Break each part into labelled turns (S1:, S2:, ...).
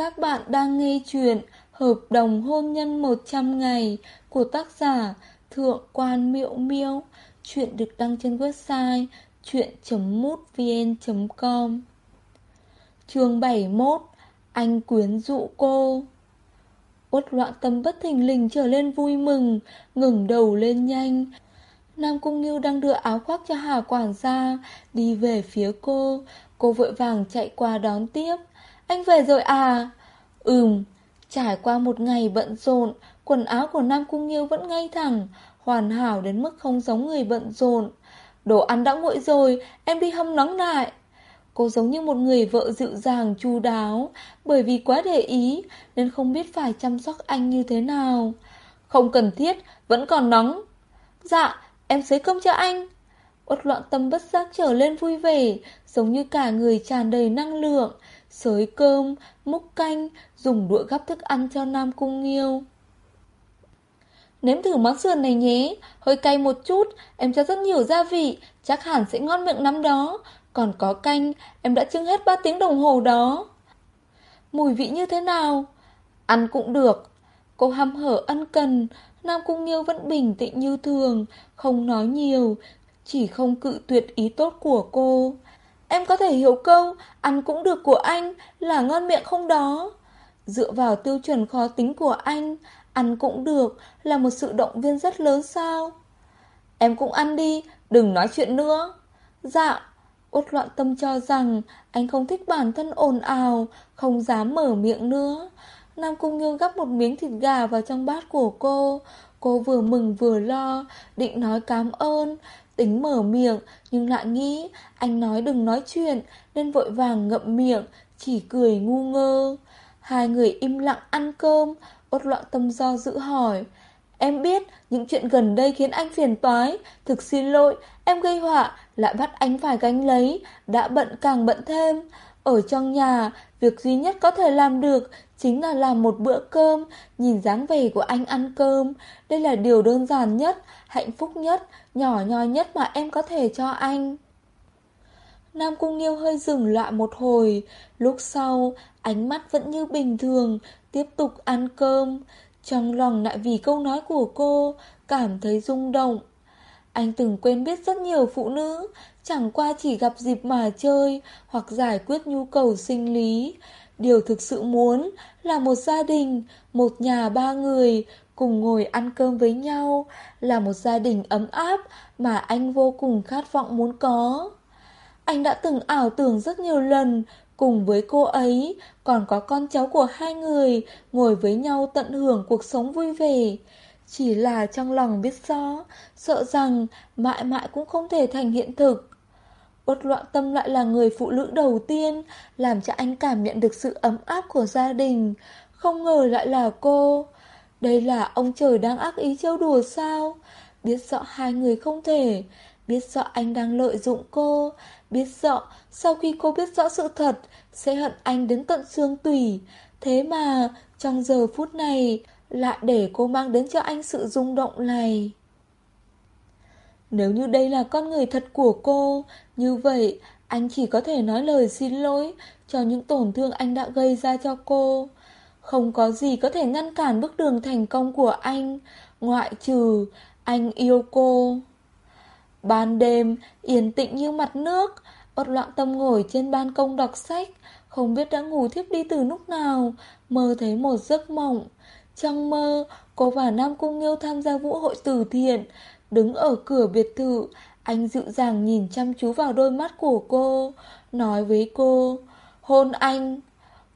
S1: Các bạn đang nghe chuyện Hợp đồng hôn nhân 100 ngày của tác giả Thượng quan Miệu Miêu. Chuyện được đăng trên website chuyện.mútvn.com Chương 71 Anh quyến dụ cô Uất loạn tâm bất thình lình trở lên vui mừng, ngừng đầu lên nhanh. Nam Cung Nghiêu đang đưa áo khoác cho Hà quản gia, đi về phía cô. Cô vội vàng chạy qua đón tiếp. Anh về rồi à? Ừm, trải qua một ngày bận rộn, quần áo của Nam Cung Nghiêu vẫn ngay thẳng, hoàn hảo đến mức không giống người bận rộn. Đồ ăn đã nguội rồi, em đi hâm nóng lại. Cô giống như một người vợ dịu dàng, chu đáo, bởi vì quá để ý nên không biết phải chăm sóc anh như thế nào. Không cần thiết, vẫn còn nóng. Dạ, em xới cơm cho anh. Uất loạn tâm bất giác trở lên vui vẻ, giống như cả người tràn đầy năng lượng, sới cơm, múc canh, dùng đũa gắp thức ăn cho Nam Cung Nghiêu. Nếm thử món sườn này nhé, hơi cay một chút, em cho rất nhiều gia vị, chắc hẳn sẽ ngon miệng lắm đó. Còn có canh, em đã trưng hết 3 tiếng đồng hồ đó. Mùi vị như thế nào? Ăn cũng được. Cô hăm hở ân cần, Nam Cung Nghiêu vẫn bình tĩnh như thường, không nói nhiều, chỉ không cự tuyệt ý tốt của cô. Em có thể hiểu câu, ăn cũng được của anh, là ngon miệng không đó. Dựa vào tiêu chuẩn khó tính của anh, ăn cũng được, là một sự động viên rất lớn sao? Em cũng ăn đi, đừng nói chuyện nữa. Dạ, Uất loạn tâm cho rằng anh không thích bản thân ồn ào, không dám mở miệng nữa. Nam Cung Nghiêu gắp một miếng thịt gà vào trong bát của cô. Cô vừa mừng vừa lo, định nói cảm ơn, tính mở miệng, nhưng lại nghĩ anh nói đừng nói chuyện, nên vội vàng ngậm miệng, chỉ cười ngu ngơ. Hai người im lặng ăn cơm, ốt loạn tâm do dự hỏi. Em biết những chuyện gần đây khiến anh phiền toái, thực xin lỗi, em gây họa, lại bắt anh phải gánh lấy, đã bận càng bận thêm. Ở trong nhà, việc duy nhất có thể làm được chính là làm một bữa cơm, nhìn dáng vẻ của anh ăn cơm. Đây là điều đơn giản nhất, hạnh phúc nhất, nhỏ nhoi nhất mà em có thể cho anh. Nam Cung Nghiêu hơi dừng lại một hồi, lúc sau, ánh mắt vẫn như bình thường, tiếp tục ăn cơm. Trong lòng lại vì câu nói của cô, cảm thấy rung động. Anh từng quen biết rất nhiều phụ nữ, chẳng qua chỉ gặp dịp mà chơi hoặc giải quyết nhu cầu sinh lý. Điều thực sự muốn là một gia đình, một nhà ba người cùng ngồi ăn cơm với nhau, là một gia đình ấm áp mà anh vô cùng khát vọng muốn có. Anh đã từng ảo tưởng rất nhiều lần, cùng với cô ấy, còn có con cháu của hai người, ngồi với nhau tận hưởng cuộc sống vui vẻ. Chỉ là trong lòng biết rõ, sợ rằng mãi mãi cũng không thể thành hiện thực. Uất loạn tâm lại là người phụ nữ đầu tiên, làm cho anh cảm nhận được sự ấm áp của gia đình. Không ngờ lại là cô. Đây là ông trời đang ác ý trêu đùa sao? Biết rõ hai người không thể, biết rõ anh đang lợi dụng cô, biết rõ sau khi cô biết rõ sự thật sẽ hận anh đến tận xương tủy. Thế mà trong giờ phút này lại để cô mang đến cho anh sự rung động này. Nếu như đây là con người thật của cô, như vậy anh chỉ có thể nói lời xin lỗi cho những tổn thương anh đã gây ra cho cô. Không có gì có thể ngăn cản bước đường thành công của anh, ngoại trừ anh yêu cô. Ban đêm, yên tĩnh như mặt nước, Ốt loạn tâm ngồi trên ban công đọc sách, không biết đã ngủ thiếp đi từ lúc nào, mơ thấy một giấc mộng. Trong mơ, cô và Nam Cung Nghiêu tham gia vũ hội từ thiện, đứng ở cửa biệt thự, anh dịu dàng nhìn chăm chú vào đôi mắt của cô, nói với cô, hôn anh.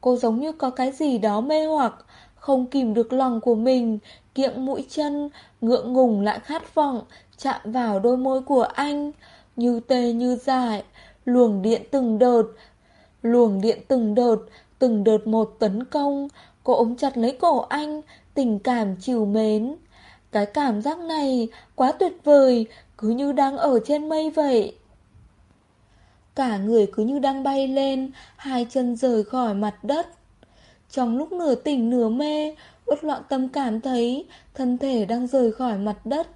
S1: Cô giống như có cái gì đó mê hoặc, không kìm được lòng của mình, kiệng mũi chân, ngượng ngùng lại khát vọng, chạm vào đôi môi của anh, như tê như dại, luồng điện từng đợt, luồng điện từng đợt, từng đợt một tấn công, cô ôm chặt lấy cổ anh, tình cảm chiều mến. Cái cảm giác này quá tuyệt vời, cứ như đang ở trên mây vậy. Cả người cứ như đang bay lên, hai chân rời khỏi mặt đất. Trong lúc nửa tỉnh nửa mê, uất loạn tâm cảm thấy thân thể đang rời khỏi mặt đất,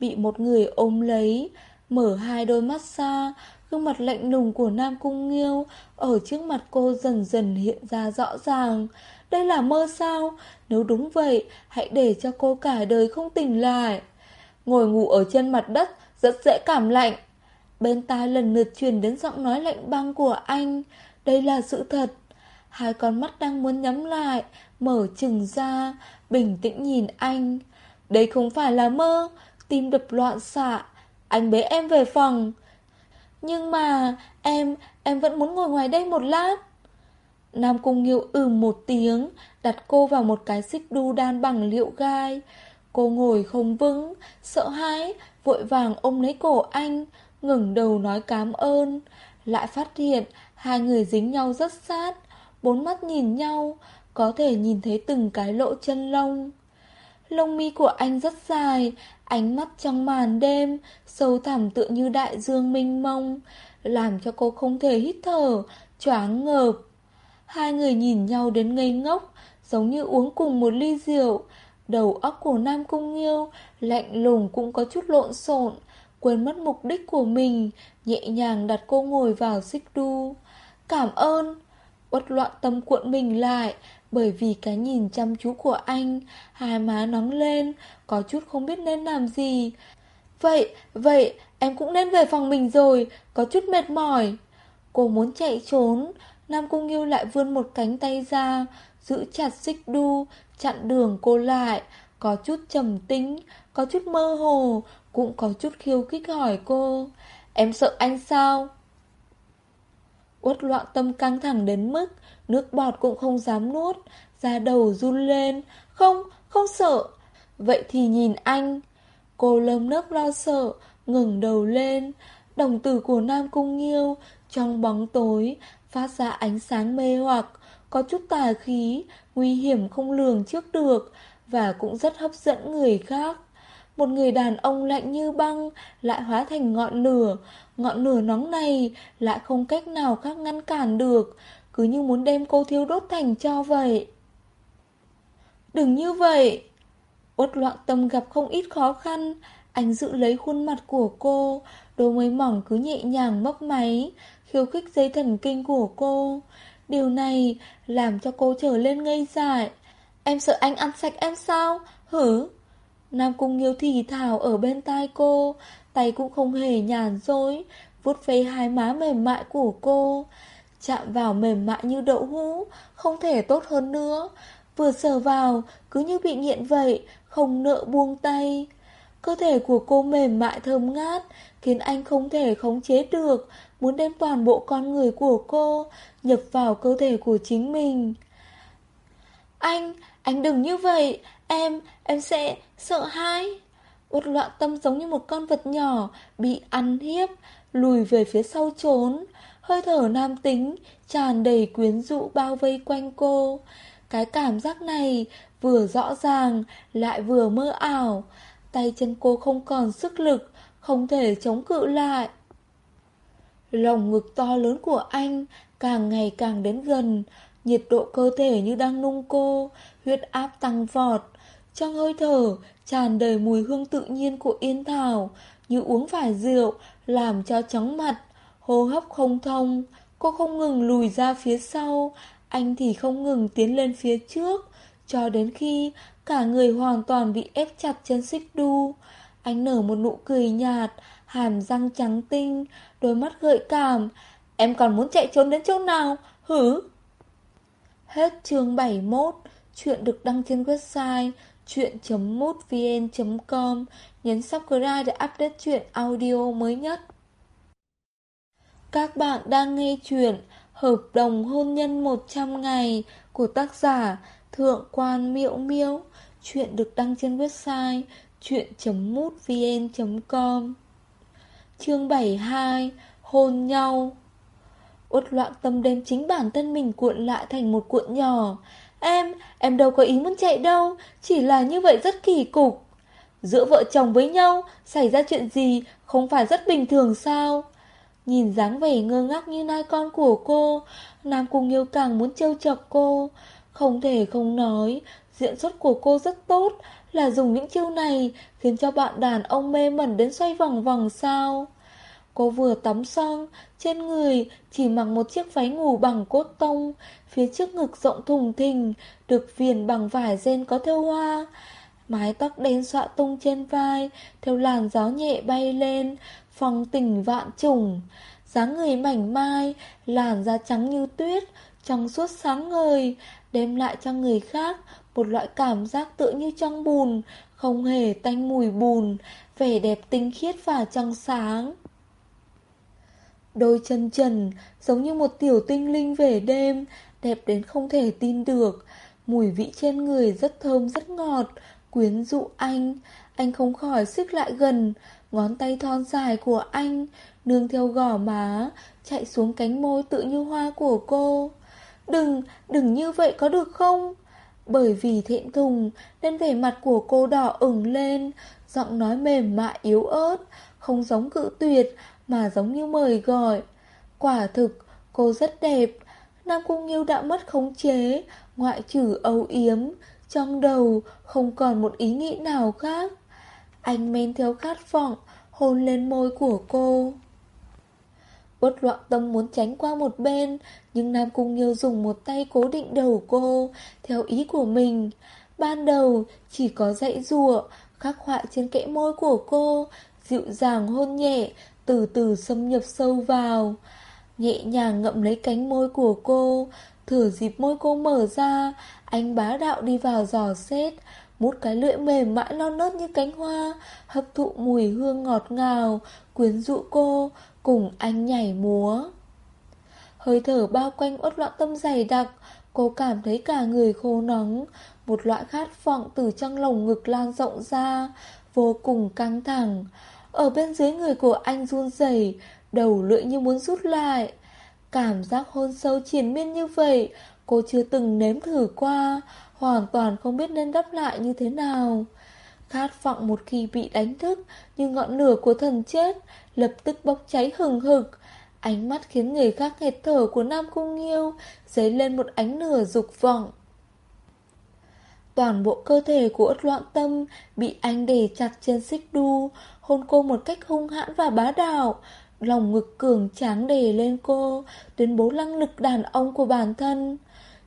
S1: bị một người ôm lấy, mở hai đôi mắt xa, Gương mặt lạnh lùng của Nam Cung Nghiêu Ở trước mặt cô dần dần hiện ra rõ ràng. Đây là mơ sao? Nếu đúng vậy Hãy để cho cô cả đời không tỉnh lại. Ngồi ngủ ở trên mặt đất Rất dễ cảm lạnh. Bên tai lần lượt truyền đến giọng nói lạnh băng của anh. Đây là sự thật. Hai con mắt đang muốn nhắm lại, Mở chừng ra, Bình tĩnh nhìn anh. Đây không phải là mơ, Tim đập loạn xạ. Anh bế em về phòng. Nhưng mà, em Em vẫn muốn ngồi ngoài đây một lát. Nam Cung Nghiêu ừ một tiếng, Đặt cô vào một cái xích đu đan bằng liệu gai. Cô ngồi không vững, Sợ hãi, Vội vàng ôm lấy cổ anh ngẩng đầu nói cảm ơn. Lại phát hiện, Hai người dính nhau rất sát, Bốn mắt nhìn nhau, Có thể nhìn thấy từng cái lỗ chân lông. Lông mi của anh rất dài, Ánh mắt trong màn đêm, Sâu thẳm tựa như đại dương mênh mông, Làm cho cô không thể hít thở, Choáng ngợp. Hai người nhìn nhau đến ngây ngốc, Giống như uống cùng một ly rượu. Đầu óc của Nam Cung Nghiêu Lạnh lùng cũng có chút lộn xộn Quên mất mục đích của mình Nhẹ nhàng đặt cô ngồi vào xích đu Cảm ơn. Bất loạn tâm cuộn mình lại Bởi vì cái nhìn chăm chú của anh Hai má nóng lên Có chút không biết nên làm gì. Vậy, vậy em cũng nên về phòng mình rồi Có chút mệt mỏi. Cô muốn chạy trốn Nam Cung Nghiêu lại vươn một cánh tay ra Giữ chặt xích đu Chặn đường cô lại Có chút trầm tính Có chút mơ hồ cũng có chút khiêu khích hỏi cô Em sợ anh sao? Uất loạn tâm căng thẳng đến mức Nước bọt cũng không dám nuốt Da đầu run lên. Không, không sợ. Vậy thì nhìn anh. Cô lơm lớp lo sợ ngẩng đầu lên. Đồng tử của Nam Cung Nghiêu Trong bóng tối Phát ra ánh sáng mê hoặc Có chút tà khí Nguy hiểm không lường trước được Và cũng rất hấp dẫn người khác một người đàn ông lạnh như băng lại hóa thành ngọn lửa, ngọn lửa nóng này lại không cách nào khác ngăn cản được, cứ như muốn đem cô thiêu đốt thành cho vậy. Đừng như vậy! Uất loạn tâm gặp không ít khó khăn, anh giữ lấy khuôn mặt của cô, đôi môi mỏng cứ nhẹ nhàng mấp máy, khiêu khích dây thần kinh của cô. Điều này làm cho cô trở lên ngây dại. Em sợ anh ăn sạch em sao? Hử? Nam Cung Nghiêu thì thảo ở bên tai cô, tay cũng không hề nhàn dối, vuốt ve hai má mềm mại của cô. Chạm vào mềm mại như đậu hũ, không thể tốt hơn nữa. Vừa sờ vào, cứ như bị nghiện vậy, không nợ buông tay. Cơ thể của cô mềm mại thơm ngát, khiến anh không thể khống chế được, muốn đem toàn bộ con người của cô nhập vào cơ thể của chính mình. Anh, anh đừng như vậy, em, em sẽ sợ hãi. Út loạn tâm giống như một con vật nhỏ bị ăn hiếp, lùi về phía sau trốn. Hơi thở nam tính, tràn đầy quyến rũ bao vây quanh cô. Cái cảm giác này vừa rõ ràng, lại vừa mơ ảo. Tay chân cô không còn sức lực, không thể chống cự lại. Lòng ngực to lớn của anh càng ngày càng đến gần, nhiệt độ cơ thể như đang nung cô, huyết áp tăng vọt. Trong hơi thở, tràn đầy mùi hương tự nhiên của yên thảo, như uống phải rượu, làm cho chóng mặt, hô hấp không thông. Cô không ngừng lùi ra phía sau, anh thì không ngừng tiến lên phía trước, cho đến khi cả người hoàn toàn bị ép chặt trên xích đu. Anh nở một nụ cười nhạt, hàm răng trắng tinh, đôi mắt gợi cảm. Em còn muốn chạy trốn đến chỗ nào? Hử? Hết chương 71, chuyện được đăng trên website chuyện.mútvn.com Nhấn subscribe để update chuyện audio mới nhất. Các bạn đang nghe chuyện Hợp đồng hôn nhân 100 ngày của tác giả Thượng quan Miễu Miễu. Chuyện được đăng trên website chuyện.mútvn.com Chương 72 Hôn nhau Uất loạn tâm đêm chính bản thân mình cuộn lại thành một cuộn nhỏ Em, em đâu có ý muốn chạy đâu, chỉ là như vậy rất kỳ cục. Giữa vợ chồng với nhau, xảy ra chuyện gì, không phải rất bình thường sao? Nhìn dáng vẻ ngơ ngác như nai con của cô, Nam Cung Nghiêu càng muốn trêu chọc cô. Không thể không nói, diễn xuất của cô rất tốt, là dùng những chiêu này khiến cho bạn đàn ông mê mẩn đến xoay vòng vòng sao? Cô vừa tắm xong, trên người chỉ mặc một chiếc váy ngủ bằng cốt tông, phía trước ngực rộng thùng thình, được viền bằng vải ren có thêu hoa. Mái tóc đen xõa tung trên vai, theo làn gió nhẹ bay lên, phong tình vạn trùng. dáng người mảnh mai, làn da trắng như tuyết, trong suốt sáng ngời, đem lại cho người khác một loại cảm giác tựa như trong bùn, không hề tanh mùi bùn, vẻ đẹp tinh khiết và trong sáng. Đôi chân trần giống như một tiểu tinh linh về đêm, đẹp đến không thể tin được. Mùi vị trên người rất thơm rất ngọt, quyến rũ anh. Anh không khỏi xích lại gần, ngón tay thon dài của anh, nương theo gò má, chạy xuống cánh môi tự như hoa của cô. Đừng, đừng như vậy có được không? Bởi vì thẹn thùng nên vẻ mặt của cô đỏ ửng lên, giọng nói mềm mại yếu ớt, không giống cự tuyệt mà giống như mời gọi. Quả thực, cô rất đẹp. Nam Cung Nghiêu đã mất khống chế, ngoại trừ âu yếm, trong đầu không còn một ý nghĩ nào khác. Anh men theo khát vọng, hôn lên môi của cô. Bất loạn tâm muốn tránh qua một bên, nhưng Nam Cung Nghiêu dùng một tay cố định đầu cô, theo ý của mình. Ban đầu chỉ có dãy rùa, khắc họa trên kẽ môi của cô, dịu dàng hôn nhẹ, từ từ xâm nhập sâu vào. Nhẹ nhàng ngậm lấy cánh môi của cô, thử dịp môi cô mở ra, anh bá đạo đi vào giò xét, mút cái lưỡi mềm mại non nớt như cánh hoa, hấp thụ mùi hương ngọt ngào, quyến rũ cô, cùng anh nhảy múa. Hơi thở bao quanh uất loạn tâm dày đặc, cô cảm thấy cả người khô nóng, một loại khát vọng từ trong lồng ngực lan rộng ra, vô cùng căng thẳng. Ở bên dưới người của anh run rẩy, đầu lưỡi như muốn rút lại. Cảm giác hôn sâu triển miên như vậy, cô chưa từng nếm thử qua, hoàn toàn không biết nên đáp lại như thế nào. Khát vọng một khi bị đánh thức như ngọn lửa của thần chết, lập tức bốc cháy hừng hực. Ánh mắt khiến người khác nghẹt thở của Nam Cung Nghiêu dấy lên một ánh lửa dục vọng. Toàn bộ cơ thể của ất loạn tâm bị anh để chặt trên xích đu, hôn cô một cách hung hãn và bá đạo. Lòng ngực cường tráng đề lên cô, tuyên bố năng lực đàn ông của bản thân.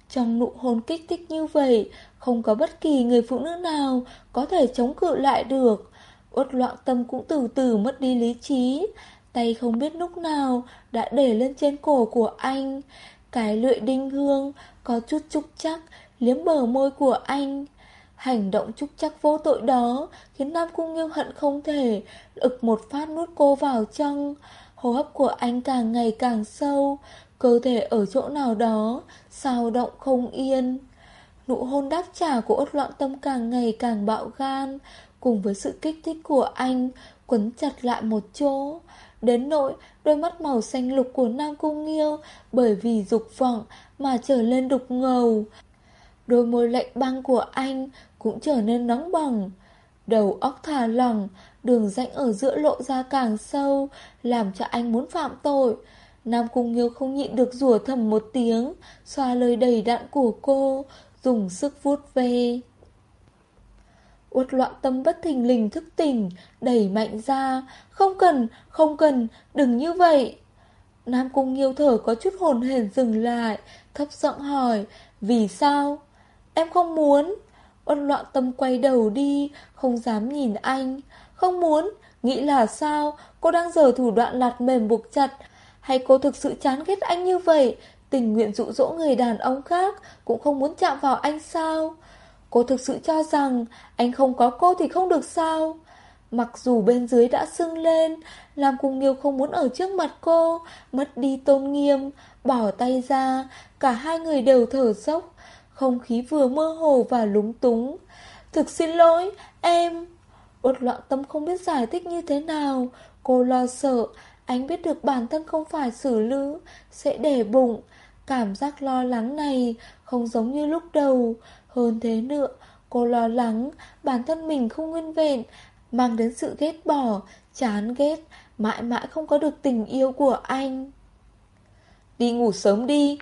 S1: Trong nụ hôn kích thích như vậy, không có bất kỳ người phụ nữ nào có thể chống cự lại được. Uất loạn tâm cũng từ từ mất đi lý trí, tay không biết lúc nào đã để lên trên cổ của anh. Cái lưỡi đinh hương có chút trúc chắc liếm bờ môi của anh. Hành động trúc chắc vô tội đó khiến Nam Cung Nghiêu hận không thể ực một phát nuốt cô vào trong. Hô hấp của anh càng ngày càng sâu, cơ thể ở chỗ nào đó, sao động không yên. Nụ hôn đáp trả của ốt loạn tâm càng ngày càng bạo gan, cùng với sự kích thích của anh, quấn chặt lại một chỗ. Đến nỗi, đôi mắt màu xanh lục của Nam Cung Nghiêu bởi vì dục vọng mà trở lên đục ngầu. Đôi môi lạnh băng của anh cũng trở nên nóng bỏng. Đầu óc thả lỏng, đường rãnh ở giữa lộ ra càng sâu, làm cho anh muốn phạm tội. Nam Cung Nghiêu không nhịn được rủa thầm một tiếng, xoa lời đầy đạn của cô, dùng sức vuốt về. Uất loạn tâm bất thình lình thức tỉnh, đẩy mạnh ra. Không cần, không cần, đừng như vậy. Nam Cung Nghiêu thở có chút hồn hển dừng lại, thấp giọng hỏi, vì sao? Em không muốn. Uất loạn tâm quay đầu đi, không dám nhìn anh. Không muốn, nghĩ là sao? Cô đang giở thủ đoạn lạt mềm buộc chặt. Hay cô thực sự chán ghét anh như vậy, tình nguyện dụ dỗ người đàn ông khác, cũng không muốn chạm vào anh sao? Cô thực sự cho rằng anh không có cô thì không được sao? Mặc dù bên dưới đã sưng lên, làm cùng nhiều không muốn ở trước mặt cô, mất đi tôn nghiêm, bỏ tay ra, cả hai người đều thở dốc, không khí vừa mơ hồ và lúng túng. Thực xin lỗi, em... Uất loạn tâm không biết giải thích như thế nào, cô lo sợ, anh biết được bản thân không phải xử lữ, sẽ để bụng. Cảm giác lo lắng này không giống như lúc đầu. Hơn thế nữa, cô lo lắng bản thân mình không nguyên vẹn, mang đến sự ghét bỏ, chán ghét, mãi mãi không có được tình yêu của anh. Đi ngủ sớm đi.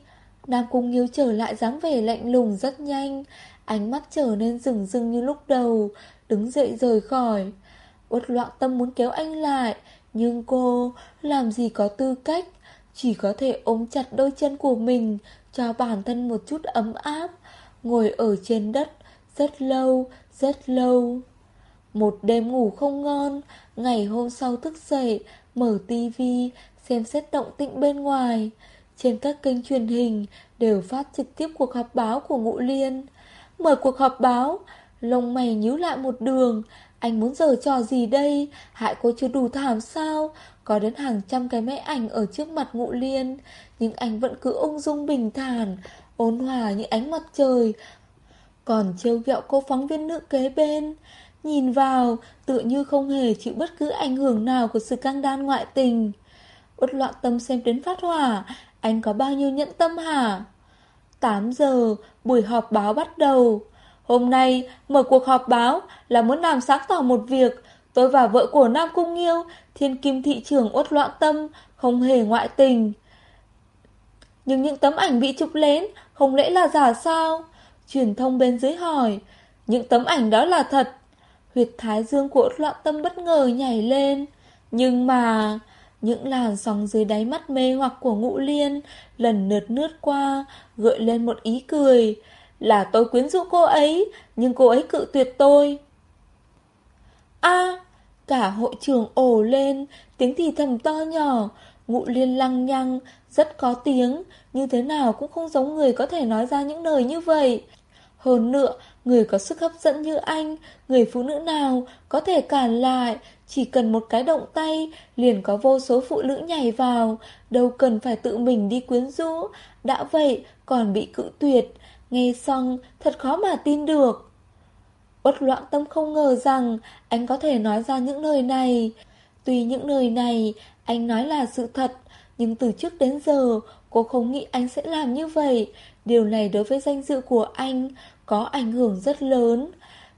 S1: Nam Cung Nghiêu trở lại dáng vẻ lạnh lùng rất nhanh, ánh mắt trở nên rừng rừng như lúc đầu, đứng dậy rời khỏi. Uất loạn tâm muốn kéo anh lại, Nhưng cô làm gì có tư cách? Chỉ có thể ôm chặt đôi chân của mình Cho bản thân một chút ấm áp. Ngồi ở trên đất Rất lâu, rất lâu. Một đêm ngủ không ngon Ngày hôm sau thức dậy Mở tivi Xem xét động tĩnh bên ngoài. Trên các kênh truyền hình Đều phát trực tiếp cuộc họp báo của Ngụ Liên. Mở cuộc họp báo, Lông mày nhíu lại một đường. Anh muốn giở trò gì đây? Hại cô chưa đủ thảm sao? Có đến hàng trăm cái máy ảnh ở trước mặt ngụ liên, Nhưng anh vẫn cứ ung dung bình thản, Ôn hòa như ánh mặt trời. Còn trêu ghẹo cô phóng viên nữ kế bên, Nhìn vào Tự như không hề chịu bất cứ ảnh hưởng nào Của sự căng đan ngoại tình. Uất loạn tâm xem đến phát hỏa anh có bao nhiêu nhẫn tâm hả 8 giờ Buổi họp báo bắt đầu Hôm nay mở cuộc họp báo là muốn làm sáng tỏ một việc. Tôi và vợ của Nam Cung Nghiêu, thiên kim thị trưởng uất loạn tâm, không hề ngoại tình. Nhưng những tấm ảnh bị chụp lén, không lẽ là giả sao? Truyền thông bên dưới hỏi, những tấm ảnh đó là thật. Huyệt thái dương của uất loạn tâm bất ngờ nhảy lên. Nhưng mà... Những làn sóng dưới đáy mắt mê hoặc của ngũ liên lần lượt nướt qua, gợi lên một ý cười. Là tôi quyến rũ cô ấy Nhưng cô ấy cự tuyệt tôi. A Cả hội trường ồ lên Tiếng thì thầm to nhỏ. Ngụ liên lăng nhăng Rất có tiếng. Như thế nào cũng không giống người có thể nói ra những lời như vậy. Hơn nữa Người có sức hấp dẫn như anh Người phụ nữ nào có thể cản lại chỉ cần một cái động tay, Liền có vô số phụ nữ nhảy vào. Đâu cần phải tự mình đi quyến rũ. Đã vậy, còn bị cự tuyệt. Nghe xong, thật khó mà tin được. Uất loạn tâm không ngờ rằng Anh có thể nói ra những lời này. Tuy những lời này Anh nói là sự thật, Nhưng từ trước đến giờ, Cô không nghĩ anh sẽ làm như vậy. Điều này đối với danh dự của anh Có ảnh hưởng rất lớn.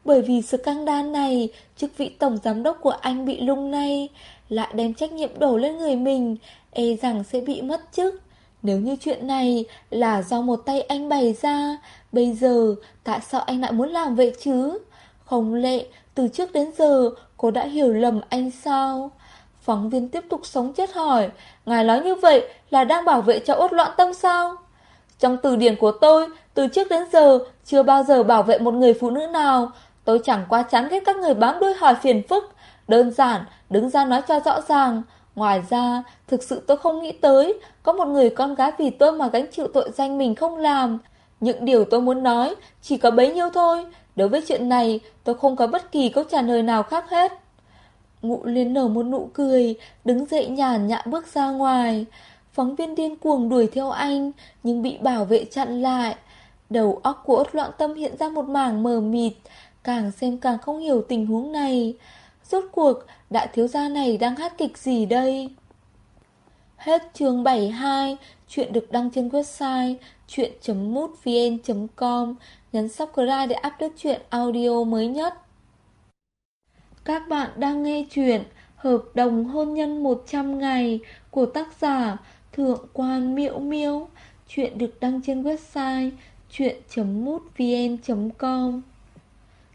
S1: Bởi vì sự căng đan này Chức vị tổng giám đốc của anh bị lung nay Lại đem trách nhiệm đổ lên người mình E rằng sẽ bị mất chức nếu như chuyện này là do một tay anh bày ra, bây giờ tại sao anh lại muốn làm vậy chứ? Không lệ, từ trước đến giờ cô đã hiểu lầm anh sao? Phóng viên tiếp tục sống chết hỏi, ngài nói như vậy là đang bảo vệ cho ốt loạn tâm sao? Trong từ điển của tôi, từ trước đến giờ chưa bao giờ bảo vệ một người phụ nữ nào. Tôi chẳng qua chán ghét các người bám đuôi hỏi phiền phức. Đơn giản, đứng ra nói cho rõ ràng. Ngoài ra, thực sự tôi không nghĩ tới Có một người con gái vì tôi mà gánh chịu tội danh mình không làm. Những điều tôi muốn nói Chỉ có bấy nhiêu thôi. Đối với chuyện này tôi không có bất kỳ câu trả lời nào khác hết. Ngụ liên nở một nụ cười Đứng dậy nhàn nhã bước ra ngoài. Phóng viên điên cuồng đuổi theo anh Nhưng bị bảo vệ chặn lại. Đầu óc của ốt loạn tâm hiện ra một mảng mờ mịt. Càng xem càng không hiểu tình huống này Rốt cuộc Đại thiếu gia này đang hát kịch gì đây? Hết chương 72, chuyện được đăng trên website chuyện.mútvn.com, nhấn subscribe để update chuyện audio mới nhất. Các bạn đang nghe chuyện Hợp đồng hôn nhân 100 ngày của tác giả Thượng quan Miễu Miễu. Chuyện được đăng trên website chuyện.mútvn.com.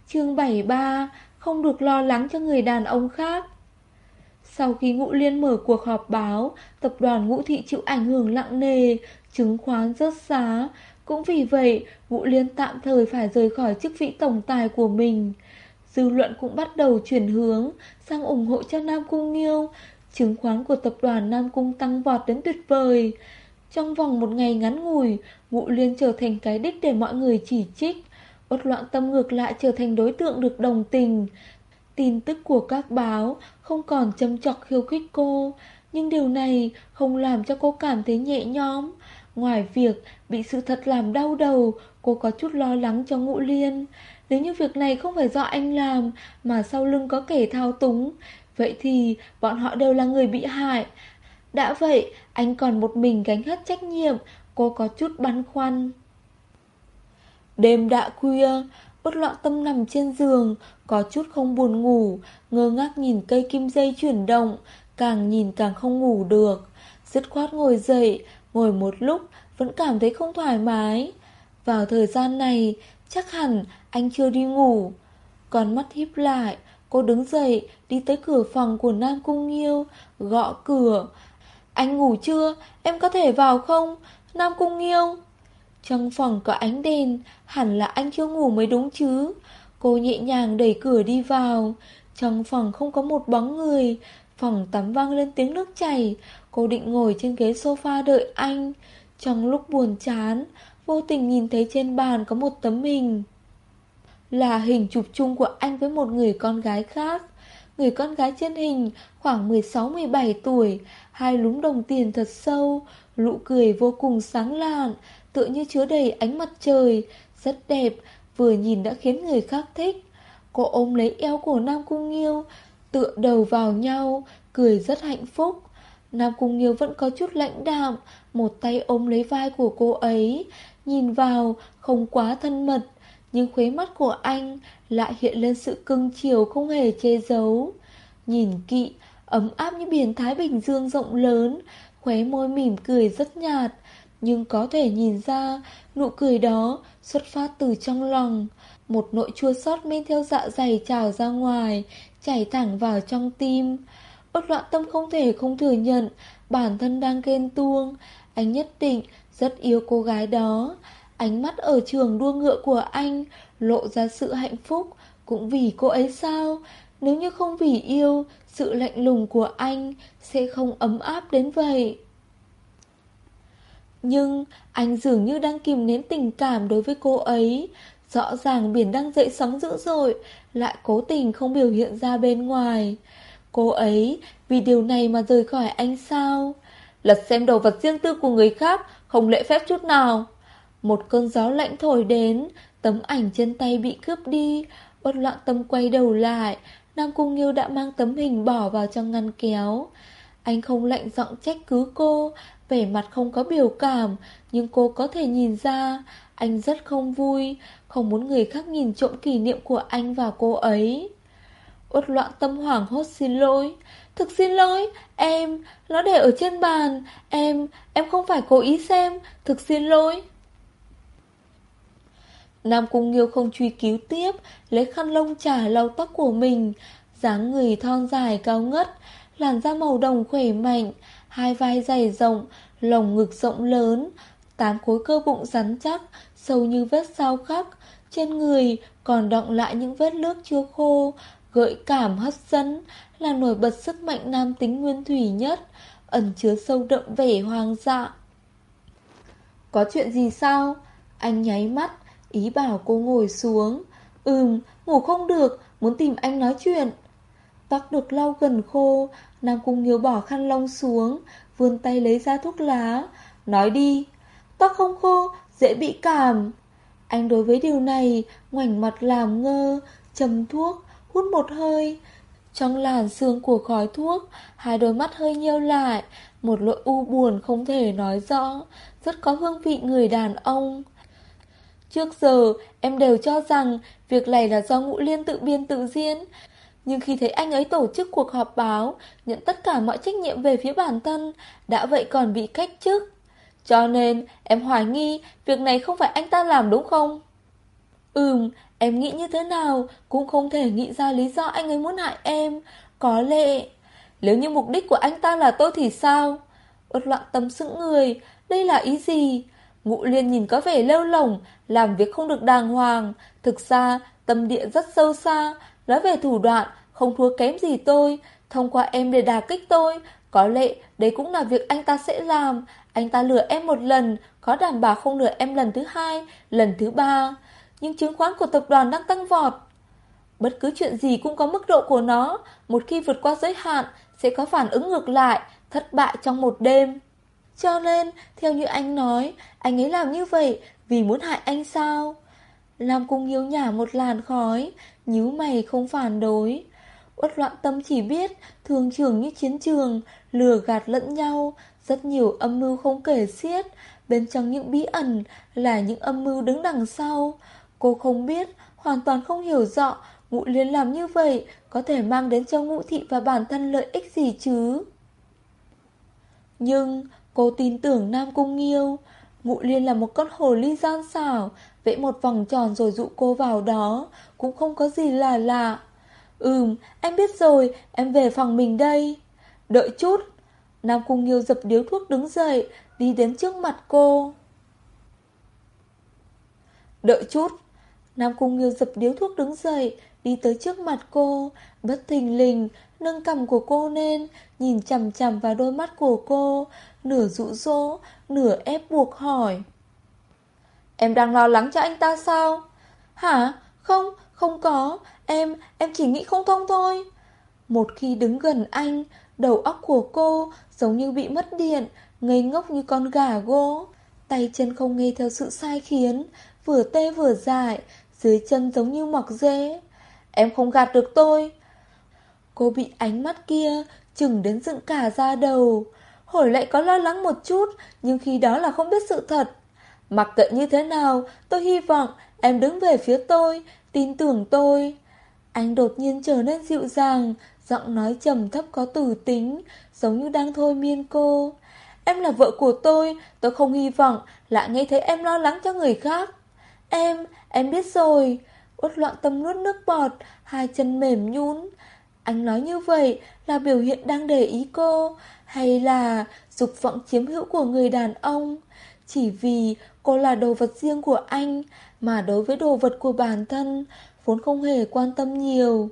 S1: Chương 73 không được lo lắng cho người đàn ông khác. Sau khi Ngũ Liên mở cuộc họp báo, tập đoàn Ngũ Thị chịu ảnh hưởng nặng nề, chứng khoán rớt giá. Cũng vì vậy, Ngũ Liên tạm thời phải rời khỏi chức vị tổng tài của mình. Dư luận cũng bắt đầu chuyển hướng sang ủng hộ cho Nam Cung Nghiêu. Chứng khoán của tập đoàn Nam Cung tăng vọt đến tuyệt vời. Trong vòng một ngày ngắn ngủi, Ngũ Liên trở thành cái đích để mọi người chỉ trích. Bất loạn tâm ngược lại trở thành đối tượng được đồng tình. Tin tức của các báo không còn châm chọc khiêu khích cô, Nhưng điều này không làm cho cô cảm thấy nhẹ nhõm. Ngoài việc bị sự thật làm đau đầu, Cô có chút lo lắng cho ngũ liên. Nếu như việc này không phải do anh làm Mà sau lưng có kẻ thao túng, Vậy thì bọn họ đều là người bị hại. Đã vậy, anh còn một mình gánh hết trách nhiệm, Cô có chút băn khoăn. Đêm đã khuya, bất loạn tâm nằm trên giường, có chút không buồn ngủ, ngơ ngác nhìn cây kim dây chuyển động, càng nhìn càng không ngủ được. Dứt khoát ngồi dậy, ngồi một lúc, vẫn cảm thấy không thoải mái. Vào thời gian này, chắc hẳn anh chưa đi ngủ. Còn mắt híp lại, Cô đứng dậy, đi tới cửa phòng của Nam Cung Nghiêu, gõ cửa. Anh ngủ chưa? Em có thể vào không? Nam Cung Nghiêu. Trong phòng có ánh đèn, hẳn là anh chưa ngủ mới đúng chứ. Cô nhẹ nhàng đẩy cửa đi vào. Trong phòng không có một bóng người, phòng tắm vang lên tiếng nước chảy. Cô định ngồi trên ghế sofa đợi anh. Trong lúc buồn chán, vô tình nhìn thấy trên bàn có một tấm hình. Là hình chụp chung của anh với một người con gái khác. Người con gái trên hình khoảng 16-17 tuổi, hai lúm đồng tiền thật sâu, nụ cười vô cùng sáng lạn, tựa như chứa đầy ánh mặt trời, rất đẹp, vừa nhìn đã khiến người khác thích. Cô ôm lấy eo của Nam Cung Nghiêu, tựa đầu vào nhau, cười rất hạnh phúc. Nam Cung Nghiêu vẫn có chút lãnh đạm, một tay ôm lấy vai của cô ấy, nhìn vào không quá thân mật, nhưng khuế mắt của anh lại hiện lên sự cưng chiều không hề che giấu. Nhìn kỵ, ấm áp như biển Thái Bình Dương rộng lớn, khóe môi mỉm cười rất nhạt, nhưng có thể nhìn ra nụ cười đó xuất phát từ trong lòng. Một nỗi chua xót men theo dạ dày trào ra ngoài, chảy thẳng vào trong tim. Bất loạn tâm không thể không thừa nhận, bản thân đang ghen tuông. Anh nhất định rất yêu cô gái đó. Ánh mắt ở trường đua ngựa của anh lộ ra sự hạnh phúc, cũng vì cô ấy sao? Nếu như không vì yêu, sự lạnh lùng của anh sẽ không ấm áp đến vậy. Nhưng anh dường như đang kìm nén tình cảm đối với cô ấy. Rõ ràng biển đang dậy sóng dữ dội, lại cố tình không biểu hiện ra bên ngoài. Cô ấy vì điều này mà rời khỏi anh sao? Lật xem đồ vật riêng tư của người khác, không lễ phép chút nào. Một cơn gió lạnh thổi đến, tấm ảnh trên tay bị cướp đi. Bất loạn tâm quay đầu lại, Nam Cung Nghiêu đã mang tấm hình bỏ vào trong ngăn kéo. Anh không lạnh giọng trách cứ cô, vẻ mặt không có biểu cảm, nhưng cô có thể nhìn ra, anh rất không vui, không muốn người khác nhìn trộm kỷ niệm của anh và cô ấy. Uất loạn tâm hoảng hốt xin lỗi, thực xin lỗi, em, nó để ở trên bàn, em, em không phải cố ý xem, thực xin lỗi. Nam Cung Nghiêu không truy cứu tiếp, lấy khăn lông trả lau tóc của mình, dáng người thon dài cao ngất, làn da màu đồng khỏe mạnh, hai vai dày rộng, lồng ngực rộng lớn, tám khối cơ bụng rắn chắc, sâu như vết sao khắc, trên người còn đọng lại những vết nước chưa khô, gợi cảm hấp dẫn, là nổi bật sức mạnh nam tính nguyên thủy nhất, ẩn chứa sâu đậm vẻ hoang dạ. Có chuyện gì sao? Anh nháy mắt, ý bảo cô ngồi xuống. Ừm, ngủ không được, muốn tìm anh nói chuyện. Tóc được lau gần khô, Nam Cung Nghiêu bỏ khăn lông xuống, vươn tay lấy ra thuốc lá. Nói đi, tóc không khô, dễ bị cảm. Anh đối với điều này, ngoảnh mặt làm ngơ, chầm thuốc, hút một hơi. Trong làn xương của khói thuốc, hai đôi mắt hơi nheo lại, một nỗi u buồn không thể nói rõ, rất có hương vị người đàn ông. Trước giờ, em đều cho rằng việc này là do ngũ liên tự biên tự diễn. Nhưng khi thấy anh ấy tổ chức cuộc họp báo, nhận tất cả mọi trách nhiệm về phía bản thân, đã vậy còn bị cách chức. Cho nên, em hoài nghi việc này không phải anh ta làm đúng không? Ừm, em nghĩ như thế nào cũng không thể nghĩ ra lý do anh ấy muốn hại em. Có lẽ, nếu như mục đích của anh ta là tôi thì sao? Út loạn tâm sững người, đây là ý gì? Ngụ liên nhìn có vẻ lêu lỏng, làm việc không được đàng hoàng. Thực ra, tâm địa rất sâu xa, nói về thủ đoạn, không thua kém gì tôi. Thông qua em để đà kích tôi, có lẽ đấy cũng là việc anh ta sẽ làm. Anh ta lừa em một lần, có đảm bảo không lừa em lần thứ hai, lần thứ ba. Nhưng chứng khoán của tập đoàn đang tăng vọt. Bất cứ chuyện gì cũng có mức độ của nó, một khi vượt qua giới hạn, sẽ có phản ứng ngược lại, thất bại trong một đêm. Cho nên, theo như anh nói, anh ấy làm như vậy vì muốn hại anh sao? Làm cùng nhiều nhả một làn khói, nhíu mày không phản đối. Uất loạn tâm chỉ biết, thường trường như chiến trường, lừa gạt lẫn nhau, rất nhiều âm mưu không kể xiết, bên trong những bí ẩn là những âm mưu đứng đằng sau. Cô không biết, hoàn toàn không hiểu rõ, ngụ liên làm như vậy có thể mang đến cho ngũ thị và bản thân lợi ích gì chứ. Nhưng cô tin tưởng Nam Cung Nghiêu, ngụ liên là một con hồ ly gian xảo, vẽ một vòng tròn rồi dụ cô vào đó, cũng không có gì là lạ. Ừm, em biết rồi, em về phòng mình đây. Đợi chút. Nam Cung Nghiêu dập điếu thuốc đứng dậy, đi đến trước mặt cô. Đợi chút. Nam Cung Nghiêu dập điếu thuốc đứng dậy, đi tới trước mặt cô, bất thình lình, nâng cầm của cô lên, nhìn chằm chằm vào đôi mắt của cô, nửa dụ dỗ, nửa ép buộc hỏi. Em đang lo lắng cho anh ta sao? Hả? Không, không có, em, em chỉ nghĩ không thông thôi. Một khi đứng gần anh, đầu óc của cô giống như bị mất điện, ngây ngốc như con gà gỗ. Tay chân không nghe theo sự sai khiến, vừa tê vừa dại, dưới chân giống như mọc dễ. Em không gạt được tôi. Cô bị ánh mắt kia chừng đến dựng cả da đầu. Hồi lại có lo lắng một chút, nhưng khi đó là không biết sự thật. Mặc kệ như thế nào, tôi hy vọng em đứng về phía tôi, tin tưởng tôi. Anh đột nhiên trở nên dịu dàng, giọng nói trầm thấp có tử tính, giống như đang thôi miên cô. Em là vợ của tôi, tôi không hy vọng lại nghe thấy em lo lắng cho người khác. Em, em biết rồi. Uất loạn tâm nuốt nước bọt, hai chân mềm nhún. Anh nói như vậy là biểu hiện đang để ý cô, hay là dục vọng chiếm hữu của người đàn ông. Chỉ vì cô là đồ vật riêng của anh, mà đối với đồ vật của bản thân, vốn không hề quan tâm nhiều.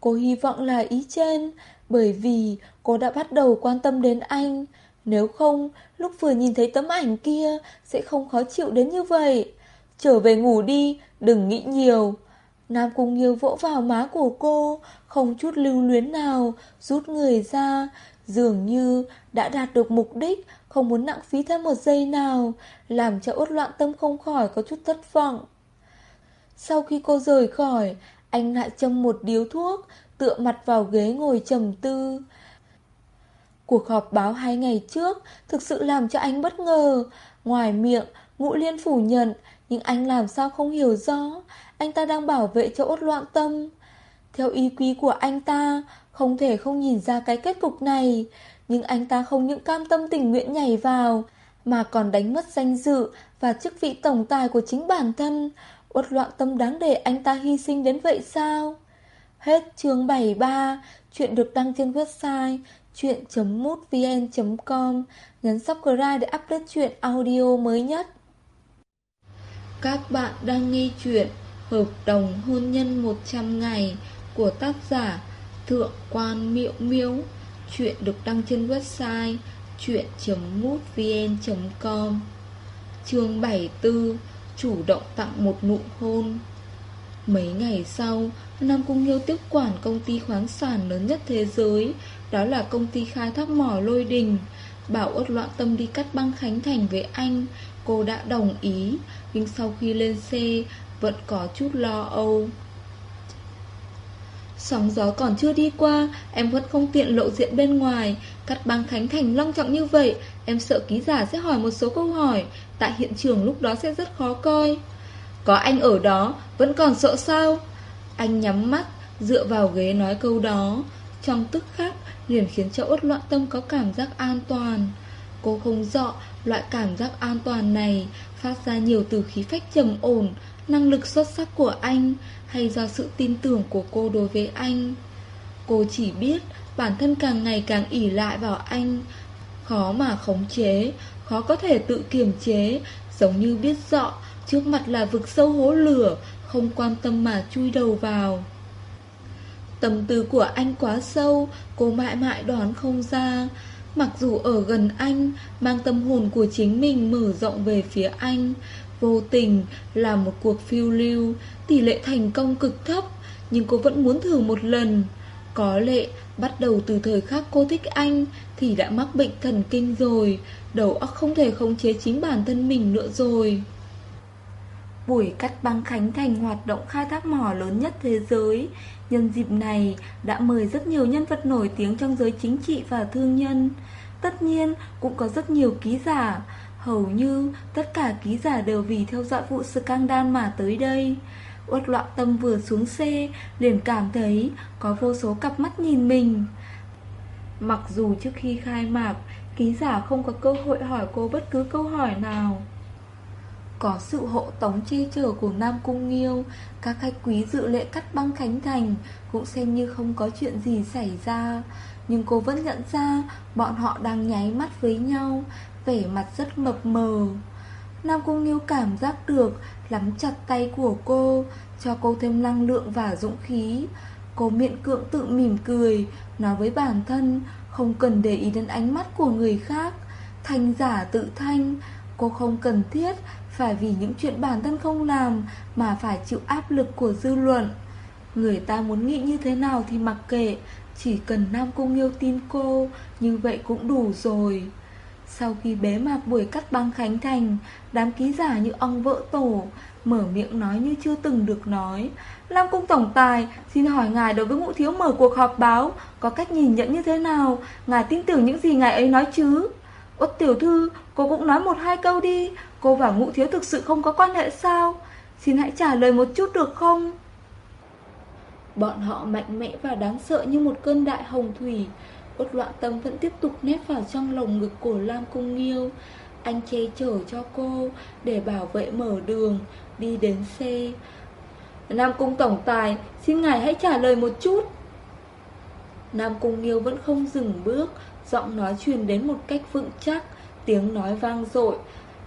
S1: Cô hy vọng là ý trên, bởi vì cô đã bắt đầu quan tâm đến anh. Nếu không, lúc vừa nhìn thấy tấm ảnh kia, sẽ không khó chịu đến như vậy. Trở về ngủ đi, đừng nghĩ nhiều. Nam Cung Nghiêu vỗ vào má của cô, không chút lưu luyến nào, rút người ra, dường như đã đạt được mục đích, không muốn nặng phí thêm một giây nào, làm cho út loạn tâm không khỏi có chút thất vọng. Sau khi cô rời khỏi, anh lại châm một điếu thuốc, tựa mặt vào ghế ngồi trầm tư. Cuộc họp báo hai ngày trước thực sự làm cho anh bất ngờ. Ngoài miệng, ngũ liên phủ nhận, nhưng anh làm sao không hiểu rõ. Anh ta đang bảo vệ cho ốt loạn tâm. Theo ý quý của anh ta, không thể không nhìn ra cái kết cục này. Nhưng anh ta không những cam tâm tình nguyện nhảy vào, mà còn đánh mất danh dự và chức vị tổng tài của chính bản thân. Uất loạn tâm đáng để anh ta hy sinh đến vậy sao? Hết chương 73, chuyện được đăng trên website chuyện.mútvn.com Nhấn subscribe để update chuyện audio mới nhất. Các bạn đang nghe chuyện Hợp đồng hôn nhân 100 ngày của tác giả Thượng quan Miệu Miếu. Chuyện được đăng trên website chuyện.mútvn.com Chương 74 Chủ động tặng một nụ hôn Mấy ngày sau, Nam Cung Nghiêu tiếp quản công ty khoáng sản lớn nhất thế giới, đó là công ty khai thác mỏ lôi đình. Bảo ốt loạn tâm đi cắt băng Khánh Thành với anh, cô đã đồng ý, nhưng sau khi lên xe, vẫn có chút lo âu. Sóng gió còn chưa đi qua, em vẫn không tiện lộ diện bên ngoài. Cắt băng Khánh Thành long trọng như vậy, em sợ ký giả sẽ hỏi một số câu hỏi, tại hiện trường lúc đó sẽ rất khó coi. Có anh ở đó, vẫn còn sợ sao? Anh nhắm mắt, dựa vào ghế nói câu đó. Trong tức khắc, liền khiến cho út loạn tâm có cảm giác an toàn. Cô không dọ, loại cảm giác an toàn này phát ra nhiều từ khí phách trầm ổn, năng lực xuất sắc của anh hay do sự tin tưởng của cô đối với anh. Cô chỉ biết bản thân càng ngày càng ỉ lại vào anh, khó mà khống chế, khó có thể tự kiềm chế, giống như biết rõ trước mặt là vực sâu hố lửa, không quan tâm mà chui đầu vào. Tâm tư của anh quá sâu, cô mãi mãi đoán không ra. Mặc dù ở gần anh, mang tâm hồn của chính mình mở rộng về phía anh, vô tình là một cuộc phiêu lưu, tỷ lệ thành công cực thấp, nhưng cô vẫn muốn thử một lần. Có lẽ bắt đầu từ thời khắc cô thích anh thì đã mắc bệnh thần kinh rồi, đầu óc không thể khống chế chính bản thân mình nữa rồi. Buổi cắt băng khánh thành hoạt động khai thác mỏ lớn nhất thế giới. Nhân dịp này, đã mời rất nhiều nhân vật nổi tiếng trong giới chính trị và thương nhân. Tất nhiên, cũng có rất nhiều ký giả. Hầu như, tất cả ký giả đều vì theo dõi vụ scandal mà tới đây. Uất loạn tâm vừa xuống xe liền cảm thấy có vô số cặp mắt nhìn mình. Mặc dù trước khi khai mạc, Ký giả không có cơ hội hỏi cô bất cứ câu hỏi nào. Có sự hộ tống che chở của Nam Cung Nghiêu, Các khách quý dự lễ cắt băng Khánh Thành Cũng xem như không có chuyện gì xảy ra. Nhưng cô vẫn nhận ra Bọn họ đang nháy mắt với nhau, Vẻ mặt rất mập mờ. Nam Cung Nghiêu cảm giác được Lắm chặt tay của cô, Cho cô thêm năng lượng và dũng khí. Cô miệng cưỡng tự mỉm cười, Nói với bản thân Không cần để ý đến ánh mắt của người khác. Thanh giả tự thanh, Cô không cần thiết phải vì những chuyện bản thân không làm Mà phải chịu áp lực của dư luận. Người ta muốn nghĩ như thế nào thì mặc kệ, Chỉ cần Nam Cung yêu tin cô, Như vậy cũng đủ rồi. Sau khi bế mạc buổi cắt băng Khánh Thành, Đám ký giả như ong vỡ tổ, Mở miệng nói như chưa từng được nói. Nam Cung Tổng Tài, Xin hỏi ngài đối với ngũ thiếu mở cuộc họp báo, Có cách nhìn nhận như thế nào? Ngài tin tưởng những gì ngài ấy nói chứ? Út tiểu thư, Cô cũng nói một hai câu đi Cô và ngũ thiếu thực sự không có quan hệ sao? Xin hãy trả lời một chút được không? Bọn họ mạnh mẽ và đáng sợ như một cơn đại hồng thủy. Út loạn tâm vẫn tiếp tục nép vào trong lồng ngực của Lam Cung Nghiêu. Anh che chở cho cô Để bảo vệ mở đường Đi đến xe Nam Cung Tổng Tài Xin ngài hãy trả lời một chút. Nam Cung Nghiêu vẫn không dừng bước. Giọng nói truyền đến một cách vững chắc Tiếng nói vang dội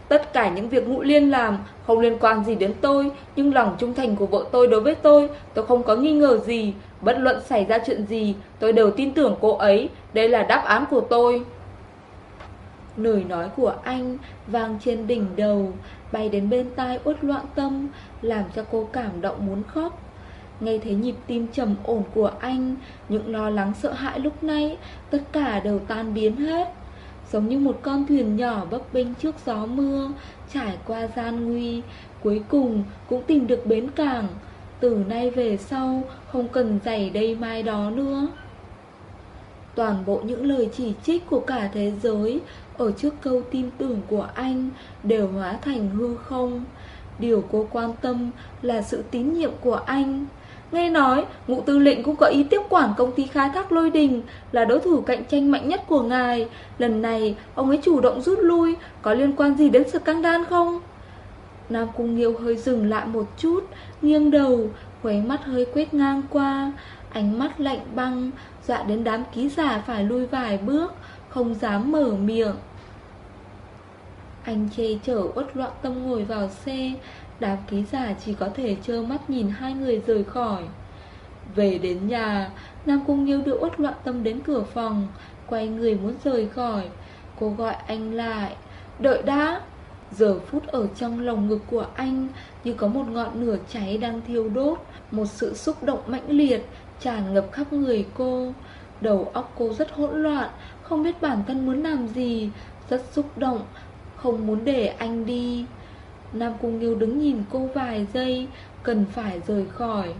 S1: Tất cả những việc ngũ liên làm Không liên quan gì đến tôi, Nhưng lòng trung thành của vợ tôi đối với tôi Tôi không có nghi ngờ gì. Bất luận xảy ra chuyện gì, Tôi đều tin tưởng cô ấy. Đây là đáp án của tôi. Lời nói của anh vang trên đỉnh đầu, Bay đến bên tai uất loạn tâm, Làm cho cô cảm động muốn khóc. Nghe thấy nhịp tim trầm ổn của anh, Những lo lắng sợ hãi lúc này, Tất cả đều tan biến hết. Giống như một con thuyền nhỏ bấp bênh trước gió mưa, Trải qua gian nguy, Cuối cùng cũng tìm được bến cảng. Từ nay về sau, Không cần giày đây mai đó nữa. Toàn bộ những lời chỉ trích của cả thế giới Ở trước câu tin tưởng của anh Đều hóa thành hư không. Điều cô quan tâm là sự tín nhiệm của anh. Nghe nói, ngụ tư lệnh cũng có ý tiếp quản công ty khai thác lôi đình Là đối thủ cạnh tranh mạnh nhất của ngài Lần này, ông ấy chủ động rút lui Có liên quan gì đến sự căng đan không? Nam Cung Nghiêu hơi dừng lại một chút Nghiêng đầu, khuấy mắt hơi quét ngang qua Ánh mắt lạnh băng Dọa đến đám ký giả phải lui vài bước Không dám mở miệng Anh chê chở uất loạn tâm ngồi vào xe Đám ký giả chỉ có thể trơ mắt nhìn hai người rời khỏi. Về đến nhà, Nam Cung Nghiêu đưa uất loạn tâm đến cửa phòng, Quay người muốn rời khỏi. Cô gọi anh lại, Đợi đã. Giờ phút ở trong lòng ngực của anh, Như có một ngọn lửa cháy đang thiêu đốt, Một sự xúc động mãnh liệt Tràn ngập khắp người cô. Đầu óc cô rất hỗn loạn, Không biết bản thân muốn làm gì, Rất xúc động, Không muốn để anh đi. Nam Cung Nghiêu đứng nhìn cô vài giây, Cần phải rời khỏi.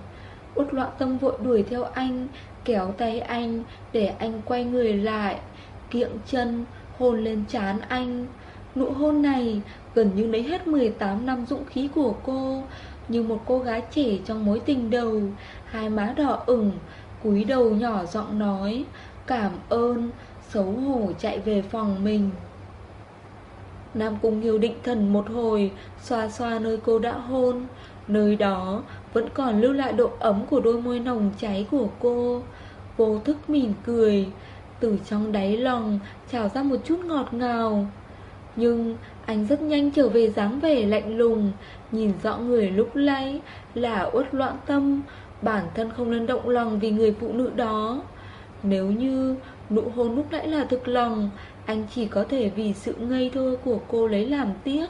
S1: Út loạn tâm vội đuổi theo anh, Kéo tay anh Để anh quay người lại. Kiệng chân, Hôn lên chán anh. Nụ hôn này gần như lấy hết 18 năm dũng khí của cô, Như một cô gái trẻ trong mối tình đầu. Hai má đỏ ửng, cúi đầu nhỏ giọng nói, Cảm ơn, Xấu hổ chạy về phòng mình. Nam Cung Nghiêu định thần một hồi, Xoa xoa nơi cô đã hôn. Nơi đó vẫn còn lưu lại độ ấm Của đôi môi nồng cháy của cô. Vô thức mỉm cười, Từ trong đáy lòng Trào ra một chút ngọt ngào. Nhưng anh rất nhanh trở về dáng vẻ lạnh lùng, Nhìn rõ người lúc lấy Là uất loạn tâm, Bản thân không nên động lòng vì người phụ nữ đó. Nếu như nụ hôn lúc nãy là thực lòng anh chỉ có thể vì sự ngây thơ của cô lấy làm tiếc.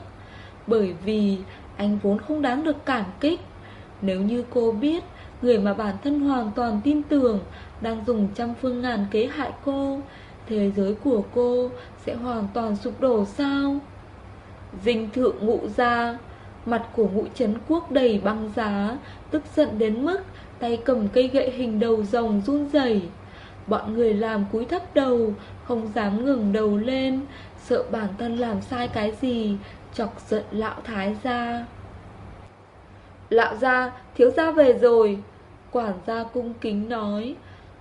S1: Bởi vì anh vốn không đáng được cảm kích. Nếu như cô biết Người mà bản thân hoàn toàn tin tưởng Đang dùng trăm phương ngàn kế hại cô, Thế giới của cô sẽ hoàn toàn sụp đổ sao? Dinh thượng ngụ ra Mặt của ngũ chấn quốc đầy băng giá, Tức giận đến mức Tay cầm cây gậy hình đầu rồng run rẩy. Bọn người làm cúi thấp đầu không dám ngừng đầu lên Sợ bản thân làm sai cái gì Chọc giận lão thái gia. Lão gia Thiếu gia về rồi. Quản gia cung kính nói.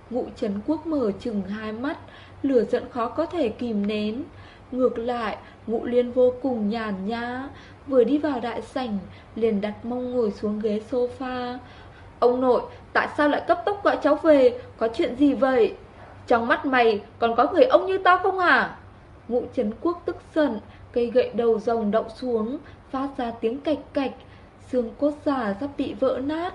S1: Ngụ Trấn Quốc mở chừng hai mắt Lửa giận khó có thể kìm nén. Ngược lại Ngụ Liên vô cùng nhàn nhã. Vừa đi vào đại sảnh Liền đặt mông ngồi xuống ghế sofa. Ông nội, tại sao lại cấp tốc gọi cháu về? Có chuyện gì vậy? Trong mắt mày, còn có người ông như tao không hả? Ngụ Trấn Quốc tức giận, Cây gậy đầu rồng động xuống, Phát ra tiếng cạch cạch, Xương cốt giả sắp bị vỡ nát.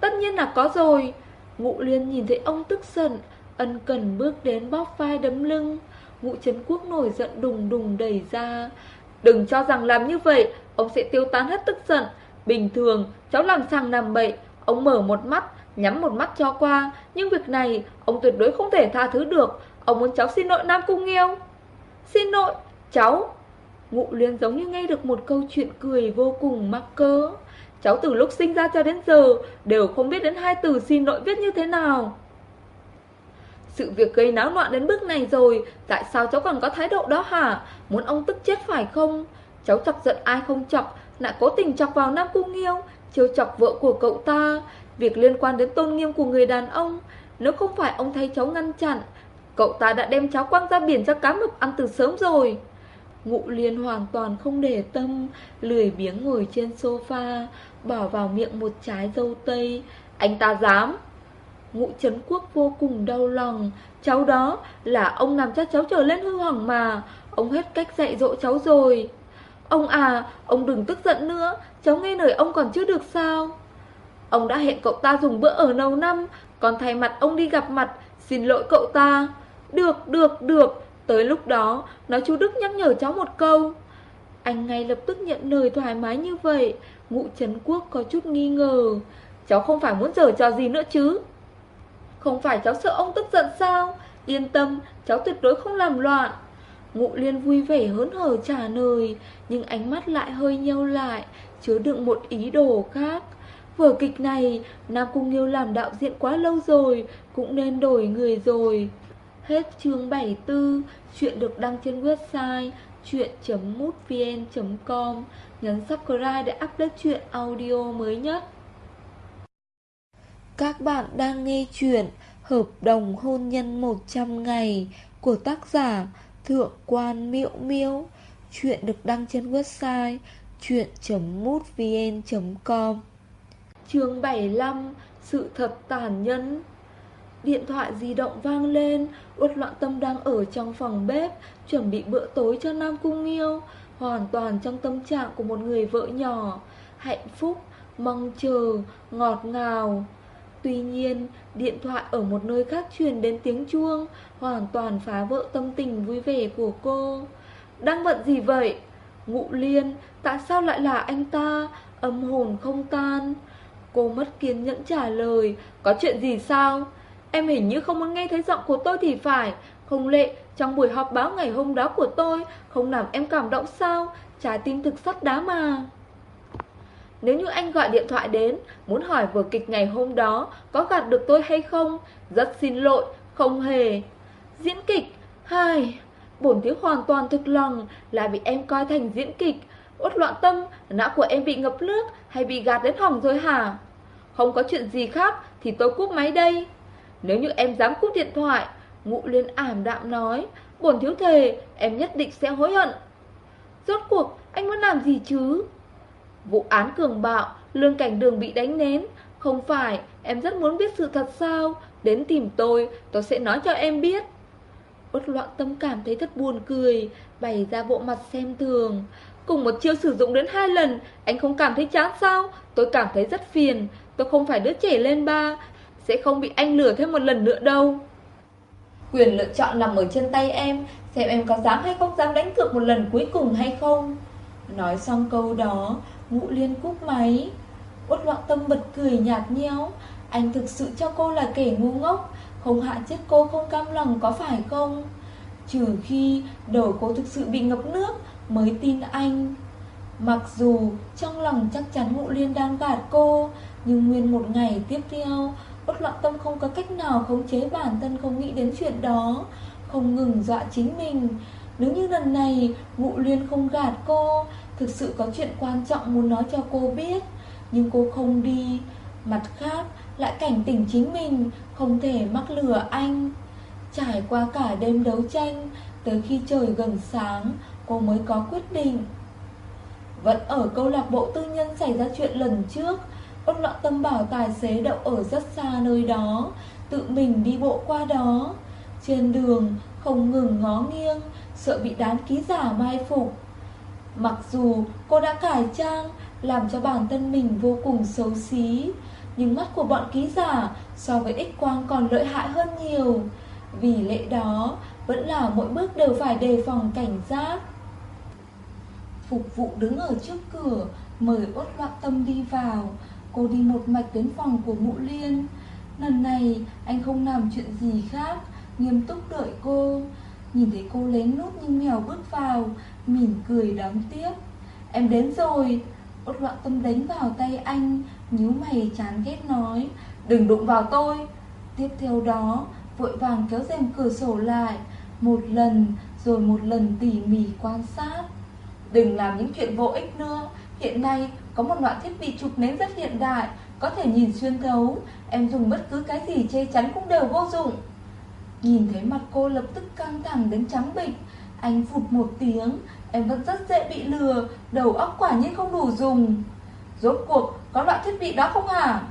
S1: Tất nhiên là có rồi. Ngụ Liên nhìn thấy ông tức giận, Ân cần bước đến bóp vai đấm lưng. Ngụ Trấn Quốc nổi giận đùng đùng đẩy ra. Đừng cho rằng làm như vậy, Ông sẽ tiêu tán hết tức giận. Bình thường, cháu làm sàng làm bậy, Ông mở một mắt Nhắm một mắt cho qua. Nhưng việc này, ông tuyệt đối không thể tha thứ được. Ông muốn cháu xin lỗi Nam Cung Nghiêu. Xin lỗi, cháu. Ngụ liên giống như nghe được một câu chuyện cười vô cùng mắc cỡ. Cháu từ lúc sinh ra cho đến giờ Đều không biết đến hai từ xin lỗi viết như thế nào. Sự việc gây náo loạn đến bước này rồi, Tại sao cháu còn có thái độ đó hả? Muốn ông tức chết phải không? Cháu chọc giận ai không chọc, Lại cố tình chọc vào Nam Cung Nghiêu Chiêu chọc vợ của cậu ta. Việc liên quan đến tôn nghiêm của người đàn ông Nếu không phải ông thấy cháu ngăn chặn Cậu ta đã đem cháu quăng ra biển cho cá mập ăn từ sớm rồi. Ngụ liên hoàn toàn không để tâm Lười biếng ngồi trên sofa Bỏ vào miệng một trái dâu tây. Anh ta dám. Ngụ Trấn Quốc vô cùng đau lòng. Cháu đó là ông làm cho cháu trở lên hư hỏng mà. Ông hết cách dạy dỗ cháu rồi. Ông à, ông đừng tức giận nữa. Cháu nghe lời ông còn chưa được sao? Ông đã hẹn cậu ta dùng bữa ở lâu năm. Còn thay mặt ông đi gặp mặt Xin lỗi cậu ta. Được, được, được. Tới lúc đó, nói chú Đức nhắc nhở cháu một câu. Anh ngay lập tức nhận lời thoải mái như vậy. Ngụ Trấn Quốc có chút nghi ngờ. Cháu không phải muốn giở trò gì nữa chứ? Không phải cháu sợ ông tức giận sao? Yên tâm cháu tuyệt đối không làm loạn. Ngụ liên vui vẻ hớn hở trả lời Nhưng ánh mắt lại hơi nheo lại Chứa đựng một ý đồ khác. Vở kịch này, Nam Cung Nghiêu làm đạo diễn quá lâu rồi, Cũng nên đổi người rồi. Hết chương 74 Chuyện được đăng trên website chuyện.mútvn.com Nhấn subscribe để update chuyện audio mới nhất. Các bạn đang nghe chuyện Hợp đồng hôn nhân 100 ngày của tác giả Thượng quan Miễu Miễu. Chuyện được đăng trên website chuyện.mútvn.com Chương 75 Sự thật tàn nhẫn Điện thoại di động vang lên Uất loạn tâm đang ở trong phòng bếp Chuẩn bị bữa tối cho Nam Cung Nghiêu Hoàn toàn trong tâm trạng của một người vợ nhỏ Hạnh phúc, mong chờ, ngọt ngào Tuy nhiên, điện thoại ở một nơi khác truyền đến tiếng chuông, hoàn toàn phá vỡ tâm tình vui vẻ của cô. Đang bận gì vậy? Ngụ liên, tại sao lại là anh ta? Âm hồn không tan. Cô mất kiên nhẫn trả lời, có chuyện gì sao? Em hình như không muốn nghe thấy giọng của tôi thì phải. Không lệ, trong buổi họp báo ngày hôm đó của tôi, không làm em cảm động sao? Trái tim thực sắt đá mà. Nếu như anh gọi điện thoại đến Muốn hỏi vở kịch ngày hôm đó Có gạt được tôi hay không Rất xin lỗi, không hề Diễn kịch, hai Bổn thiếu hoàn toàn thực lòng Là bị em coi thành diễn kịch Út loạn tâm, não của em bị ngập nước Hay bị gạt đến hỏng rồi hả? Không có chuyện gì khác Thì tôi cúp máy đây. Nếu như em dám cúp điện thoại Ngụ liên ảm đạm nói Bổn thiếu thề, em nhất định sẽ hối hận. Rốt cuộc, anh muốn làm gì chứ? Vụ án cường bạo, lương cảnh đường bị đánh nén Không phải, em rất muốn biết sự thật sao? Đến tìm tôi, tôi sẽ nói cho em biết. Uất loạn tâm cảm thấy thật buồn cười Bày ra bộ mặt xem thường. Cùng một chiêu sử dụng đến hai lần, Anh không cảm thấy chán sao? Tôi cảm thấy rất phiền. Tôi không phải đứa trẻ lên ba, Sẽ không bị anh lừa thêm một lần nữa đâu. Quyền lựa chọn nằm ở trên tay em, Xem em có dám hay không dám đánh cược một lần cuối cùng hay không. Nói xong câu đó, Ngũ liên cúp máy. Uất loạn tâm bật cười nhạt nhẽo. Anh thực sự cho cô là kẻ ngu ngốc, Không hạ chết cô không cam lòng có phải không? Trừ khi đầu cô thực sự bị ngập nước Mới tin anh. Mặc dù trong lòng chắc chắn Ngụ Liên đang gạt cô, Nhưng nguyên một ngày tiếp theo Út loạn tâm không có cách nào khống chế bản thân không nghĩ đến chuyện đó, Không ngừng dọa chính mình. Nếu như lần này Ngụ Liên không gạt cô, Thực sự có chuyện quan trọng muốn nói cho cô biết. Nhưng cô không đi, Mặt khác lại cảnh tỉnh chính mình, Không thể mắc lừa anh. Trải qua cả đêm đấu tranh, Tới khi trời gần sáng Cô mới có quyết định. Vẫn ở câu lạc bộ tư nhân xảy ra chuyện lần trước, Ông Lọ tâm bảo tài xế đậu ở rất xa nơi đó, Tự mình đi bộ qua đó. Trên đường, không ngừng ngó nghiêng, Sợ bị đám ký giả mai phục. Mặc dù cô đã cải trang, Làm cho bản thân mình vô cùng xấu xí, Nhưng mắt của bọn ký giả So với x quang còn lợi hại hơn nhiều. Vì lẽ đó, Vẫn là mỗi bước đều phải đề phòng cảnh giác. Phục vụ đứng ở trước cửa, Mời ốt loạn tâm đi vào. Cô đi một mạch đến phòng của mụ liên. Lần này, anh không làm chuyện gì khác, Nghiêm túc đợi cô. Nhìn thấy cô lén lút như mèo bước vào, Mỉm cười đón tiếp. Em đến rồi. Ốt loạn tâm đánh vào tay anh, nhíu mày chán ghét nói, Đừng đụng vào tôi. Tiếp theo đó, vội vàng kéo rèm cửa sổ lại, Một lần, rồi một lần tỉ mỉ quan sát. Đừng làm những chuyện vô ích nữa. Hiện nay, có một loại thiết bị chụp nến rất hiện đại. Có thể nhìn xuyên thấu. Em dùng bất cứ cái gì che chắn cũng đều vô dụng. Nhìn thấy mặt cô lập tức căng thẳng đến trắng bịch Anh phụt một tiếng. Em vẫn rất dễ bị lừa. Đầu óc quả nhiên không đủ dùng. Rốt cuộc, có loại thiết bị đó không hả?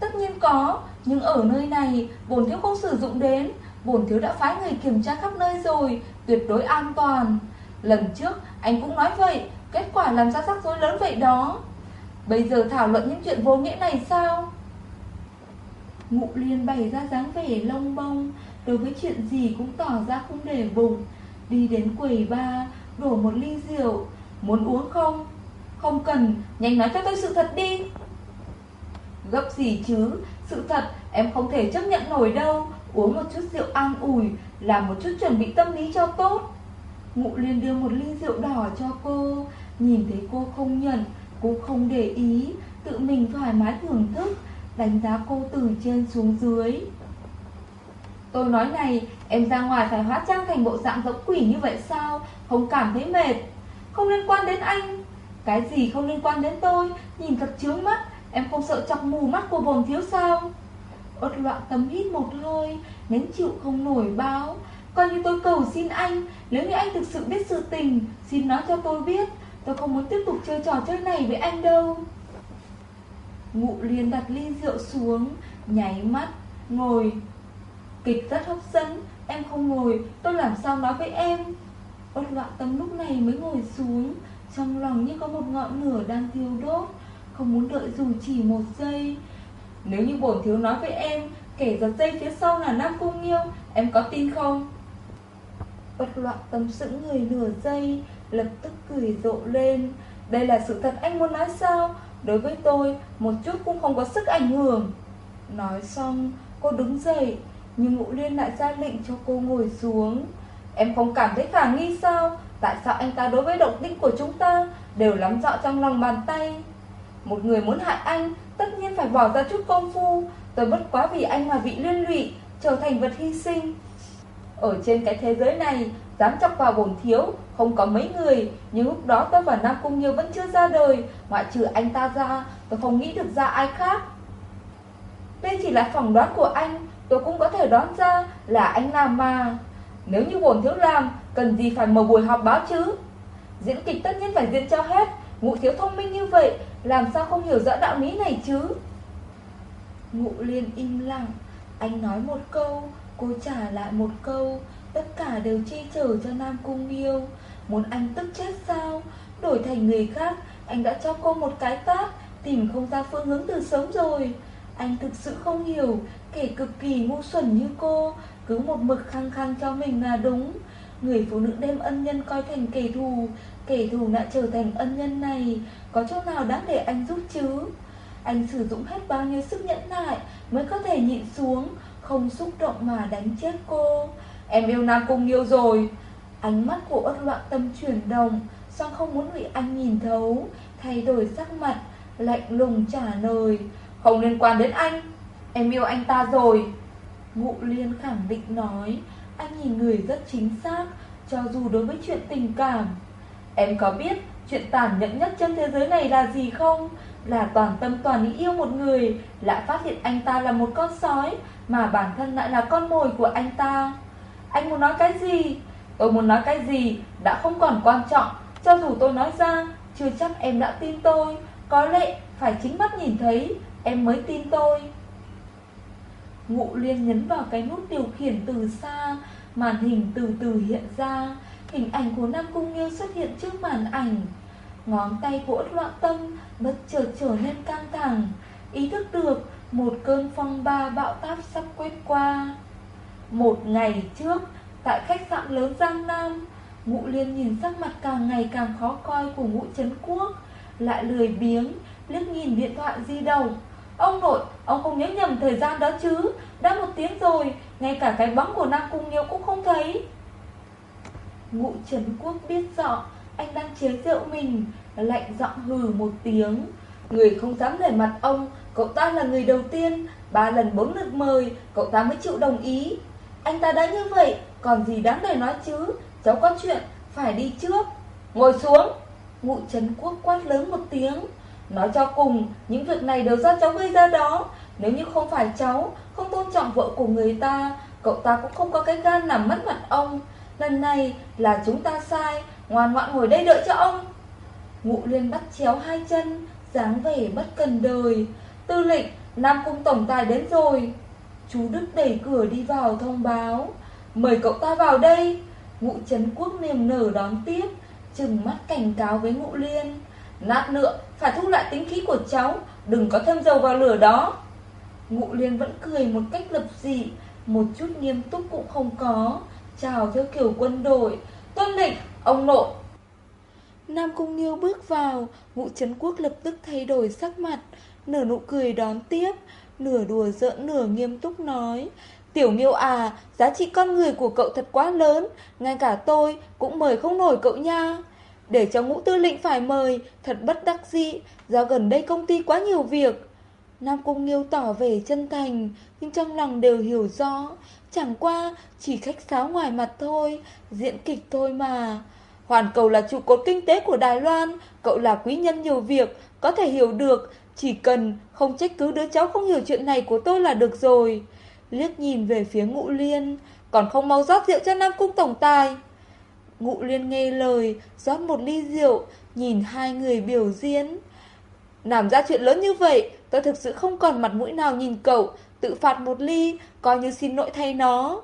S1: Tất nhiên có. Nhưng ở nơi này bổn thiếu không sử dụng đến. Bổn thiếu đã phái người kiểm tra khắp nơi rồi. Tuyệt đối an toàn. Lần trước, anh cũng nói vậy. Kết quả làm ra rắc rối lớn vậy đó. Bây giờ thảo luận những chuyện vô nghĩa này sao? Ngụ liên bày ra dáng vẻ lông bông, Đối với chuyện gì cũng tỏ ra không để bụng. Đi đến quầy ba Đổ một ly rượu. Muốn uống không? Không cần, Nhanh nói cho tôi sự thật đi. Gấp gì chứ? Sự thật, em không thể chấp nhận nổi đâu. Uống một chút rượu an ủi Làm một chút chuẩn bị tâm lý cho tốt. Ngụ liền đưa một ly rượu đỏ cho cô. Nhìn thấy cô không nhận, Cô không để ý, Tự mình thoải mái thưởng thức, Đánh giá cô từ trên xuống dưới. Tôi nói này, Em ra ngoài phải hóa trang thành bộ dạng giống quỷ như vậy sao? Không cảm thấy mệt. Không liên quan đến anh. Cái gì không liên quan đến tôi? Nhìn thật chướng mắt. Em không sợ chọc mù mắt của bồn thiếu sao? Ốt loạn tấm hít một hơi Nén chịu không nổi báo. Coi như tôi cầu xin anh nếu như anh thực sự biết sự tình, Xin nói cho tôi biết. Tôi không muốn tiếp tục chơi trò chơi này với anh đâu. Ngụ liền đặt ly rượu xuống, Nháy mắt, Ngồi. Kịch rất hấp dẫn, Em không ngồi, Tôi làm sao nói với em? Ốt loạn tâm lúc này mới ngồi xuống, Trong lòng như có một ngọn lửa đang thiêu đốt, Không muốn đợi dù chỉ một giây. Nếu như bổn thiếu nói với em, kể giật dây phía sau là Nam Cung Nghiêu, Em có tin không? Bất loạn tâm sững người nửa giây, Lập tức cười rộ lên. Đây là sự thật anh muốn nói sao? Đối với tôi, Một chút cũng không có sức ảnh hưởng. Nói xong, cô đứng dậy, Nhưng ngũ liên lại ra lệnh cho cô ngồi xuống. Em không cảm thấy khả nghi sao? Tại sao anh ta đối với động tĩnh của chúng ta Đều lắm rõ trong lòng bàn tay? Một người muốn hại anh, Tất nhiên phải bỏ ra chút công phu. Tôi bất quá vì anh mà bị liên lụy, Trở thành vật hy sinh. Ở trên cái thế giới này, Dám chọc vào bổn thiếu, Không có mấy người. Nhưng lúc đó tôi và Nam Cung Nhiêu vẫn chưa ra đời. Ngoại trừ anh ta ra, Tôi không nghĩ được ra ai khác. Đây chỉ là phỏng đoán của anh. Tôi cũng có thể đoán ra là anh làm mà. Nếu như bổn thiếu làm, Cần gì phải mở buổi họp báo chứ? Diễn kịch tất nhiên phải diễn cho hết. Ngụ thiếu thông minh như vậy, Làm sao không hiểu rõ đạo lý này chứ? Ngụ liên im lặng. Anh nói một câu Cô trả lại một câu, Tất cả đều chi trở cho Nam Cung yêu. Muốn anh tức chết sao? Đổi thành người khác, Anh đã cho cô một cái tát, Tìm không ra phương hướng từ sớm rồi. Anh thực sự không hiểu, Kẻ cực kỳ ngu xuẩn như cô, Cứ một mực khăng khăng cho mình là đúng. Người phụ nữ đem ân nhân coi thành kẻ thù Kẻ thù đã trở thành ân nhân này, Có chỗ nào đáng để anh giúp chứ? Anh sử dụng hết bao nhiêu sức nhẫn nại Mới có thể nhịn xuống không xúc động mà đánh chết cô. Em yêu Nam Cung yêu rồi. Ánh mắt của ất loạn tâm chuyển động Xong không muốn bị anh nhìn thấu. Thay đổi sắc mặt, Lạnh lùng trả lời, Không liên quan đến anh. Em yêu anh ta rồi. Ngụ liên khẳng định nói. Anh nhìn người rất chính xác, Cho dù đối với chuyện tình cảm. Em có biết chuyện tàn nhẫn nhất trên thế giới này là gì không? Là toàn tâm toàn ý yêu một người Lại phát hiện anh ta là một con sói mà bản thân lại là con mồi của anh ta. Anh muốn nói cái gì? Tôi muốn nói cái gì đã không còn quan trọng. Cho dù tôi nói ra, chưa chắc em đã tin tôi. Có lẽ phải chính mắt nhìn thấy, Em mới tin tôi. Ngụ liên nhấn vào cái nút điều khiển từ xa, Màn hình từ từ hiện ra. Hình ảnh của Nam Cung Nghiêu xuất hiện trước màn ảnh. Ngón tay của ất loạn tâm Bất chợt trở nên căng thẳng. Ý thức được một cơn phong ba bão táp sắp quét qua. Một ngày trước Tại khách sạn lớn Giang Nam Ngụ liên nhìn sắc mặt càng ngày càng khó coi của ngụ Trấn Quốc Lại lười biếng liếc nhìn điện thoại di động. Ông nội, ông không nhớ nhầm thời gian đó chứ? Đã một tiếng rồi Ngay cả cái bóng của Nam Cung Nghiêu cũng không thấy. Ngụ Trấn Quốc biết rõ Anh đang chế rượu mình Lạnh giọng hừ một tiếng. Người không dám để mặt ông Cậu ta là người đầu tiên, Ba lần bốn lượt mời, Cậu ta mới chịu đồng ý. Anh ta đã như vậy, Còn gì đáng để nói chứ? Cháu có chuyện, Phải đi trước. Ngồi xuống. Ngụ Trấn Quốc quát lớn một tiếng. Nói cho cùng, Những việc này đều do cháu gây ra đó. Nếu như không phải cháu, Không tôn trọng vợ của người ta, Cậu ta cũng không có cái gan nằm mất mặt ông. Lần này là chúng ta sai, Ngoan ngoãn ngồi đây đợi cho ông. Ngụ liên bắt chéo hai chân, dáng vẻ bất cần đời. Tư lệnh Nam Cung Tổng Tài đến rồi. Chú Đức đẩy cửa đi vào thông báo. Mời cậu ta vào đây. Ngụ Trấn Quốc niềm nở đón tiếp Trừng mắt cảnh cáo với Ngụ Liên. Nát nữa Phải thu lại tính khí của cháu Đừng có thêm dầu vào lửa đó. Ngụ Liên vẫn cười một cách lập dị Một chút nghiêm túc cũng không có. Chào theo kiểu quân đội Tuân định, ông nội. Nam Cung Nghiêu bước vào Ngụ Trấn Quốc lập tức thay đổi sắc mặt. Nở nụ cười đón tiếp, Nửa đùa giỡn, nửa nghiêm túc nói, Tiểu Miêu à Giá trị con người của cậu thật quá lớn, Ngay cả tôi cũng mời không nổi cậu nha. Để cho ngũ tư lệnh phải mời, Thật bất đắc dĩ Do gần đây công ty quá nhiều việc. Nam Cung Nghiêu tỏ vẻ chân thành, Nhưng trong lòng đều hiểu rõ, Chẳng qua chỉ khách sáo ngoài mặt thôi Diễn kịch thôi mà. Hoàn cầu là trụ cột kinh tế của Đài Loan, Cậu là quý nhân nhiều việc, Có thể hiểu được chỉ cần không trách cứ đứa cháu không hiểu chuyện này của tôi là được rồi. Liếc nhìn về phía ngụ liên, Còn không mau rót rượu cho Nam Cung Tổng Tài. Ngụ liên nghe lời, rót một ly rượu, Nhìn hai người biểu diễn. Làm ra chuyện lớn như vậy, Tôi thực sự không còn mặt mũi nào nhìn cậu, Tự phạt một ly, Coi như xin lỗi thay nó.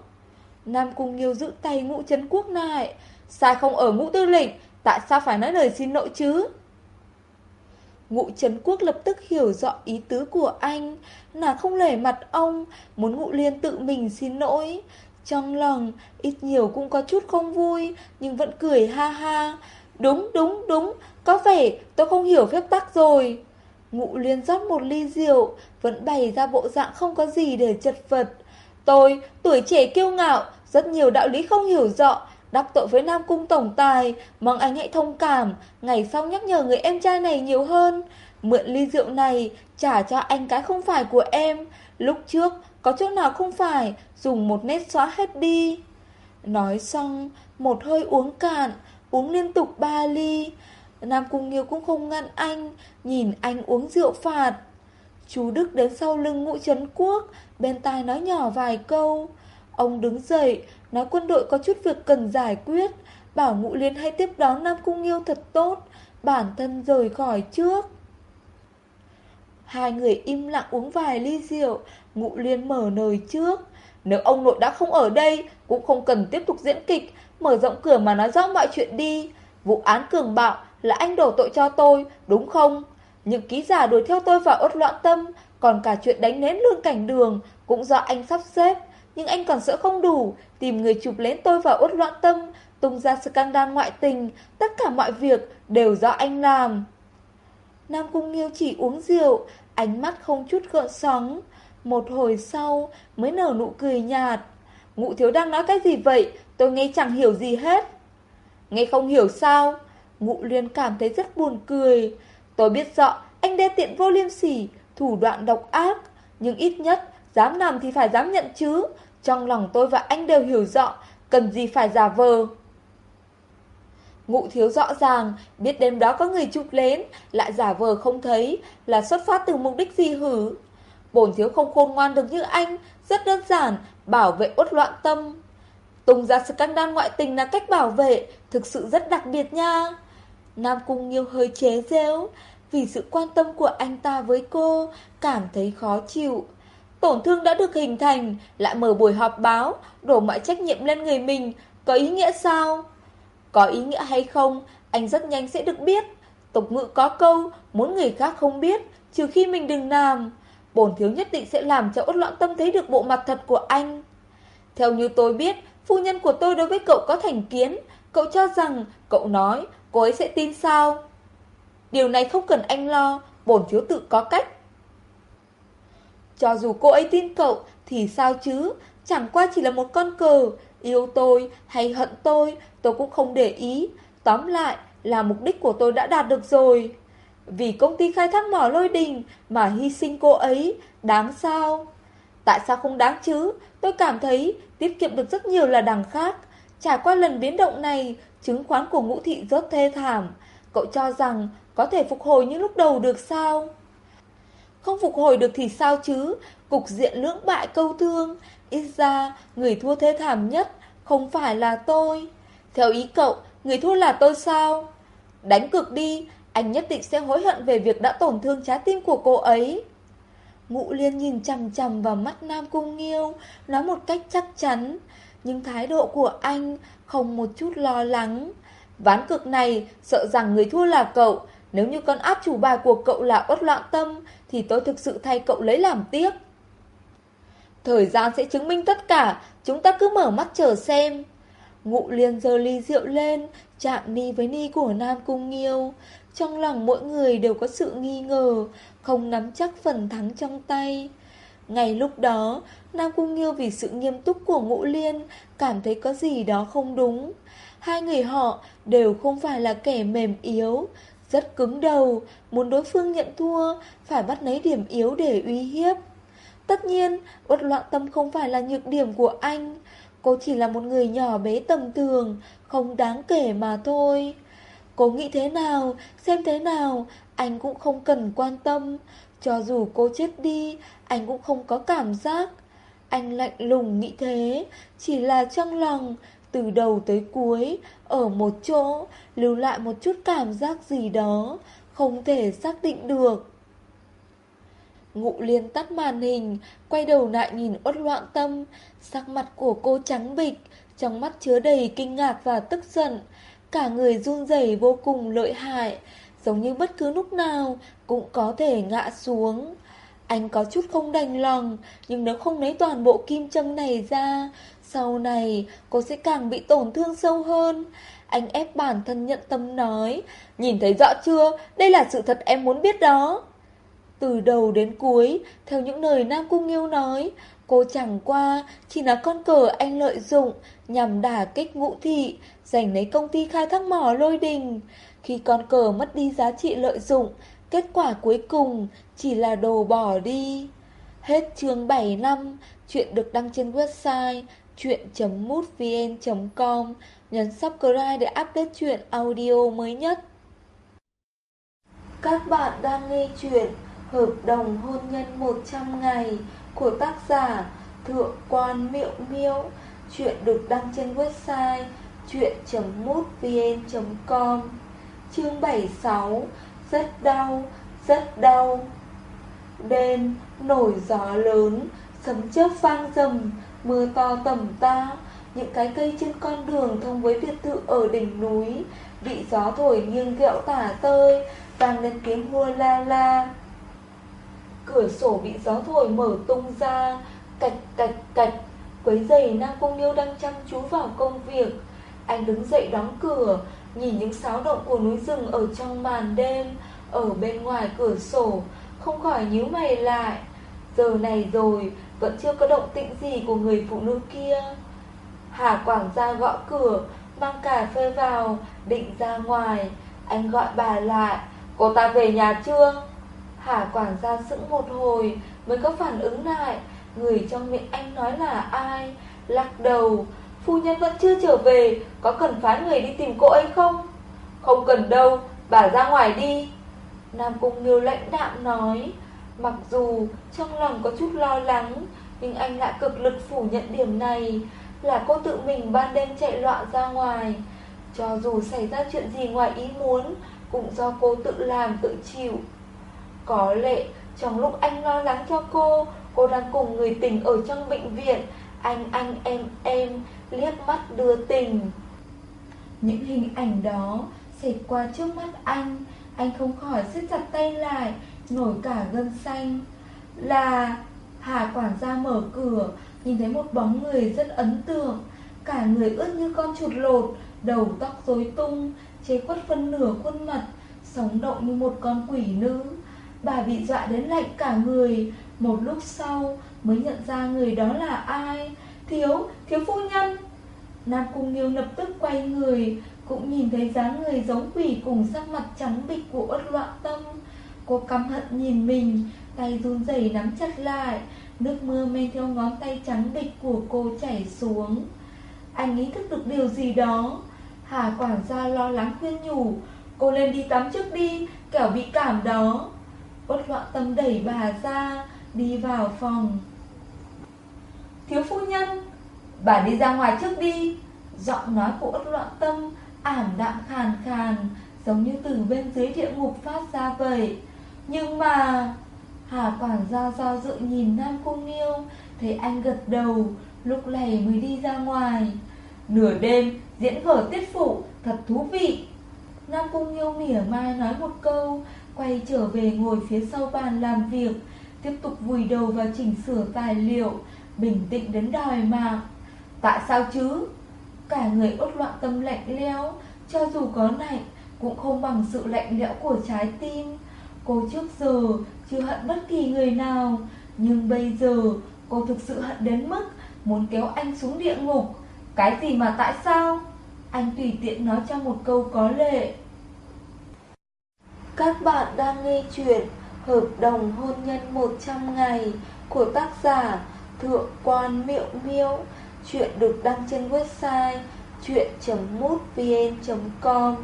S1: Nam Cung Nghiêu giữ tay ngũ chấn quốc lại. Sai không ở ngũ tư lệnh, Tại sao phải nói lời xin lỗi chứ? Ngụ Trấn Quốc lập tức hiểu rõ ý tứ của anh. Nàng không lể mặt ông, Muốn ngụ liên tự mình xin lỗi. Trong lòng, ít nhiều cũng có chút không vui, Nhưng vẫn cười ha ha. Đúng đúng đúng, Có vẻ tôi không hiểu phép tắc rồi. Ngụ liên rót một ly rượu, Vẫn bày ra bộ dạng không có gì để chật vật. Tôi, tuổi trẻ kiêu ngạo, Rất nhiều đạo lý không hiểu rõ Đắc tội với Nam Cung Tổng Tài, Mong anh hãy thông cảm. Ngày sau nhắc nhở người em trai này nhiều hơn. Mượn ly rượu này, Trả cho anh cái không phải của em. Lúc trước, có chỗ nào không phải, Dùng một nét xóa hết đi. Nói xong, Một hơi uống cạn, Uống liên tục ba ly. Nam Cung Nghiêu cũng không ngăn anh, Nhìn anh uống rượu phạt. Chú Đức đến sau lưng ngũ Trấn Quốc, Bên tai nói nhỏ vài câu. Ông đứng dậy Nói quân đội có chút việc cần giải quyết. Bảo ngũ liên hay tiếp đón Nam Cung Nghiêu thật tốt. Bản thân rời khỏi trước. Hai người im lặng uống vài ly rượu. Ngũ liên mở lời trước. Nếu ông nội đã không ở đây, Cũng không cần tiếp tục diễn kịch. Mở rộng cửa mà nói rõ mọi chuyện đi. Vụ án cường bạo là anh đổ tội cho tôi, Đúng không? Những ký giả đuổi theo tôi vào ốt loạn tâm. Còn cả chuyện đánh nến lương cảnh đường Cũng do anh sắp xếp. Nhưng anh còn sợ không đủ, Tìm người chụp lén tôi vào út loạn tâm, Tung ra scandal ngoại tình, Tất cả mọi việc đều do anh làm. Nam Cung Nghiêu chỉ uống rượu, Ánh mắt không chút gợn sóng. Một hồi sau, mới nở nụ cười nhạt. Ngụ thiếu đang nói cái gì vậy? Tôi nghe chẳng hiểu gì hết. Nghe không hiểu sao? Ngụ liên cảm thấy rất buồn cười. Tôi biết rõ, anh đe tiện vô liêm sỉ, Thủ đoạn độc ác. Nhưng ít nhất, Dám làm thì phải dám nhận chứ. Trong lòng tôi và anh đều hiểu rõ Cần gì phải giả vờ. Ngụ thiếu rõ ràng Biết đêm đó có người chụp lén Lại giả vờ không thấy Là xuất phát từ mục đích gì hử? Bổn thiếu không khôn ngoan được như anh Rất đơn giản Bảo vệ uất loạn tâm. Tung ra scandal ngoại tình là cách bảo vệ Thực sự rất đặc biệt nha. Nam Cung Nghiêu hơi chế giễu, vì sự quan tâm của anh ta với cô, cảm thấy khó chịu. Tổn thương đã được hình thành, lại mở buổi họp báo, đổ mọi trách nhiệm lên người mình, có ý nghĩa sao? Có ý nghĩa hay không, anh rất nhanh sẽ được biết. Tục ngữ có câu, muốn người khác không biết, trừ khi mình đừng làm. Bổn thiếu nhất định sẽ làm cho ốt loạn tâm thấy được bộ mặt thật của anh. Theo như tôi biết, phu nhân của tôi đối với cậu có thành kiến. Cậu cho rằng, cậu nói, cô ấy sẽ tin sao? Điều này không cần anh lo, bổn thiếu tự có cách. Cho dù cô ấy tin cậu thì sao chứ, chẳng qua chỉ là một con cờ, yêu tôi hay hận tôi, tôi cũng không để ý. Tóm lại là mục đích của tôi đã đạt được rồi. Vì công ty khai thác mỏ lôi đình mà hy sinh cô ấy, đáng sao? Tại sao không đáng chứ? Tôi cảm thấy tiết kiệm được rất nhiều là đằng khác. Trải qua lần biến động này, chứng khoán của ngũ thị rất thê thảm. Cậu cho rằng có thể phục hồi như lúc đầu được sao? Không phục hồi được thì sao chứ? Cục diện lưỡng bại câu thương. Ít ra, người thua thế thảm nhất không phải là tôi. Theo ý cậu, người thua là tôi sao? Đánh cực đi, anh nhất định sẽ hối hận về việc đã tổn thương trái tim của cô ấy. Ngụ liên nhìn chằm chằm vào mắt Nam Cung Nghiêu, nói một cách chắc chắn. Nhưng thái độ của anh không một chút lo lắng. Ván cực này, sợ rằng người thua là cậu. Nếu như con áp chủ bài của cậu là uất loạn tâm, thì tôi thực sự thay cậu lấy làm tiếc. Thời gian sẽ chứng minh tất cả, chúng ta cứ mở mắt chờ xem. Ngụ liên giơ ly rượu lên, chạm ni với ni của Nam Cung Nghiêu. Trong lòng mỗi người đều có sự nghi ngờ, không nắm chắc phần thắng trong tay. Ngày lúc đó, Nam Cung Nghiêu vì sự nghiêm túc của Ngũ Liên cảm thấy có gì đó không đúng. Hai người họ đều không phải là kẻ mềm yếu, rất cứng đầu, muốn đối phương nhận thua, phải bắt lấy điểm yếu để uy hiếp. Tất nhiên, uất loạn tâm không phải là nhược điểm của anh, cô chỉ là một người nhỏ bé tầm thường, không đáng kể mà thôi. Cô nghĩ thế nào, xem thế nào, anh cũng không cần quan tâm. Cho dù cô chết đi, anh cũng không có cảm giác. Anh lạnh lùng nghĩ thế, chỉ là trong lòng, từ đầu tới cuối, ở một chỗ, lưu lại một chút cảm giác gì đó, không thể xác định được. Ngụ liên tắt màn hình, quay đầu lại nhìn uất loạn tâm, sắc mặt của cô trắng bịch, trong mắt chứa đầy kinh ngạc và tức giận, cả người run rẩy vô cùng lợi hại, giống như bất cứ lúc nào cũng có thể ngã xuống. Anh có chút không đành lòng, nhưng nếu không lấy toàn bộ kim châm này ra, sau này cô sẽ càng bị tổn thương sâu hơn. Anh ép bản thân nhận tâm nói, nhìn thấy rõ chưa, đây là sự thật em muốn biết đó. Từ đầu đến cuối, theo những lời Nam Cung Nghiêu nói, cô chẳng qua chỉ là con cờ anh lợi dụng nhằm đả kích ngũ thị, giành lấy công ty khai thác mỏ lôi đình. Khi con cờ mất đi giá trị lợi dụng, kết quả cuối cùng chỉ là đồ bỏ đi. Hết chương 7 năm, chuyện được đăng trên website chuyện.mútvn.com. Nhấn subscribe để update chuyện audio mới nhất. Các bạn đang nghe chuyện Hợp đồng hôn nhân 100 ngày của tác giả Thượng quan Miệu Miêu. Chuyện được đăng trên website chuyện.mútvn.com Chương 76 Rất đau, rất đau Đêm, nổi gió lớn, sấm chớp vang rầm, mưa to tầm ta Những cái cây trên con đường thông với biệt thự ở đỉnh núi Bị gió thổi nghiêng gẹo tả tơi, vang lên tiếng hua la la. Cửa sổ bị gió thổi mở tung ra, cạch cạch cạch. Quấy giày Nam công Nghiêu đang chăm chú vào công việc. Anh đứng dậy đóng cửa Nhìn những xáo động của núi rừng ở trong màn đêm Ở bên ngoài cửa sổ. Không khỏi nhíu mày lại. Giờ này rồi, Vẫn chưa có động tĩnh gì của người phụ nữ kia. Hà Quảng ra gõ cửa, Mang cà phê vào, Định ra ngoài. Anh gọi bà lại, Cô ta về nhà chưa? Hà Quảng ra sững một hồi, Mới có phản ứng lại. Người trong miệng anh nói là ai? Lắc đầu, Phu nhân vẫn chưa trở về, Có cần phái người đi tìm cô ấy không? Không cần đâu, Bà ra ngoài đi. Nam Cung Nghiêu lãnh đạm nói. Mặc dù trong lòng có chút lo lắng, Nhưng anh lại cực lực phủ nhận điểm này, Là cô tự mình ban đêm chạy loạn ra ngoài. Cho dù xảy ra chuyện gì ngoài ý muốn, Cũng do cô tự làm, tự chịu. Có lẽ trong lúc anh lo lắng cho cô Cô đang cùng người tình ở trong bệnh viện, Anh anh em em, liếc mắt đưa tình. Những hình ảnh đó xẹt qua trước mắt anh Anh không khỏi siết chặt tay lại Nổi cả gân xanh. Là Hà quản gia mở cửa Nhìn thấy một bóng người rất ấn tượng. Cả người ướt như con chuột lột Đầu tóc rối tung Chế quất phân nửa khuôn mặt Sống động như một con quỷ nữ. Bà bị dọa đến lạnh cả người. Một lúc sau mới nhận ra người đó là ai. Thiếu, thiếu phu nhân. Nam Cung Nghiêu lập tức quay người Cũng nhìn thấy dáng người giống quỷ Cùng sắc mặt trắng bịch của uất loạn tâm. Cô căm hận nhìn mình, Tay run rẩy nắm chặt lại. Nước mưa men theo ngón tay trắng bịch của cô chảy xuống. Anh ý thức được điều gì đó. Hà quản gia lo lắng khuyên nhủ, Cô lên đi tắm trước đi, Kẻo bị cảm đó. Bất loạn tâm đẩy bà ra, Đi vào phòng. Thiếu phu nhân, Bà đi ra ngoài trước đi. Giọng nói của ất loạn tâm Ảm đạm khàn khàn, Giống như từ bên dưới địa ngục phát ra vậy. Nhưng mà Hà quản gia do dự nhìn Nam Cung Nghiêu Thấy anh gật đầu, Lúc này mới đi ra ngoài. Nửa đêm, diễn vở tiết phụ, Thật thú vị. Nam Cung Nghiêu mỉa mai nói một câu, Quay trở về ngồi phía sau bàn làm việc, Tiếp tục vùi đầu vào chỉnh sửa tài liệu, Bình tĩnh đến đòi mạng. Tại sao chứ? Cả người ốt loạn tâm lạnh lẽo, Cho dù có lạnh, Cũng không bằng sự lạnh lẽo của trái tim. Cô trước giờ chưa hận bất kỳ người nào. Nhưng bây giờ cô thực sự hận đến mức Muốn kéo anh xuống địa ngục. Cái gì mà tại sao? Anh tùy tiện nói cho một câu có lệ. Các bạn đang nghe chuyện Hợp đồng hôn nhân 100 ngày Của tác giả Thượng quan Miệu Miêu. Chuyện được đăng trên website chuyện.mútvn.com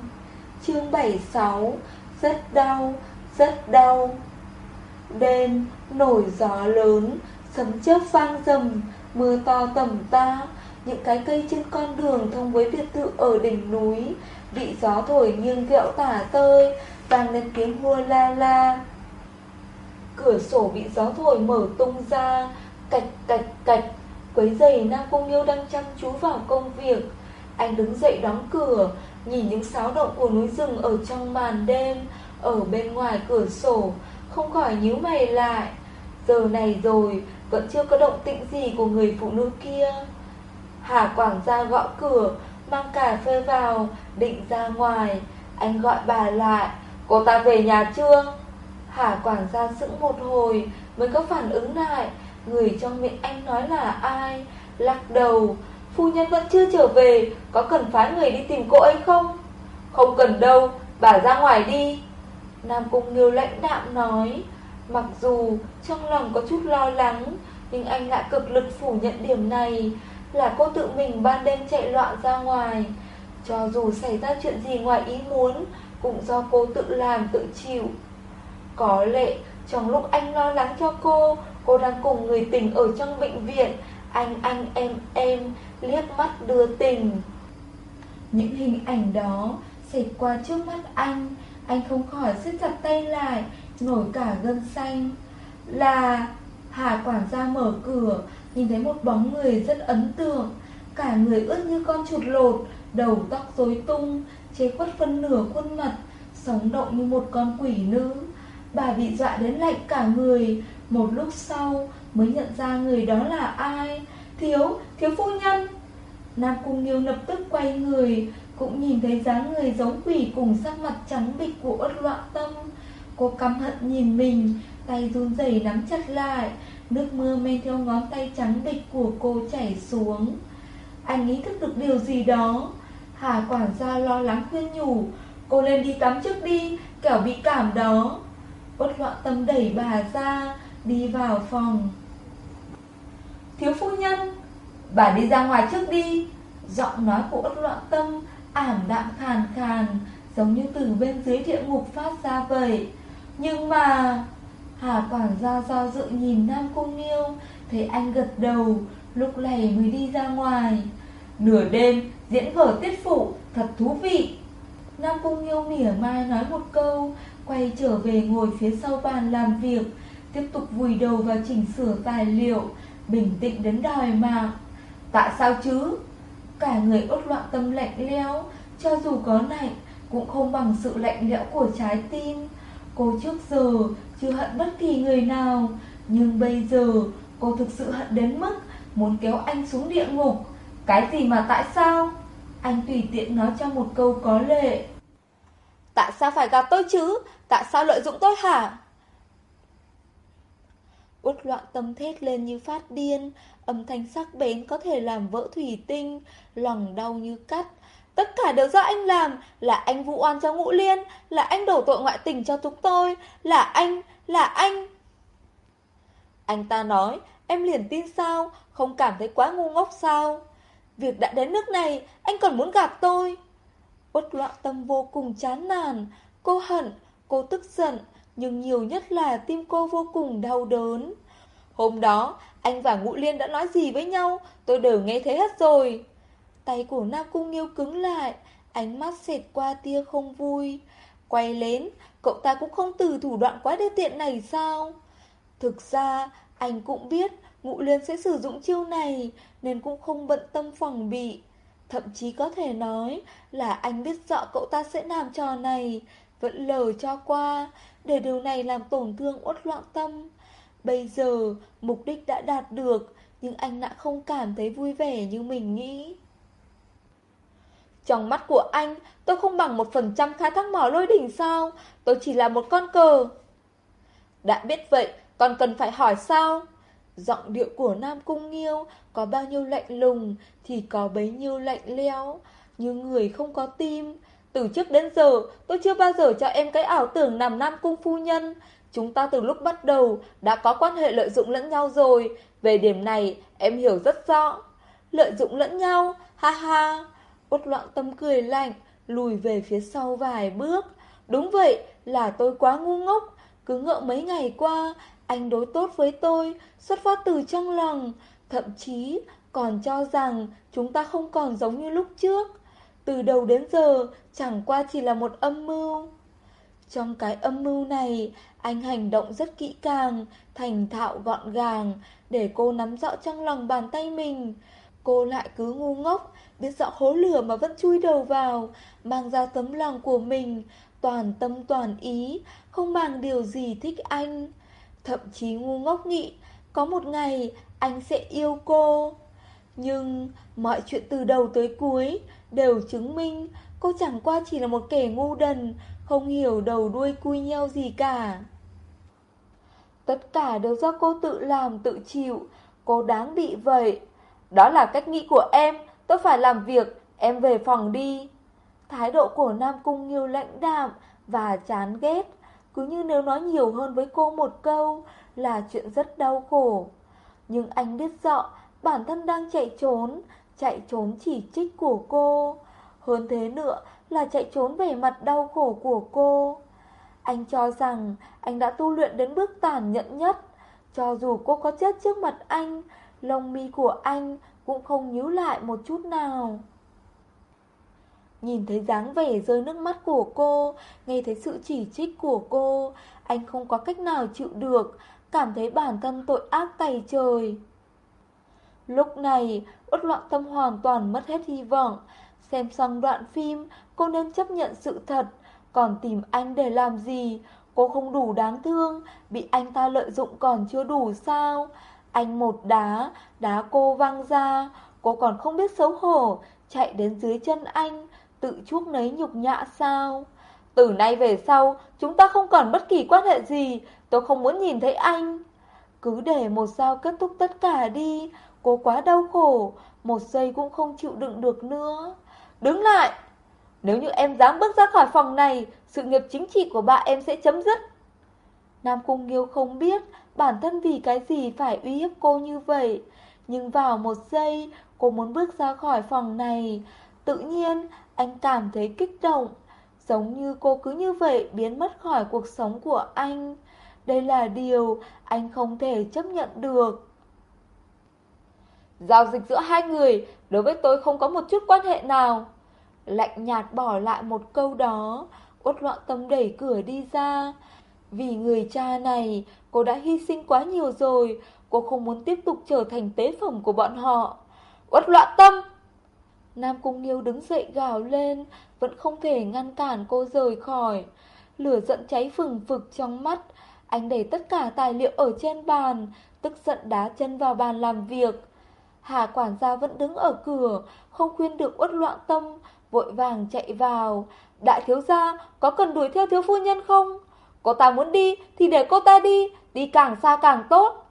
S1: Chương 76 Rất đau, rất đau. Đêm, nổi gió lớn, sấm chớp vang rầm, mưa to tầm ta. Những cái cây trên con đường thông với biệt thự ở đỉnh núi Bị gió thổi nghiêng kẹo tả tơi, vang lên tiếng hua la la. Cửa sổ bị gió thổi mở tung ra, cạch cạch cạch. Quấy giày Nam Cung Yêu đang chăm chú vào công việc. Anh đứng dậy đóng cửa Nhìn những sáo động của núi rừng ở trong màn đêm. Ở bên ngoài cửa sổ. Không khỏi nhíu mày lại. Giờ này rồi, Vẫn chưa có động tĩnh gì của người phụ nữ kia. Hà Quảng ra gõ cửa, Mang cà phê vào, Định ra ngoài. Anh gọi bà lại, Cô ta về nhà chưa? Hà Quảng ra sững một hồi, Mới có phản ứng lại. Người trong miệng anh nói là ai? Lắc đầu, Phu nhân vẫn chưa trở về, Có cần phái người đi tìm cô ấy không? Không cần đâu, Bà ra ngoài đi. Nam Cung Nghiêu lãnh đạm nói, Mặc dù trong lòng có chút lo lắng, Nhưng anh lại cực lực phủ nhận điểm này, Là cô tự mình ban đêm chạy loạn ra ngoài. Cho dù xảy ra chuyện gì ngoài ý muốn, Cũng do cô tự làm, tự chịu. Có lẽ trong lúc anh lo lắng cho cô Cô đang cùng người tình ở trong bệnh viện, Anh anh em em, liếc mắt đưa tình. Những hình ảnh đó xẹt qua trước mắt anh anh không khỏi siết chặt tay lại Nổi cả gân xanh. Là Hà quản gia mở cửa Nhìn thấy một bóng người rất ấn tượng. Cả người ướt như con chuột lột Đầu tóc rối tung Chế khuất phân nửa khuôn mặt Sống động như một con quỷ nữ. Bà bị dọa đến lạnh cả người. Một lúc sau mới nhận ra người đó là ai. Thiếu, thiếu phu nhân. Nam Cung Nghiêu lập tức quay người cũng nhìn thấy dáng người giống quỷ Cùng sắc mặt trắng bịch của ất loạn tâm. Cô căm hận nhìn mình, Tay run rẩy nắm chặt lại. Nước mưa men theo ngón tay trắng bịch của cô chảy xuống. Anh ý thức được điều gì đó. Hà quản gia lo lắng khuyên nhủ, Cô lên đi tắm trước đi, Kẻo bị cảm đó. Ất loạn tâm đẩy bà ra, Đi vào phòng. Thiếu phu nhân, Bà đi ra ngoài trước đi. Giọng nói của ất loạn tâm Ảm đạm khàn khàn, Giống như từ bên dưới địa ngục phát ra vậy. Nhưng mà, Hà quản gia do dự nhìn Nam Cung Nghiêu, Thấy anh gật đầu, Lúc này mới đi ra ngoài. Nửa đêm, diễn vở tiết phụ, Thật thú vị. Nam Cung Nghiêu mỉa mai nói một câu, Quay trở về ngồi phía sau bàn làm việc, Tiếp tục vùi đầu vào chỉnh sửa tài liệu, Bình tĩnh đến đòi mạng. Tại sao chứ? Cả người ốt loạn tâm lạnh lẽo, Cho dù có lạnh, Cũng không bằng sự lạnh lẽo của trái tim. Cô trước giờ chưa hận bất kỳ người nào, Nhưng bây giờ cô thực sự hận đến mức Muốn kéo anh xuống địa ngục. Cái gì mà tại sao? Anh tùy tiện nói cho một câu có lệ. Tại sao phải gặp tôi chứ? Tại sao lợi dụng tôi hả? Uất loạn tâm thét lên như phát điên. Âm thanh sắc bén có thể làm vỡ thủy tinh. Lòng đau như cắt. Tất cả đều do anh làm. Là anh vụ oan cho ngũ liên. Là anh đổ tội ngoại tình cho chúng tôi. Là anh, là anh. Anh ta nói Em liền tin sao? Không cảm thấy quá ngu ngốc sao? Việc đã đến nước này Anh còn muốn gặp tôi? Uất loạn tâm vô cùng chán nản. Cô hận, cô tức giận. Nhưng nhiều nhất là tim cô vô cùng đau đớn. Hôm đó, Anh và Ngũ Liên đã nói gì với nhau, Tôi đều nghe thấy hết rồi. Tay của Nam Cung Nghiêu cứng lại, Ánh mắt xẹt qua tia không vui. Quay lên, Cậu ta cũng không từ thủ đoạn quá đê tiện này sao? Thực ra, Anh cũng biết Ngũ Liên sẽ sử dụng chiêu này, Nên cũng không bận tâm phòng bị. Thậm chí có thể nói Là anh biết rõ cậu ta sẽ làm trò này, Vẫn lờ cho qua. Để điều này làm tổn thương uất loạn tâm Bây giờ mục đích đã đạt được Nhưng anh đã không cảm thấy vui vẻ như mình nghĩ trong mắt của anh, tôi không bằng một phần trăm khai thác mỏ lôi đỉnh sao? Tôi chỉ là một con cờ. Đã biết vậy, còn cần phải hỏi sao? Giọng điệu của Nam Cung Nghiêu có bao nhiêu lạnh lùng thì có bấy nhiêu lạnh lẽo, như người không có tim. Từ trước đến giờ, tôi chưa bao giờ cho em cái ảo tưởng nằm Nam Cung phu nhân. Chúng ta từ lúc bắt đầu đã có quan hệ lợi dụng lẫn nhau rồi. Về điểm này, em hiểu rất rõ. Lợi dụng lẫn nhau, ha ha. Út loạn tâm cười lạnh, lùi về phía sau vài bước. Đúng vậy, là tôi quá ngu ngốc. Cứ ngỡ mấy ngày qua, anh đối tốt với tôi, xuất phát từ trong lòng. Thậm chí còn cho rằng chúng ta không còn giống như lúc trước. Từ đầu đến giờ, chẳng qua chỉ là một âm mưu. Trong cái âm mưu này, anh hành động rất kỹ càng, thành thạo gọn gàng, để cô nắm rõ trong lòng bàn tay mình. Cô lại cứ ngu ngốc, biết rõ hố lửa mà vẫn chui đầu vào, mang ra tấm lòng của mình, toàn tâm toàn ý, không mang điều gì thích anh. Thậm chí ngu ngốc nghĩ, có một ngày anh sẽ yêu cô. Nhưng mọi chuyện từ đầu tới cuối đều chứng minh cô chẳng qua chỉ là một kẻ ngu đần, không hiểu đầu đuôi cui nhau gì cả. Tất cả đều do cô tự làm tự chịu, cô đáng bị vậy. Đó là cách nghĩ của em, tôi phải làm việc, em về phòng đi. Thái độ của Nam Cung Nghiêu lãnh đạm và chán ghét, cứ như nếu nói nhiều hơn với cô một câu là chuyện rất đau khổ. Nhưng anh biết rõ bản thân đang chạy trốn, chạy trốn chỉ trích của cô. Hơn thế nữa là chạy trốn về mặt đau khổ của cô. Anh cho rằng anh đã tu luyện đến bước tàn nhẫn nhất. Cho dù cô có chết trước mặt anh, lông mi của anh cũng không nhíu lại một chút nào. Nhìn thấy dáng vẻ rơi nước mắt của cô, nghe thấy sự chỉ trích của cô, anh không có cách nào chịu được, cảm thấy bản thân tội ác tày trời. Lúc này, Út loạn tâm hoàn toàn mất hết hy vọng. Xem xong đoạn phim, cô nên chấp nhận sự thật, còn tìm anh để làm gì? Cô không đủ đáng thương, bị anh ta lợi dụng còn chưa đủ sao? Anh một đá, đá cô văng ra, cô còn không biết xấu hổ, chạy đến dưới chân anh, tự chuốc nấy nhục nhã sao? Từ nay về sau, chúng ta không còn bất kỳ quan hệ gì, tôi không muốn nhìn thấy anh. Cứ để một sao kết thúc tất cả đi, cô quá đau khổ, một giây cũng không chịu đựng được nữa. Đứng lại! Nếu như em dám bước ra khỏi phòng này, sự nghiệp chính trị của ba em sẽ chấm dứt. Nam Cung Nghiêu không biết bản thân vì cái gì phải uy hiếp cô như vậy. Nhưng vào một giây, cô muốn bước ra khỏi phòng này. Tự nhiên, anh cảm thấy kích động. Giống như cô cứ như vậy biến mất khỏi cuộc sống của anh. Đây là điều anh không thể chấp nhận được. Giao dịch giữa hai người đối với tôi không có một chút quan hệ nào. Lạnh nhạt bỏ lại một câu đó, uất loạn tâm đẩy cửa đi ra. Vì người cha này, cô đã hy sinh quá nhiều rồi, cô không muốn tiếp tục trở thành tế phẩm của bọn họ. Uất loạn tâm! Nam Cung Nghiêu đứng dậy gào lên, vẫn không thể ngăn cản cô rời khỏi. Lửa giận cháy phừng phực trong mắt, anh để tất cả tài liệu ở trên bàn, tức giận đá chân vào bàn làm việc. Hà quản gia vẫn đứng ở cửa, không khuyên được uất loạn tâm, vội vàng chạy vào. Đại thiếu gia, có cần đuổi theo thiếu phu nhân không? Cô ta muốn đi thì để cô ta đi, đi càng xa càng tốt.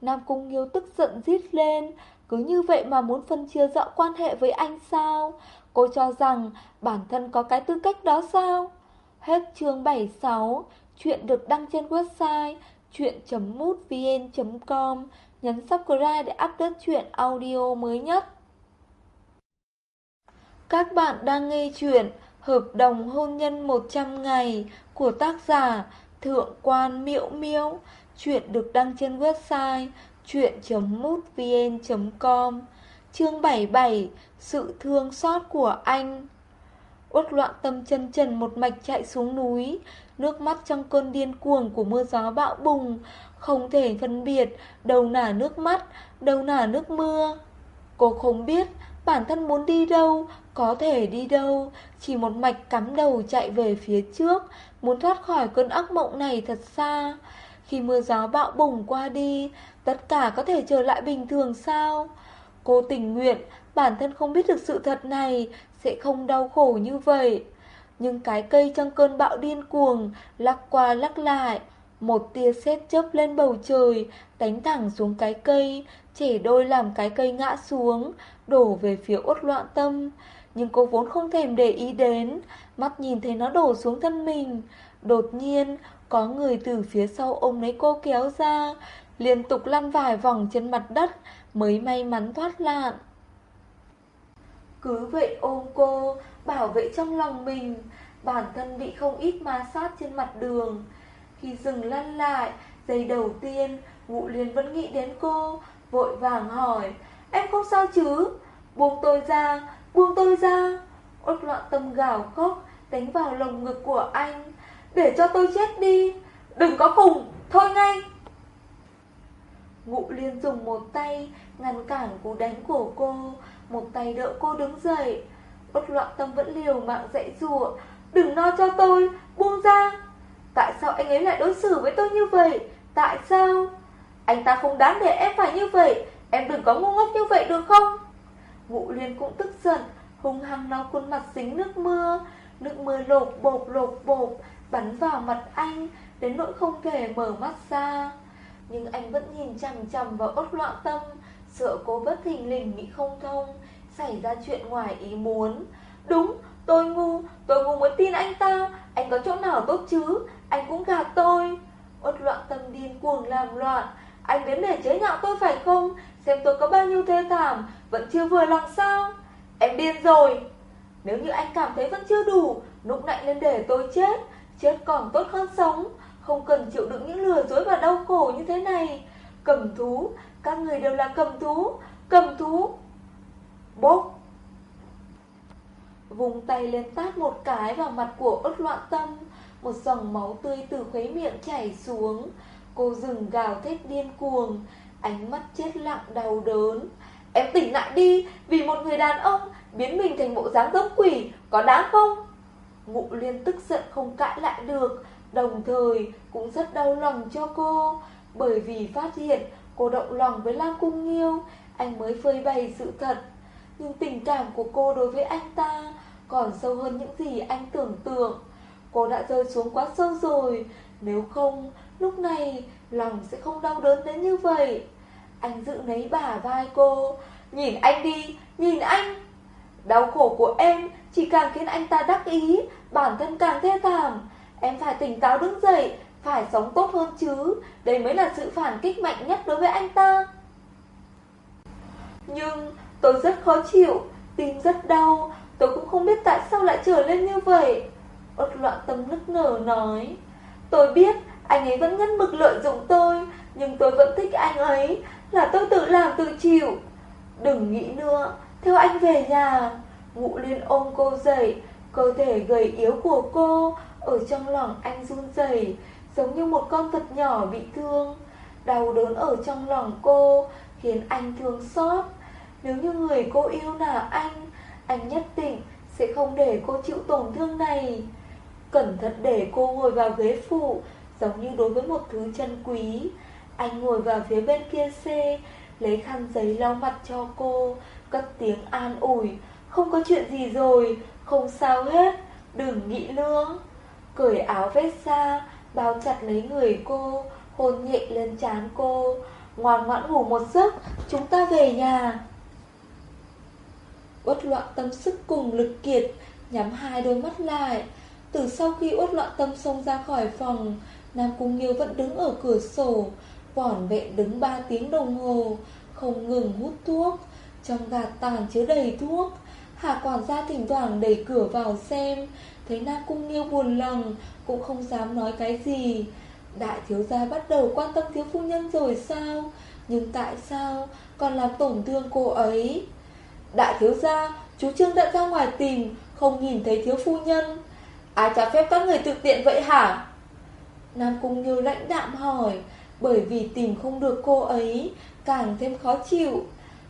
S1: Nam Cung Nghiêu tức giận rít lên, cứ như vậy mà muốn phân chia rõ quan hệ với anh sao? Cô cho rằng bản thân có cái tư cách đó sao? Hết chương 76, chuyện được đăng trên website chuyện.mútvn.com Nhấn subscribe để update chuyện audio mới nhất. Các bạn đang nghe chuyện Hợp đồng hôn nhân 100 ngày của tác giả Thượng quan Miễu Miễu. Chuyện được đăng trên website chuyện.mútvn.com Chương 77 Sự thương xót của anh Uất loạn tâm chân trần một mạch chạy xuống núi Nước mắt trong cơn điên cuồng của mưa gió bão bùng không thể phân biệt, Đâu là nước mắt, Đâu là nước mưa. Cô không biết bản thân muốn đi đâu, Có thể đi đâu. Chỉ một mạch cắm đầu chạy về phía trước, Muốn thoát khỏi cơn ác mộng này thật xa. Khi mưa gió bão bùng qua đi, Tất cả có thể trở lại bình thường sao? Cô tình nguyện, Bản thân không biết được sự thật này, Sẽ không đau khổ như vậy. Nhưng cái cây trong cơn bão điên cuồng Lắc qua lắc lại một tia sét chớp lên bầu trời, Đánh thẳng xuống cái cây Trẻ đôi làm cái cây ngã xuống, Đổ về phía uất loạn tâm. Nhưng cô vốn không thèm để ý đến, Mắt nhìn thấy nó đổ xuống thân mình. Đột nhiên, Có người từ phía sau ôm lấy cô kéo ra, Liên tục lăn vài vòng trên mặt đất, Mới may mắn thoát nạn. Cứ vậy ôm cô, Bảo vệ trong lòng mình, Bản thân bị không ít ma sát trên mặt đường. Khi dừng lăn lại Giây đầu tiên Vũ Liên vẫn nghĩ đến cô Vội vàng hỏi Em không sao chứ Buông tôi ra Buông tôi ra Ốt loạn tâm gào khóc Đánh vào lồng ngực của anh Để cho tôi chết đi Đừng có khùng Thôi ngay Ngụ liên dùng một tay ngăn cản cú đánh của cô, một tay đỡ cô đứng dậy. Bất loạn tâm vẫn liều mạng dạy rùa, đừng lo cho tôi, buông ra. Tại sao anh ấy lại đối xử với tôi như vậy? Tại sao? Anh ta không đáng để em phải như vậy, em đừng có ngu ngốc như vậy được không? vũ liên cũng tức giận, hung hăng lau khuôn mặt dính nước mưa. Nước mưa lột bột lột bột, bắn vào mặt anh, đến nỗi không thể mở mắt ra. Nhưng anh vẫn nhìn chằm chằm vào ốt loạn tâm Sợ cô bất thình lình bị không thông Xảy ra chuyện ngoài ý muốn Đúng, tôi ngu Tôi ngu muốn tin anh ta Anh có chỗ nào tốt chứ anh cũng gạt tôi. Uất loạn tâm điên cuồng làm loạn. Anh đến để chế nhạo tôi phải không? Xem tôi có bao nhiêu thê thảm, Vẫn chưa vừa lòng sao? Em điên rồi. Nếu như anh cảm thấy vẫn chưa đủ Nụng nạnh lên để tôi chết. Chết còn tốt hơn sống. Không cần chịu đựng những lừa dối và đau khổ như thế này. Cầm thú. Các người đều là cầm thú. Cầm thú. Bốc Vùng tay lên tát một cái vào mặt của ớt loạn tâm. Một dòng máu tươi từ khuấy miệng chảy xuống. Cô dừng gào thét điên cuồng. Ánh mắt chết lặng đau đớn. Em tỉnh lại đi, Vì một người đàn ông biến mình thành bộ dáng giống quỷ, Có đáng không? Ngụ liên tức giận không cãi lại được. Đồng thời, cũng rất đau lòng cho cô. Bởi vì phát hiện, cô động lòng với Lam Cung Nghiêu, Anh mới phơi bày sự thật. Nhưng tình cảm của cô đối với anh ta Còn sâu hơn những gì anh tưởng tượng. Cô đã rơi xuống quá sâu rồi. Nếu không, Lúc này lòng sẽ không đau đớn đến như vậy. Anh giữ lấy bả vai cô. Nhìn anh đi, Nhìn anh. Đau khổ của em chỉ càng khiến anh ta đắc ý, Bản thân càng thê thảm. Em phải tỉnh táo đứng dậy, Phải sống tốt hơn chứ. Đây mới là sự phản kích mạnh nhất đối với anh ta. Nhưng tôi rất khó chịu, Tim rất đau. Tôi cũng không biết tại sao lại trở lên như vậy. Ốt loạn tâm nức nở nói, Tôi biết anh ấy vẫn nhất mực lợi dụng tôi, Nhưng tôi vẫn thích anh ấy, Là tôi tự làm tự chịu. Đừng nghĩ nữa, Theo anh về nhà. Ngụ liên ôm cô dậy, Cơ thể gầy yếu của cô Ở trong lòng anh run rẩy, Giống như một con vật nhỏ bị thương. Đau đớn ở trong lòng cô Khiến anh thương xót. Nếu như người cô yêu là anh Anh nhất định sẽ không để cô chịu tổn thương này. Cẩn thận để cô ngồi vào ghế phụ, Giống như đối với một thứ chân quý. Anh ngồi vào phía bên kia xe Lấy khăn giấy lau mặt cho cô, Cất tiếng an ủi. Không có chuyện gì rồi, Không sao hết, Đừng nghĩ lương Cởi áo vest ra, Bao chặt lấy người cô, Hôn nhẹ lên trán cô. Ngoan ngoãn ngủ một giấc, Chúng ta về nhà. Uất loạn tâm sức cùng lực kiệt, Nhắm hai đôi mắt lại. Từ sau khi uất loạn tâm xông ra khỏi phòng, Nam Cung Nghiêu vẫn đứng ở cửa sổ, Vỏn vẹn đứng 3 tiếng đồng hồ, Không ngừng hút thuốc. Trong gạt tàn chứa đầy thuốc Hạ quản gia thỉnh thoảng đẩy cửa vào xem, Thấy Nam Cung Nghiêu buồn lòng, Cũng không dám nói cái gì. Đại thiếu gia bắt đầu quan tâm thiếu phu nhân rồi sao? Nhưng tại sao còn làm tổn thương cô ấy? Đại thiếu gia, Chú Trương đã ra ngoài tìm, Không nhìn thấy thiếu phu nhân. Ai cho phép các người tự tiện vậy hả? Nam Cung Như lãnh đạm hỏi, Bởi vì tìm không được cô ấy, Càng thêm khó chịu.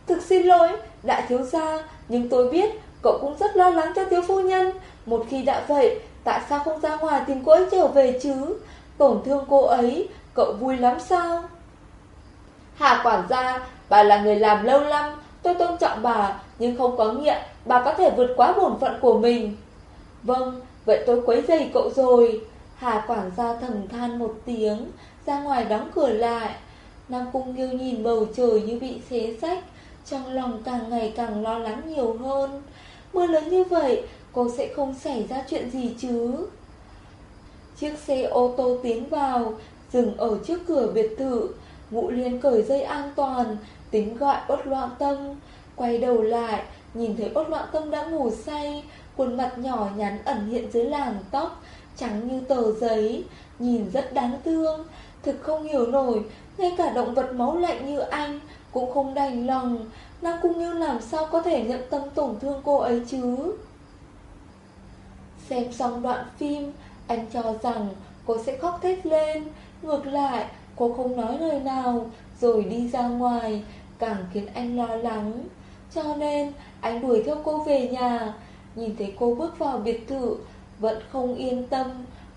S1: Thực xin lỗi Đại thiếu gia, Nhưng tôi biết cậu cũng rất lo lắng cho thiếu phu nhân. Một khi đã vậy, Tại sao không ra ngoài tìm cô ấy trở về chứ? Tổn thương cô ấy, Cậu vui lắm sao? Hà quản gia, Bà là người làm lâu lắm, Tôi tôn trọng bà, Nhưng không có nghĩa Bà có thể vượt quá bổn phận của mình. Vâng Vậy tôi quấy rầy cậu rồi. Hà quản gia thầm than một tiếng, Ra ngoài đóng cửa lại. Nam Cung Nghiêu nhìn bầu trời như bị xé sách Trong lòng càng ngày càng lo lắng nhiều hơn. Mưa lớn như vậy, Cô sẽ không xảy ra chuyện gì chứ? Chiếc xe ô tô tiến vào, Dừng ở trước cửa biệt thự. Ngụ liên cởi dây an toàn, Tính gọi ốt loạn tâm. Quay đầu lại, Nhìn thấy ốt loạn tâm đã ngủ say Khuôn mặt nhỏ nhắn ẩn hiện dưới làn tóc, Trắng như tờ giấy, Nhìn rất đáng thương. Thực không hiểu nổi, Ngay cả động vật máu lạnh như anh Cũng không đành lòng. Nam Cung Như làm sao có thể nhận tâm tổn thương cô ấy chứ? Xem xong đoạn phim, Anh cho rằng cô sẽ khóc thét lên. Ngược lại, cô không nói lời nào, Rồi đi ra ngoài, Càng khiến anh lo lắng. Cho nên, anh đuổi theo cô về nhà. Nhìn thấy cô bước vào biệt thự, Vẫn không yên tâm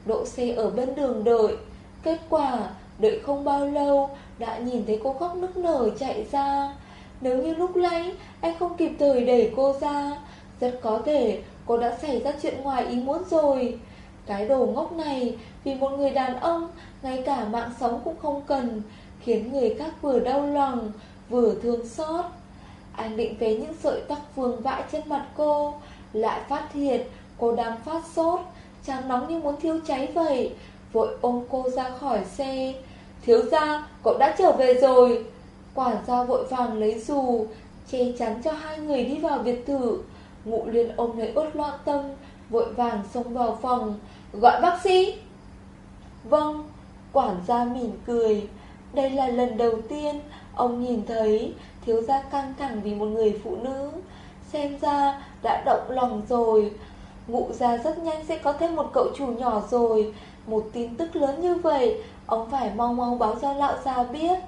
S1: Đỗ xe ở bên đường đợi. Kết quả, đợi không bao lâu, Đã nhìn thấy cô khóc nức nở chạy ra. Nếu như lúc nãy, Anh không kịp thời đẩy cô ra, Rất có thể cô đã xảy ra chuyện ngoài ý muốn rồi. Cái đồ ngốc này, Vì một người đàn ông, Ngay cả mạng sống cũng không cần, Khiến người khác vừa đau lòng, Vừa thương xót. Anh định về những sợi tóc vương vãi trên mặt cô lại phát hiện cô đang phát sốt Chàng nóng như muốn thiêu cháy vậy. Vội ôm cô ra khỏi xe. Thiếu gia, cậu đã trở về rồi. Quản gia vội vàng lấy dù, Che chắn cho hai người đi vào biệt thự. Ngụ liên ôm lấy ốt loạn tâm, Vội vàng xông vào phòng. Gọi bác sĩ. Vâng. Quản gia mỉm cười. Đây là lần đầu tiên. Ông nhìn thấy, thiếu gia căng thẳng vì một người phụ nữ. Xem ra đã động lòng rồi. Ngụ ra rất nhanh sẽ có thêm một cậu chủ nhỏ rồi. Một tin tức lớn như vậy, Ông phải mau mau báo cho lão già biết.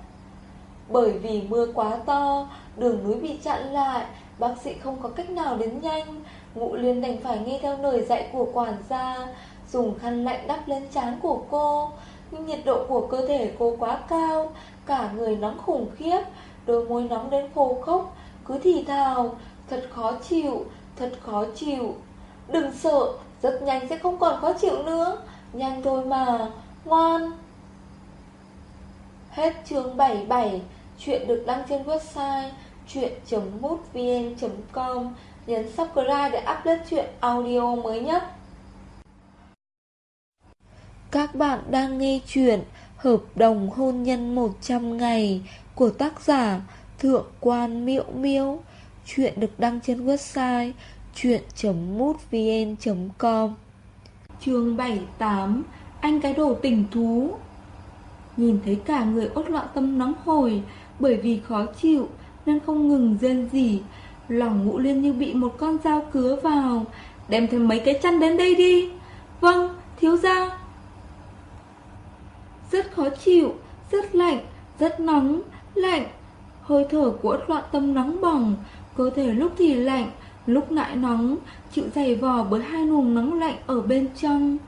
S1: Bởi vì mưa quá to, Đường núi bị chặn lại, Bác sĩ không có cách nào đến nhanh. Ngụ liên đành phải nghe theo lời dạy của quản gia, Dùng khăn lạnh đắp lên trán của cô. Nhưng nhiệt độ của cơ thể cô quá cao, Cả người nóng khủng khiếp, Đôi môi nóng đến khô khốc, Cứ thì thào. Thật khó chịu, Thật khó chịu. Đừng sợ, Rất nhanh sẽ không còn khó chịu nữa. Nhanh thôi mà, Ngoan. Hết chương 77 Chuyện được đăng trên website chuyện.mútvn.com Nhấn subscribe để update chuyện audio mới nhất. Các bạn đang nghe chuyện Hợp đồng hôn nhân 100 ngày của tác giả Thượng quan Miệu Miêu. Chuyện được đăng trên website chuyện.mútvn.com Chương 78 Anh cái đồ tình thú. Nhìn thấy cả người ốt loạn tâm nóng hồi Bởi vì khó chịu Nên không ngừng rên gì Lòng ngũ liên như bị một con dao cứa vào Đem thêm mấy cái chăn đến đây đi. Vâng, thiếu gia. Rất khó chịu Rất lạnh, rất nóng, lạnh. Hơi thở của ốt loạn tâm nóng bỏng Cơ thể lúc thì lạnh, Lúc lại nóng, Chịu dày vò bởi hai luồng nóng lạnh ở bên trong.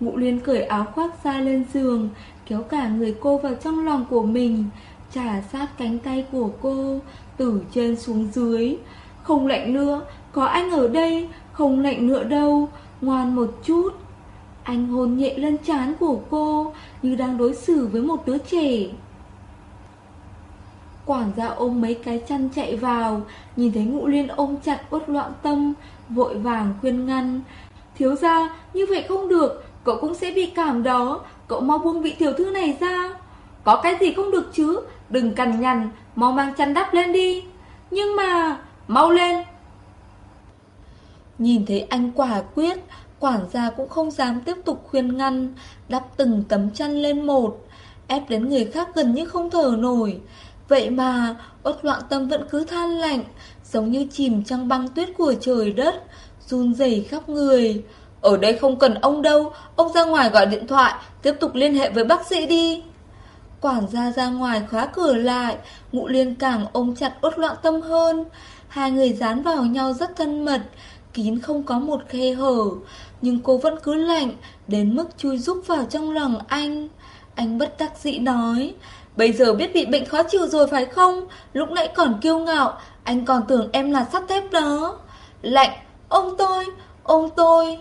S1: Ngụ liên cởi áo khoác ra lên giường, Kéo cả người cô vào trong lòng của mình Trả sát cánh tay của cô, Từ trên xuống dưới. Không lạnh nữa, Có anh ở đây, Không lạnh nữa đâu, Ngoan một chút. Anh hôn nhẹ lên trán của cô, Như đang đối xử với một đứa trẻ. Quản gia ôm mấy cái chăn chạy vào. Nhìn thấy ngụ liên ôm chặt uất loạn tâm, Vội vàng khuyên ngăn. Thiếu ra như vậy không được, Cậu cũng sẽ bị cảm đó. Cậu mau buông vị tiểu thư này ra. Có cái gì không được chứ? Đừng cằn nhằn, Mau mang chăn đắp lên đi. Nhưng mà, Mau lên. Nhìn thấy anh quả quyết, Quản gia cũng không dám tiếp tục khuyên ngăn, Đắp từng tấm chăn lên một, Ép đến người khác gần như không thở nổi. Vậy mà, Ốt loạn tâm vẫn cứ than lạnh, Giống như chìm trong băng tuyết của trời đất, Run rẩy khắp người. Ở đây không cần ông đâu, Ông ra ngoài gọi điện thoại, Tiếp tục liên hệ với bác sĩ đi. Quản gia ra ngoài khóa cửa lại, Ngụ liên càng ôm chặt ốt loạn tâm hơn. Hai người dán vào nhau rất thân mật, Kín không có một khe hở. Nhưng cô vẫn cứ lạnh, Đến mức chui rúc vào trong lòng anh. Anh bất đắc dĩ nói Bây giờ biết bị bệnh khó chịu rồi phải không? Lúc nãy còn kiêu ngạo, Anh còn tưởng em là sắt thép đó. Lạnh Ôm tôi Ôm tôi.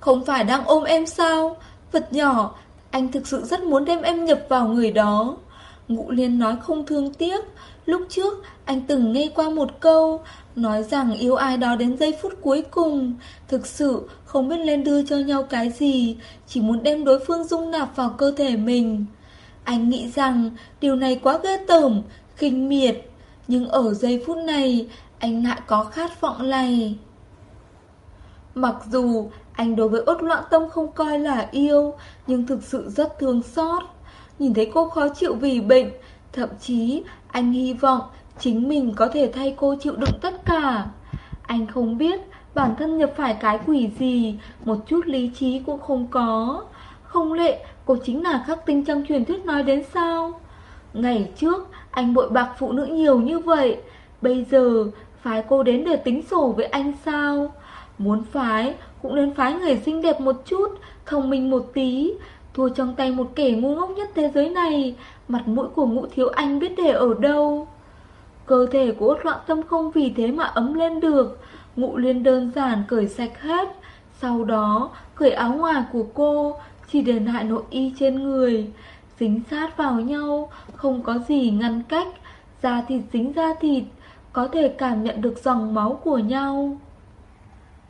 S1: Không phải đang ôm em sao? Vật nhỏ, Anh thực sự rất muốn đem em nhập vào người đó. Ngũ Liên nói không thương tiếc. Lúc trước, anh từng nghe qua một câu, Nói rằng yêu ai đó đến giây phút cuối cùng. Thực sự, không biết lên đưa cho nhau cái gì, Chỉ muốn đem đối phương dung nạp vào cơ thể mình. Anh nghĩ rằng điều này quá ghê tởm, khinh miệt. Nhưng ở giây phút này anh lại có khát vọng này. Mặc dù anh đối với ốt loạn tâm không coi là yêu Nhưng thực sự rất thương xót. Nhìn thấy cô khó chịu vì bệnh Thậm chí anh hy vọng chính mình có thể thay cô chịu đựng tất cả. Anh không biết bản thân nhập phải cái quỷ gì Một chút lý trí cũng không có. Không lệ cô chính là khắc tinh trong truyền thuyết nói đến sao? Ngày trước, anh bội bạc phụ nữ nhiều như vậy. Bây giờ, phái cô đến để tính sổ với anh sao? Muốn phái, cũng nên phái người xinh đẹp một chút, Thông minh một tí. Thua trong tay một kẻ ngu ngốc nhất thế giới này, Mặt mũi của ngũ thiếu anh biết để ở đâu? Cơ thể của ốt loạn tâm không vì thế mà ấm lên được. Ngụ liên đơn giản cởi sạch hết. Sau đó, cởi áo ngoài của cô chỉ để lại nội y trên người. Dính sát vào nhau, Không có gì ngăn cách. Da thịt dính da thịt, Có thể cảm nhận được dòng máu của nhau.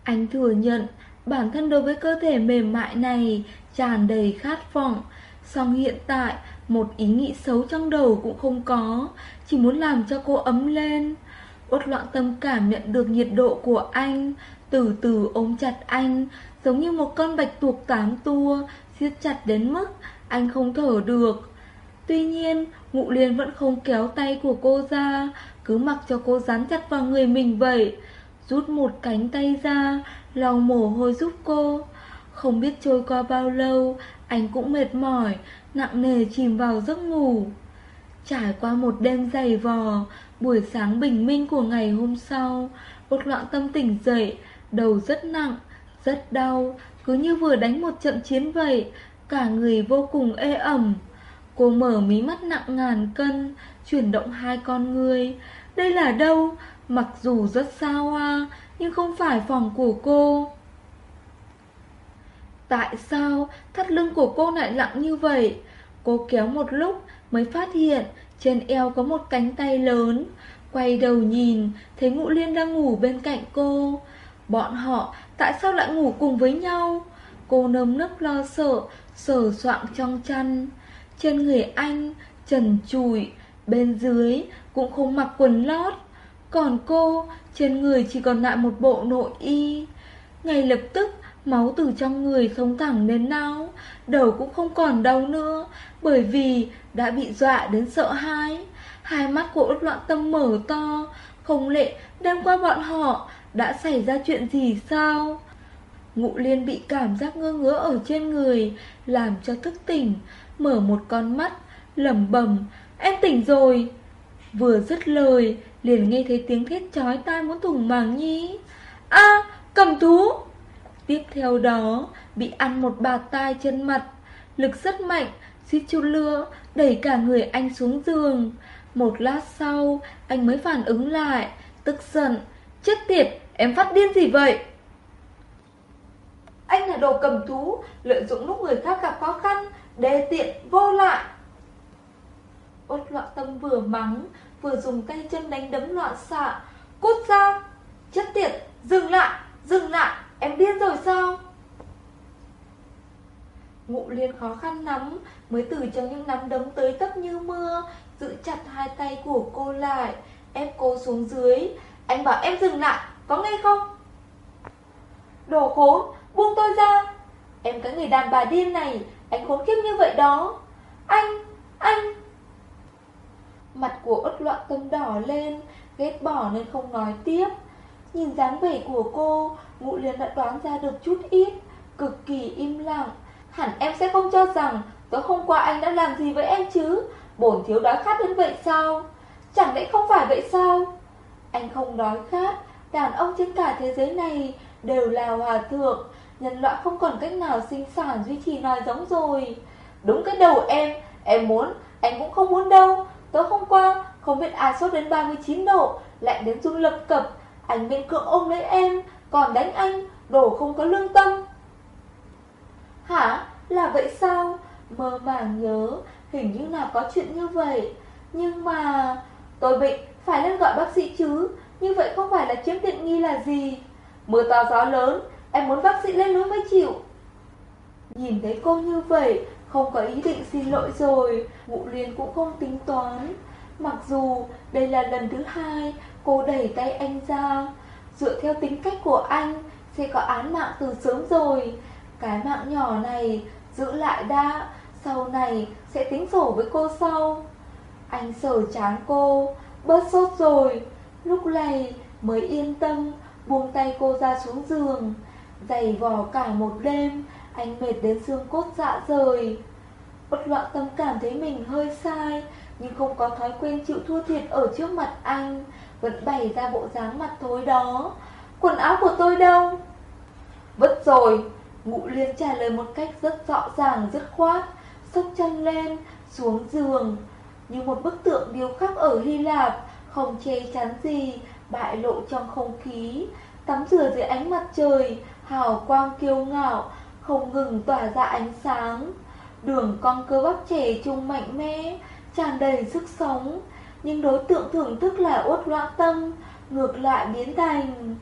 S1: Anh thừa nhận, Bản thân đối với cơ thể mềm mại này tràn đầy khát vọng. Song hiện tại, một ý nghĩ xấu trong đầu cũng không có. Chỉ muốn làm cho cô ấm lên. Uất loạn tâm cảm nhận được nhiệt độ của anh. Từ từ ôm chặt anh, Giống như một con bạch tuộc tám tua siết chặt đến mức anh không thở được. Tuy nhiên, Ngụ Liên vẫn không kéo tay của cô ra, Cứ mặc cho cô dán chặt vào người mình vậy, Rút một cánh tay ra, lau mồ hôi giúp cô. Không biết trôi qua bao lâu, Anh cũng mệt mỏi, Nặng nề chìm vào giấc ngủ. Trải qua một đêm dày vò, Buổi sáng bình minh của ngày hôm sau Một loạn tâm tỉnh dậy, Đầu rất nặng, Rất đau cứ như vừa đánh một trận chiến vậy, Cả người vô cùng ê ẩm. Cô mở mí mắt nặng ngàn cân, Chuyển động hai con người Đây là đâu? Mặc dù rất xa hoa, Nhưng không phải phòng của cô. Tại sao thắt lưng của cô lại lặng như vậy? Cô kéo một lúc mới phát hiện Trên eo có một cánh tay lớn. Quay đầu nhìn, Thấy Ngũ Liên đang ngủ bên cạnh cô. Bọn họ tại sao lại ngủ cùng với nhau? Cô nơm nức lo sợ, Sờ soạng trong chăn. Trên người anh, Trần trụi, Bên dưới cũng không mặc quần lót. Còn cô, trên người chỉ còn lại một bộ nội y. Ngay lập tức, Máu từ trong người sống thẳng đến não, Đầu cũng không còn đau nữa, Bởi vì đã bị dọa đến sợ hãi. Hai mắt của út loạn tâm mở to, Không lệ đêm qua bọn họ đã xảy ra chuyện gì sao? Ngụ liên bị cảm giác ngơ ngứa ở trên người, Làm cho thức tỉnh, Mở một con mắt, lẩm bẩm, Em tỉnh rồi. Vừa dứt lời, Liền nghe thấy tiếng thét chói tai muốn thủng màng nhĩ. A, cầm thú! Tiếp theo đó, Bị ăn một bà tai chân mặt, Lực rất mạnh, suýt chút lưa Đẩy cả người anh xuống giường. Một lát sau, Anh mới phản ứng lại, Tức giận, Chết tiệt em phát điên gì vậy? Anh là đồ cầm thú, Lợi dụng lúc người khác gặp khó khăn, Đê tiện vô lại. Ốt loạn tâm vừa mắng, Vừa dùng tay chân đánh đấm loạn xạ. Cút ra, Chết tiệt, Dừng lại Dừng lại, Em điên rồi sao? Ngụ liên khó khăn lắm, Mới từ trong những nắm đấm tới tấp như mưa, Giữ chặt hai tay của cô lại, Ép cô xuống dưới. Anh bảo em dừng lại có nghe không? Đồ khốn, Buông tôi ra. Em cái người đàn bà điên này, Anh khốn kiếp như vậy đó. Anh Anh. Mặt của ớt loạn tâm đỏ lên, Ghét bỏ nên không nói tiếp. Nhìn dáng vẻ của cô, Ngụ liền đã đoán ra được chút ít, Cực kỳ im lặng. Hẳn em sẽ không cho rằng Tối hôm qua anh đã làm gì với em chứ? Bổn thiếu đói khát đến vậy sao? Chẳng lẽ không phải vậy sao? Anh không đói khát Đàn ông trên cả thế giới này Đều là hòa thượng Nhân loại không còn cách nào sinh sản duy trì nòi giống rồi Đúng cái đầu em Em muốn, anh cũng không muốn đâu Tối hôm qua, không biết ai sốt đến 39 độ Lạnh đến run lập cập Anh miễn cưỡng ôm lấy em Còn đánh anh, đồ không có lương tâm Hả? Là vậy sao? Mơ màng nhớ, hình như là có chuyện như vậy. Nhưng mà... Tôi bệnh, phải lên gọi bác sĩ chứ. Như vậy không phải là chiếm tiện nghi là gì. Mưa to gió lớn, em muốn bác sĩ lên núi mới chịu. Nhìn thấy cô như vậy, không có ý định xin lỗi rồi. Ngụ liên cũng không tính toán. Mặc dù đây là lần thứ hai cô đẩy tay anh ra. Dựa theo tính cách của anh, sẽ có án mạng từ sớm rồi. Cái mạng nhỏ này giữ lại đã, sau này sẽ tính sổ với cô sau. Anh sờ chán cô, bớt sốt rồi, lúc này mới yên tâm buông tay cô ra xuống giường. Giày vò cả một đêm, anh mệt đến xương cốt dạ rời. Bất loạn tâm cảm thấy mình hơi sai, nhưng không có thói quen chịu thua thiệt ở trước mặt anh, vẫn bày ra bộ dáng mặt thối đó. Quần áo của tôi đâu? Vứt rồi, Ngụ liên trả lời một cách rất rõ ràng, rất khoát, Xốc chân lên, xuống giường. Như một bức tượng điêu khắc ở Hy Lạp, không che chắn gì, bại lộ trong không khí. Tắm rửa dưới ánh mặt trời, hào quang kiêu ngạo, không ngừng tỏa ra ánh sáng. Đường cong cơ bắp trẻ trung mạnh mẽ, tràn đầy sức sống. Nhưng đối tượng thưởng thức là uất loạn tâm, ngược lại biến thành...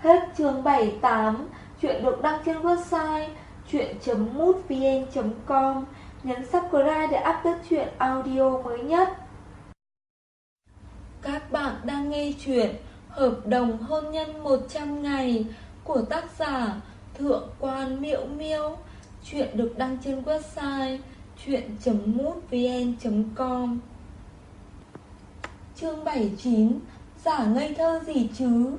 S1: Hết chương 78 Chuyện được đăng trên website chuyện.mútvn.com Nhấn subscribe để update chuyện audio mới nhất các bạn đang nghe chuyện Hợp đồng hôn nhân 100 ngày của tác giả Thượng quan Miệu Miêu. Chuyện được đăng trên website chuyện.mútvn.com Chương 79 Giả ngây thơ gì chứ?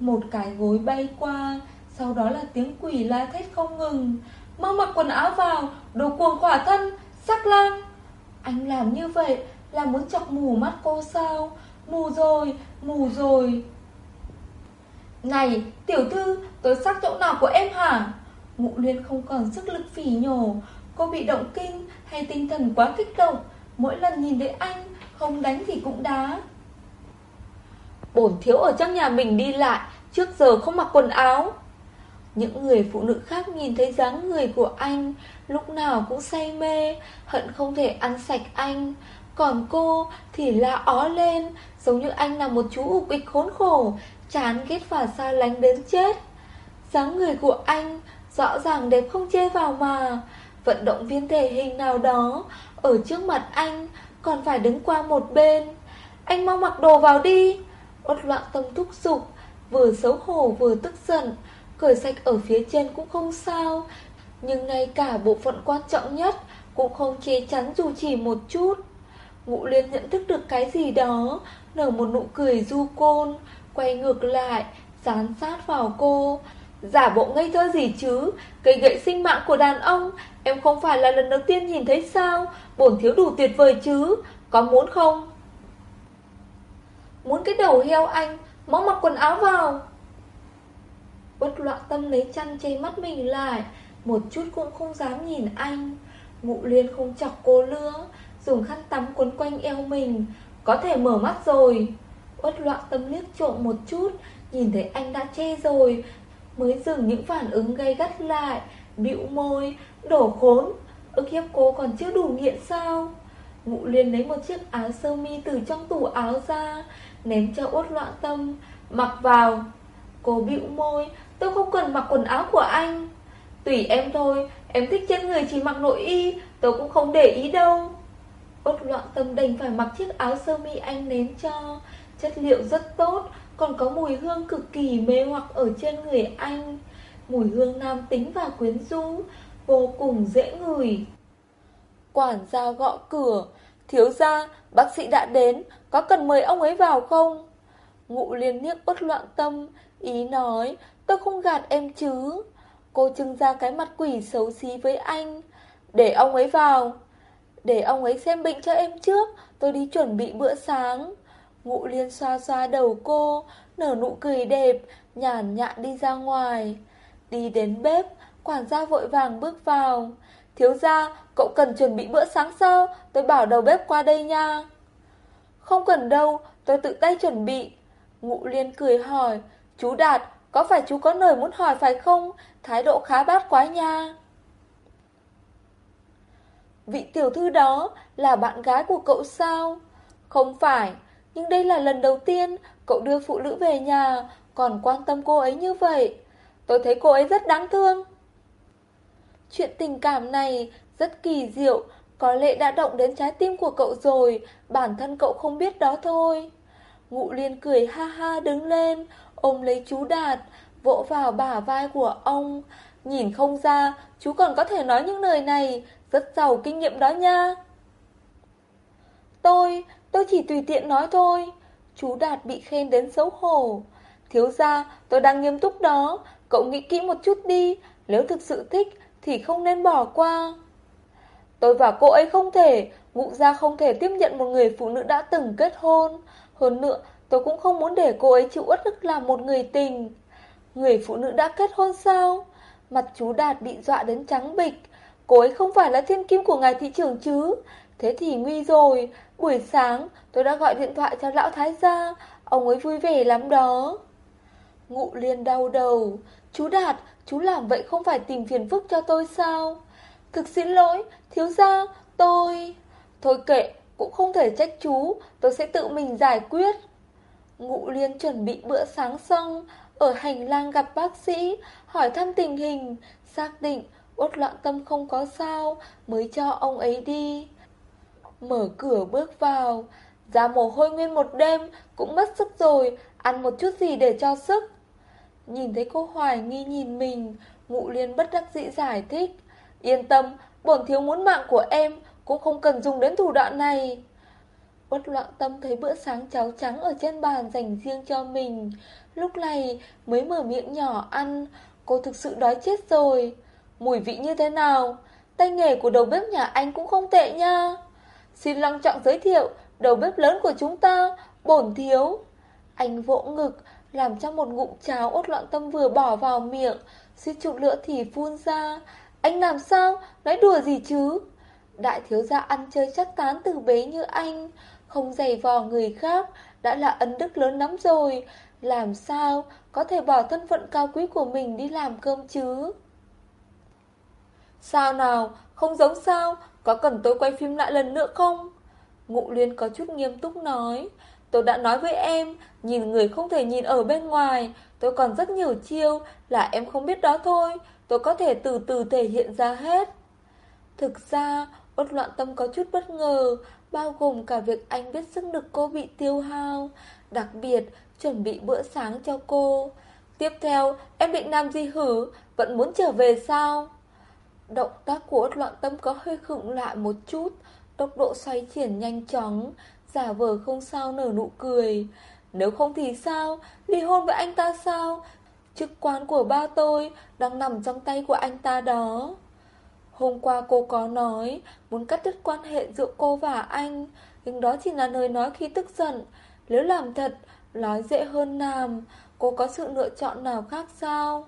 S1: Một cái gối bay qua, sau đó là tiếng quỷ la thét không ngừng. Mau mặc quần áo vào, Đồ cuồng khỏa thân, Sắc lang. Anh làm như vậy là muốn chọc mù mắt cô sao? Mù rồi Mù rồi. Này, tiểu thư Tôi sắc chỗ nào của em hả? Ngụ liên không còn sức lực phỉ nhổ. Cô bị động kinh hay tinh thần quá kích động, Mỗi lần nhìn thấy anh, Không đánh thì cũng đá. Bổn thiếu ở trong nhà mình đi lại, Trước giờ không mặc quần áo. Những người phụ nữ khác nhìn thấy dáng người của anh, Lúc nào cũng say mê, Hận không thể ăn sạch anh. Còn cô thì la ó lên, Giống như anh là một chú ục ịch khốn khổ, Chán ghét và xa lánh đến chết. Dáng người của anh Rõ ràng đẹp không chê vào mà. Vận động viên thể hình nào đó Ở trước mặt anh Còn phải đứng qua một bên. Anh mau mặc đồ vào đi. Uất loạn tâm thúc giục, Vừa xấu hổ vừa tức giận, Cởi sạch ở phía trên cũng không sao. Nhưng ngay cả bộ phận quan trọng nhất Cũng không che chắn dù chỉ một chút. Ngụ liên nhận thức được cái gì đó Nở một nụ cười du côn Quay ngược lại Dán sát vào cô. Giả bộ ngây thơ gì chứ? Cây gậy sinh mạng của đàn ông Em không phải là lần đầu tiên nhìn thấy sao? Bổn thiếu đủ tuyệt vời chứ? Có muốn không? Muốn cái đầu heo anh móc mặc quần áo vào. Bất loạn tâm lấy chăn che mắt mình lại Một chút cũng không dám nhìn anh. Ngụ liên không chọc cô lứa, Dùng khăn tắm quấn quanh eo mình, Có thể mở mắt rồi. Uất loạn tâm liếc trộm một chút, Nhìn thấy anh đã chê rồi, Mới dừng những phản ứng gây gắt lại, bĩu môi, Đổ khốn. Ức hiếp cô còn chưa đủ nghiện sao? Ngụ liền lấy một chiếc áo sơ mi từ trong tủ áo ra, Ném cho uất loạn tâm, Mặc vào. Cô bĩu môi, Tôi không cần mặc quần áo của anh. Tùy em thôi, Em thích trên người chỉ mặc nội y, Tôi cũng không để ý đâu. Uất loạn tâm đành phải mặc chiếc áo sơ mi anh ném cho. Chất liệu rất tốt Còn có mùi hương cực kỳ mê hoặc ở trên người anh. Mùi hương nam tính và quyến rũ Vô cùng dễ ngửi. Quản gia gõ cửa. Thiếu gia, bác sĩ đã đến Có cần mời ông ấy vào không? Ngụ liên niếc bất loạn tâm Ý nói Tôi không gạt em chứ. Cô trưng ra cái mặt quỷ xấu xí với anh. Để ông ấy vào. Để ông ấy xem bệnh cho em trước. Tôi đi chuẩn bị bữa sáng. Ngụ liên xoa xoa đầu cô, Nở nụ cười đẹp, Nhàn nhạn đi ra ngoài. Đi đến bếp, Quản gia vội vàng bước vào. Thiếu gia, cậu cần chuẩn bị bữa sáng sao? Tôi bảo đầu bếp qua đây nha. Không cần đâu, Tôi tự tay chuẩn bị. Ngụ liên cười hỏi, Chú Đạt, có phải chú có lời muốn hỏi phải không? Thái độ khá bát quá nha. Vị tiểu thư đó là bạn gái của cậu sao Không phải Nhưng đây là lần đầu tiên Cậu đưa phụ nữ về nhà Còn quan tâm cô ấy như vậy Tôi thấy cô ấy rất đáng thương Chuyện tình cảm này rất kỳ diệu, có lẽ đã động đến trái tim của cậu rồi, bản thân cậu không biết đó thôi. Ngụ liên cười ha ha đứng lên, ôm lấy chú Đạt, vỗ vào bả vai của ông. Nhìn không ra, chú còn có thể nói những lời này, rất giàu kinh nghiệm đó nha. Tôi, tôi chỉ tùy tiện nói thôi. Chú Đạt bị khen đến xấu hổ. Thiếu ra, tôi đang nghiêm túc đó, cậu nghĩ kỹ một chút đi, nếu thực sự thích thì không nên bỏ qua. Tôi và cô ấy không thể, ngụ gia không thể tiếp nhận một người phụ nữ đã từng kết hôn. Hơn nữa, tôi cũng không muốn để cô ấy chịu uất ức làm một người tình. Người phụ nữ đã kết hôn sao? Mặt chú Đạt bị dọa đến trắng bịch. Cô ấy không phải là thiên kim của ngài thị trưởng chứ. Thế thì nguy rồi. Buổi sáng tôi đã gọi điện thoại cho lão thái gia. Ông ấy vui vẻ lắm đó. Ngụ liên đau đầu. Chú Đạt, chú làm vậy không phải tìm phiền phức cho tôi sao? Thực xin lỗi, thiếu gia, tôi... Thôi kệ, cũng không thể trách chú, tôi sẽ tự mình giải quyết. Ngụ liên chuẩn bị bữa sáng xong, ở hành lang gặp bác sĩ, hỏi thăm tình hình, xác định uất loạn tâm không có sao, mới cho ông ấy đi. Mở cửa bước vào, ra mồ hôi nguyên một đêm, cũng mất sức rồi, ăn một chút gì để cho sức. Nhìn thấy cô hoài nghi nhìn mình, ngụ liên bất đắc dĩ giải thích. Yên tâm, bổn thiếu muốn mạng của em, cũng không cần dùng đến thủ đoạn này. Bất loạn tâm thấy bữa sáng cháo trắng ở trên bàn dành riêng cho mình. Lúc này mới mở miệng nhỏ ăn, cô thực sự đói chết rồi. Mùi vị như thế nào? Tay nghề của đầu bếp nhà anh cũng không tệ nha. Xin long trọng giới thiệu, đầu bếp lớn của chúng ta, bổn thiếu. Anh vỗ ngực, làm cho một ngụm cháo ốt loạn tâm vừa bỏ vào miệng, suýt chụp lửa thì phun ra. Anh làm sao? Nói đùa gì chứ? Đại thiếu gia ăn chơi chắc tán từ bế như anh, không giày vò người khác, đã là ấn đức lớn lắm rồi. Làm sao có thể bỏ thân phận cao quý của mình đi làm cơm chứ? Sao nào? Không giống sao? Có cần tôi quay phim lại lần nữa không? Ngụ Liên có chút nghiêm túc nói. Tôi đã nói với em, nhìn người không thể nhìn ở bên ngoài, tôi còn rất nhiều chiêu, là em không biết đó thôi, tôi có thể từ từ thể hiện ra hết. Thực ra, Út loạn tâm có chút bất ngờ, bao gồm cả việc anh biết sức lực cô bị tiêu hao, đặc biệt chuẩn bị bữa sáng cho cô. Tiếp theo, em định làm gì hử? Vẫn muốn trở về sao? Động tác của loạn tâm có hơi khựng lại một chút, tốc độ xoay chuyển nhanh chóng, giả vờ không sao nở nụ cười. Nếu không thì sao? Ly hôn với anh ta sao? Chức quan của ba tôi đang nằm trong tay của anh ta đó. Hôm qua cô có nói muốn cắt đứt quan hệ giữa cô và anh, nhưng đó chỉ là lời nói khi tức giận. Nếu làm thật, nói dễ hơn làm, cô có sự lựa chọn nào khác sao?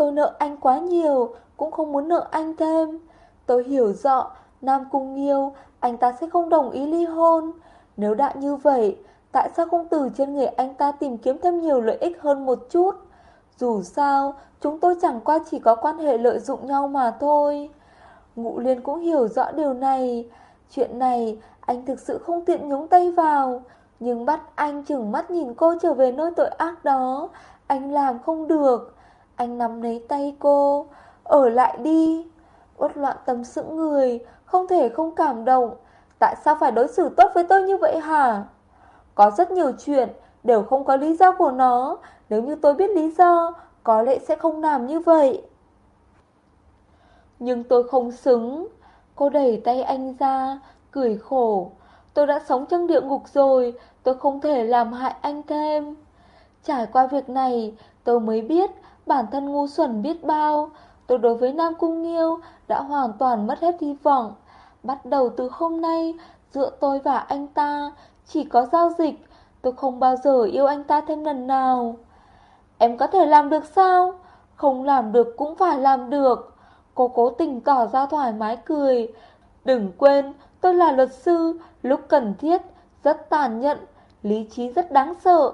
S1: Tôi nợ anh quá nhiều, cũng không muốn nợ anh thêm. Tôi hiểu rõ, Nam Cung Nghiêu, anh ta sẽ không đồng ý ly hôn. Nếu đã như vậy, tại sao không từ trên người anh ta tìm kiếm thêm nhiều lợi ích hơn một chút? Dù sao, chúng tôi chẳng qua chỉ có quan hệ lợi dụng nhau mà thôi. Ngụ Liên cũng hiểu rõ điều này. Chuyện này, anh thực sự không tiện nhúng tay vào. Nhưng bắt anh chừng mắt nhìn cô trở về nơi tội ác đó, anh làm không được. Anh nắm lấy tay cô, ở lại đi. Uất loạn tâm sự người, không thể không cảm động. Tại sao phải đối xử tốt với tôi như vậy hả? Có rất nhiều chuyện, đều không có lý do của nó. Nếu như tôi biết lý do, có lẽ sẽ không làm như vậy. Nhưng tôi không xứng. Cô đẩy tay anh ra, cười khổ. Tôi đã sống trong địa ngục rồi, tôi không thể làm hại anh thêm. Trải qua việc này, tôi mới biết bản thân ngu xuẩn biết bao. Tôi đối với Nam Cung Nghiêu đã hoàn toàn mất hết hy vọng. Bắt đầu từ hôm nay, giữa tôi và anh ta chỉ có giao dịch. Tôi không bao giờ yêu anh ta thêm lần nào. Em có thể làm được sao? Không làm được cũng phải làm được. Cô cố tình tỏ ra thoải mái cười. Đừng quên, tôi là luật sư, lúc cần thiết, rất tàn nhẫn, lý trí rất đáng sợ.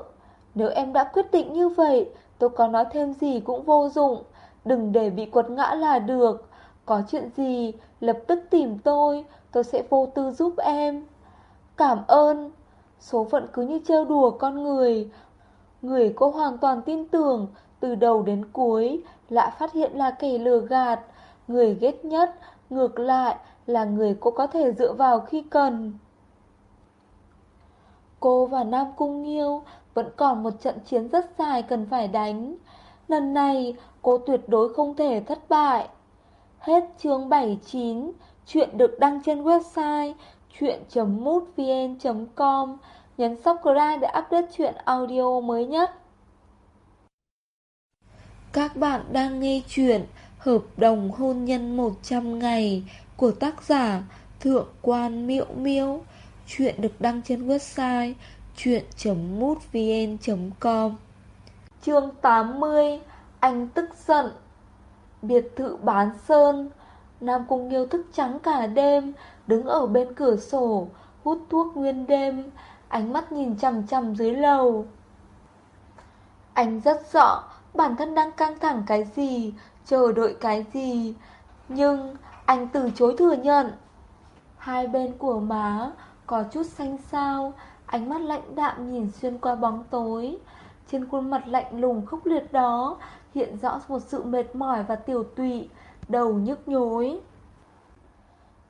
S1: Nếu em đã quyết định như vậy, tôi có nói thêm gì cũng vô dụng. Đừng để bị quật ngã là được. Có chuyện gì, lập tức tìm tôi, tôi sẽ vô tư giúp em. Cảm ơn. Số phận cứ như trêu đùa con người. Người cô hoàn toàn tin tưởng, từ đầu đến cuối, lại phát hiện là kẻ lừa gạt. Người ghét nhất, ngược lại, là người cô có thể dựa vào khi cần. Cô và Nam Cung Nghiêu vẫn còn một trận chiến rất dài cần phải đánh. Lần này, cô tuyệt đối không thể thất bại. Hết chương 79, chuyện được đăng trên website chuyện.mútvn.com. Nhấn subscribe để update chuyện audio mới nhất. Các bạn đang nghe chuyện Hợp đồng hôn nhân 100 ngày của tác giả Thượng quan Miệu Miêu. Chuyện được đăng trên website chuyện.mútvn.com Chương 80 Anh tức giận. Biệt thự bán sơn. Nam Cung Nghiêu thức trắng cả đêm, Đứng ở bên cửa sổ, Hút thuốc nguyên đêm, Ánh mắt nhìn chằm chằm dưới lầu. Anh rất rõ Bản thân đang căng thẳng cái gì, Chờ đợi cái gì, Nhưng anh từ chối thừa nhận. Hai bên của má Có chút xanh xao Ánh mắt lạnh đạm nhìn xuyên qua bóng tối. Trên khuôn mặt lạnh lùng khốc liệt đó Hiện rõ một sự mệt mỏi và tiểu tụy, Đầu nhức nhối.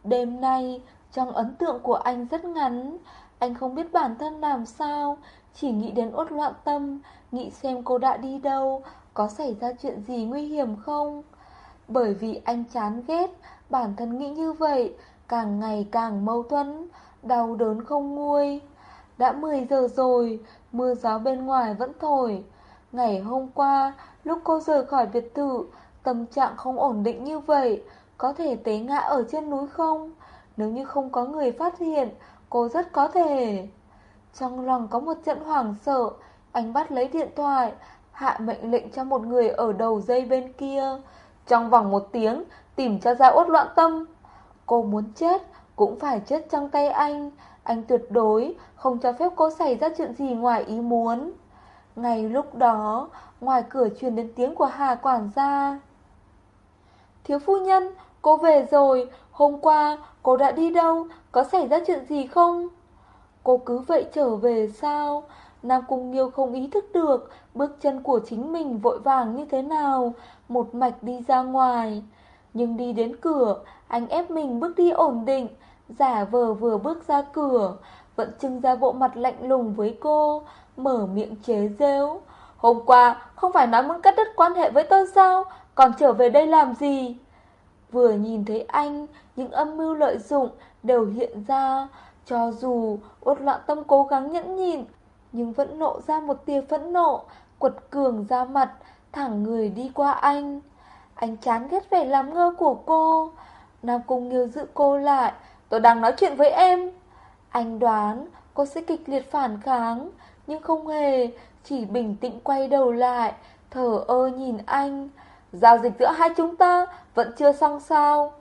S1: Đêm nay, Trong ấn tượng của anh rất ngắn. Anh không biết bản thân làm sao, Chỉ nghĩ đến ốt loạn tâm, Nghĩ xem cô đã đi đâu, Có xảy ra chuyện gì nguy hiểm không? Bởi vì anh chán ghét, Bản thân nghĩ như vậy, Càng ngày càng mâu thuẫn, Đau đớn không nguôi đã 10 giờ rồi, mưa gió bên ngoài vẫn thổi. Ngày hôm qua, lúc cô rời khỏi biệt thự, tâm trạng không ổn định như vậy, có thể té ngã ở trên núi không? Nếu như không có người phát hiện, cô rất có thể. Trong lòng có một trận hoảng sợ, anh bắt lấy điện thoại, hạ mệnh lệnh cho một người ở đầu dây bên kia. Trong vòng một tiếng, tìm cho ra uất loạn tâm. Cô muốn chết, cũng phải chết trong tay anh. Anh tuyệt đối không cho phép cô xảy ra chuyện gì ngoài ý muốn. Ngay lúc đó, ngoài cửa truyền đến tiếng của Hà quản gia. Thiếu phu nhân, cô về rồi, hôm qua cô đã đi đâu, có xảy ra chuyện gì không? Cô cứ vậy trở về sao? Nam Cung Nghiêu không ý thức được bước chân của chính mình vội vàng như thế nào, một mạch đi ra ngoài. Nhưng đi đến cửa, anh ép mình bước đi ổn định, giả vờ vừa bước ra cửa, vẫn trưng ra bộ mặt lạnh lùng với cô, mở miệng chế rêu. Hôm qua không phải nói muốn cắt đứt quan hệ với tôi sao? Còn trở về đây làm gì? Vừa nhìn thấy anh Những âm mưu lợi dụng đều hiện ra. Cho dù uất loạn tâm cố gắng nhẫn nhịn Nhưng vẫn nộ ra một tia phẫn nộ Quật cường ra mặt Thẳng người đi qua anh. Anh chán ghét vẻ làm ngơ của cô. Nam Cung Nghiêu giữ cô lại Tôi đang nói chuyện với em. Anh đoán cô sẽ kịch liệt phản kháng, Nhưng không hề, Chỉ bình tĩnh quay đầu lại Thở ơ nhìn anh. Giao dịch giữa hai chúng ta Vẫn chưa xong sao.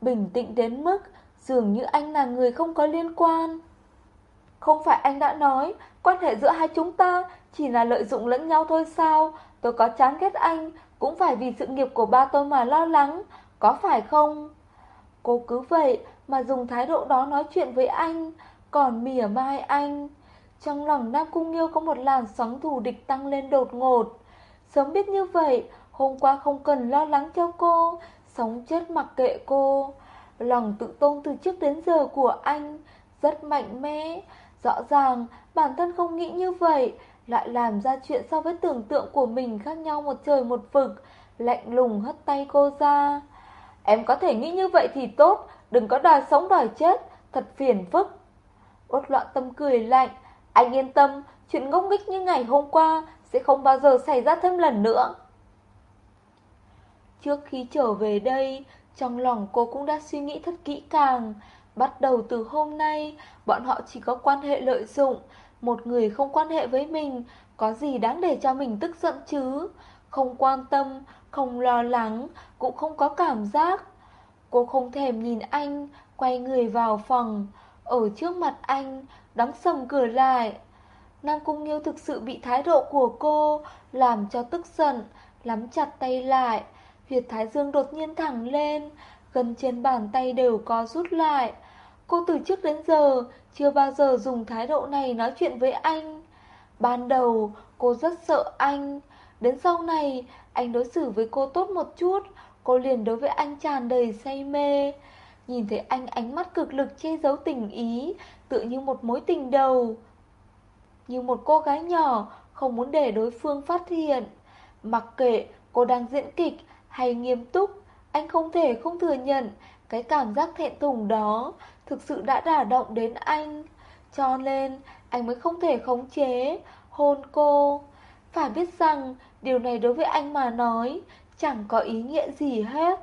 S1: Bình tĩnh đến mức Dường như anh là người không có liên quan. Không phải anh đã nói Quan hệ giữa hai chúng ta Chỉ là lợi dụng lẫn nhau thôi sao? Tôi có chán ghét anh, Cũng phải vì sự nghiệp của ba tôi mà lo lắng, Có phải không? Cô cứ vậy mà dùng thái độ đó nói chuyện với anh. Còn mỉa mai anh, Trong lòng Nam Cung Nghiêu có một làn sóng thù địch tăng lên đột ngột. Sớm biết như vậy, Hôm qua không cần lo lắng cho cô, Sống chết mặc kệ cô. Lòng tự tôn từ trước đến giờ của anh Rất mạnh mẽ. Rõ ràng, bản thân không nghĩ như vậy, Lại làm ra chuyện so với tưởng tượng của mình khác nhau một trời một vực, Lạnh lùng hất tay cô ra. Em có thể nghĩ như vậy thì tốt, Đừng có đòi sống đòi chết, Thật phiền phức. Uất loạn tâm cười lạnh, Anh yên tâm, Chuyện ngốc nghích như ngày hôm qua Sẽ không bao giờ xảy ra thêm lần nữa. Trước khi trở về đây, Trong lòng cô cũng đã suy nghĩ thật kỹ càng. Bắt đầu từ hôm nay, Bọn họ chỉ có quan hệ lợi dụng, Một người không quan hệ với mình, Có gì đáng để cho mình tức giận chứ? Không quan tâm không lo lắng, Cũng không có cảm giác. Cô không thèm nhìn anh, Quay người vào phòng. Ở trước mặt anh, Đóng sầm cửa lại. Nam Cung Nghiêu thực sự bị thái độ của cô Làm cho tức giận Lắm chặt tay lại. Huyệt thái dương đột nhiên thẳng lên Gần trên bàn tay đều có rút lại. Cô từ trước đến giờ Chưa bao giờ dùng thái độ này nói chuyện với anh. Ban đầu, cô rất sợ anh Đến sau này, Anh đối xử với cô tốt một chút, Cô liền đối với anh tràn đầy say mê. Nhìn thấy anh ánh mắt cực lực che giấu tình ý, Tự như một mối tình đầu, Như một cô gái nhỏ, Không muốn để đối phương phát hiện. Mặc kệ cô đang diễn kịch hay nghiêm túc, Anh không thể không thừa nhận Cái cảm giác thẹn thùng đó Thực sự đã đả động đến anh. Cho nên, anh mới không thể khống chế, Hôn cô. Phải biết rằng điều này đối với anh mà nói, Chẳng có ý nghĩa gì hết.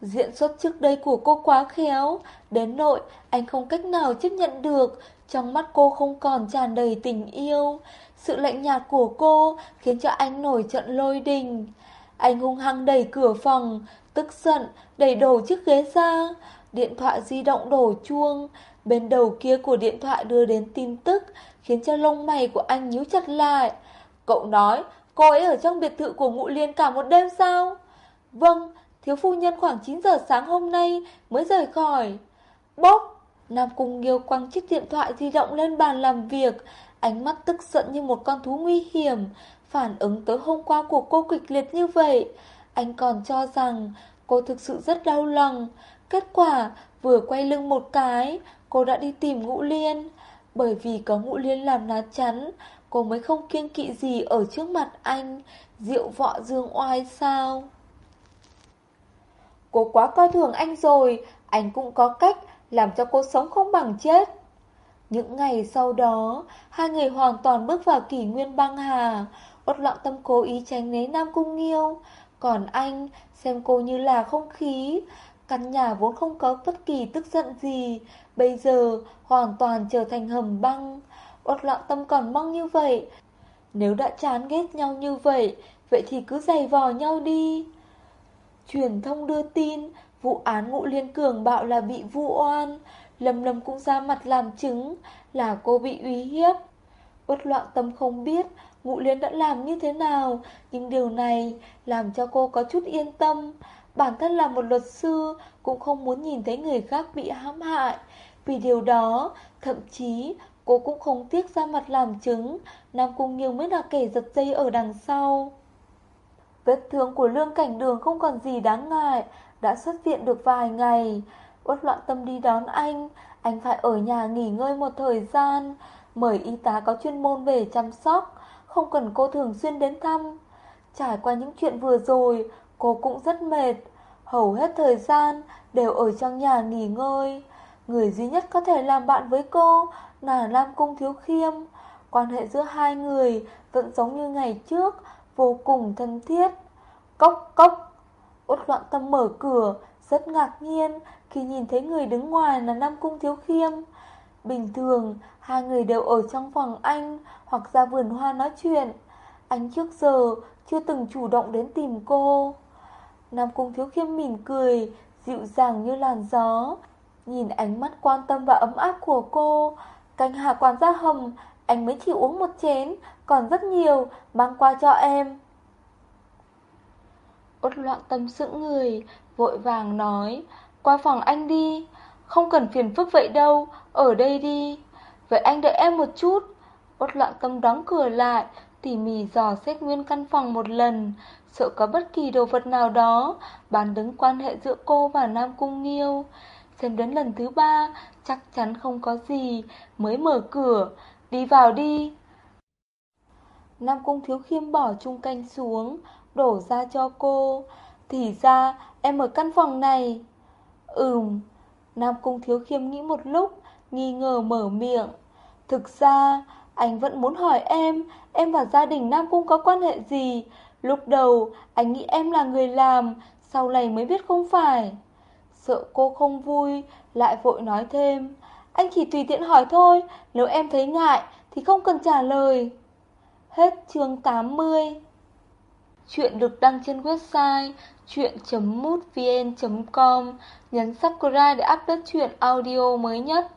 S1: Diễn xuất trước đây của cô quá khéo, Đến nội, anh không cách nào chấp nhận được. Trong mắt cô không còn tràn đầy tình yêu. Sự lạnh nhạt của cô Khiến cho anh nổi trận lôi đình. Anh hung hăng đẩy cửa phòng, Tức giận, đẩy đổ chiếc ghế ra. Điện thoại di động đổ chuông. Bên đầu kia của điện thoại đưa đến tin tức, Khiến cho lông mày của anh nhíu chặt lại. Cậu nói, Cô ấy ở trong biệt thự của Ngụ Liên cả một đêm sao? Vâng Thiếu phu nhân khoảng 9 giờ sáng hôm nay Mới rời khỏi. Bốc! Nam Cung Nghiêu quăng chiếc điện thoại di động lên bàn làm việc, Ánh mắt tức giận như một con thú nguy hiểm, Phản ứng tới hôm qua của cô kịch liệt như vậy. Anh còn cho rằng Cô thực sự rất đau lòng. Kết quả, vừa quay lưng một cái, Cô đã đi tìm Ngũ Liên. Bởi vì có Ngũ Liên làm lá chắn Cô mới không kiêng kỵ gì ở trước mặt anh. Rượu vọ dương oai sao? Cô quá coi thường anh rồi. Anh cũng có cách Làm cho cô sống không bằng chết. Những ngày sau đó, Hai người hoàn toàn bước vào kỷ nguyên băng hà. Ốt loạn tâm cố ý tránh né Nam Cung Nghiêu. Còn anh, xem cô như là không khí. Căn nhà vốn không có bất kỳ tức giận gì. Bây giờ, hoàn toàn trở thành hầm băng. Uất loạn tâm còn mong như vậy. Nếu đã chán ghét nhau như vậy Vậy thì cứ giày vò nhau đi. Truyền thông đưa tin, Vụ án ngụ liên cường bạo là bị vu oan. Lâm Lâm cũng ra mặt làm chứng Là cô bị uy hiếp. Uất loạn tâm không biết Ngụ liên đã làm như thế nào, Nhưng điều này làm cho cô có chút yên tâm. Bản thân là một luật sư, Cũng không muốn nhìn thấy người khác bị hãm hại. Vì điều đó, Thậm chí Cô cũng không tiếc ra mặt làm chứng Nam Cung Nghiêu mới là kẻ giật dây ở đằng sau Vết thương của lương cảnh đường không còn gì đáng ngại Đã xuất viện được vài ngày Uất loạn tâm đi đón anh Anh phải ở nhà nghỉ ngơi một thời gian Mời y tá có chuyên môn về chăm sóc không cần cô thường xuyên đến thăm. Trải qua những chuyện vừa rồi, cô cũng rất mệt, hầu hết thời gian đều ở trong nhà nghỉ ngơi. Người duy nhất có thể làm bạn với cô là Lam Cung Thiếu Khiêm. Quan hệ giữa hai người vẫn giống như ngày trước, vô cùng thân thiết. Cốc cốc, Út loạn tâm mở cửa, rất ngạc nhiên khi nhìn thấy người đứng ngoài là Nam Cung Thiếu Khiêm. Bình thường, hai người đều ở trong phòng anh hoặc ra vườn hoa nói chuyện. Anh trước giờ chưa từng chủ động đến tìm cô. Nam Cung Thiếu Khiêm mỉm cười, dịu dàng như làn gió. Nhìn ánh mắt quan tâm và ấm áp của cô, canh hạ quan ra hầm, anh mới chỉ uống một chén, còn rất nhiều, mang qua cho em. Út loạn tâm sững người, vội vàng nói, qua phòng anh đi, không cần phiền phức vậy đâu, ở đây đi. Vậy anh đợi em một chút. Út loạn tâm đóng cửa lại, tỉ mỉ dò xét nguyên căn phòng một lần, sợ có bất kỳ đồ vật nào đó bàn đứng quan hệ giữa cô và Nam Cung Nghiêu. Xem đến lần thứ ba, chắc chắn không có gì, mới mở cửa, đi vào đi. Nam Cung Thiếu Khiêm bỏ chung canh xuống, đổ ra cho cô. Thì ra, em ở căn phòng này. Ừm, Nam Cung Thiếu Khiêm nghĩ một lúc, nghi ngờ mở miệng. Thực ra, anh vẫn muốn hỏi em, em và gia đình Nam Cung có quan hệ gì? Lúc đầu, anh nghĩ em là người làm, sau này mới biết không phải. Sợ cô không vui, lại vội nói thêm. Anh chỉ tùy tiện hỏi thôi, nếu em thấy ngại thì không cần trả lời. Hết chương 80 Chuyện được đăng trên website chuyện.mútvn.com Nhấn subscribe để update chuyện audio mới nhất.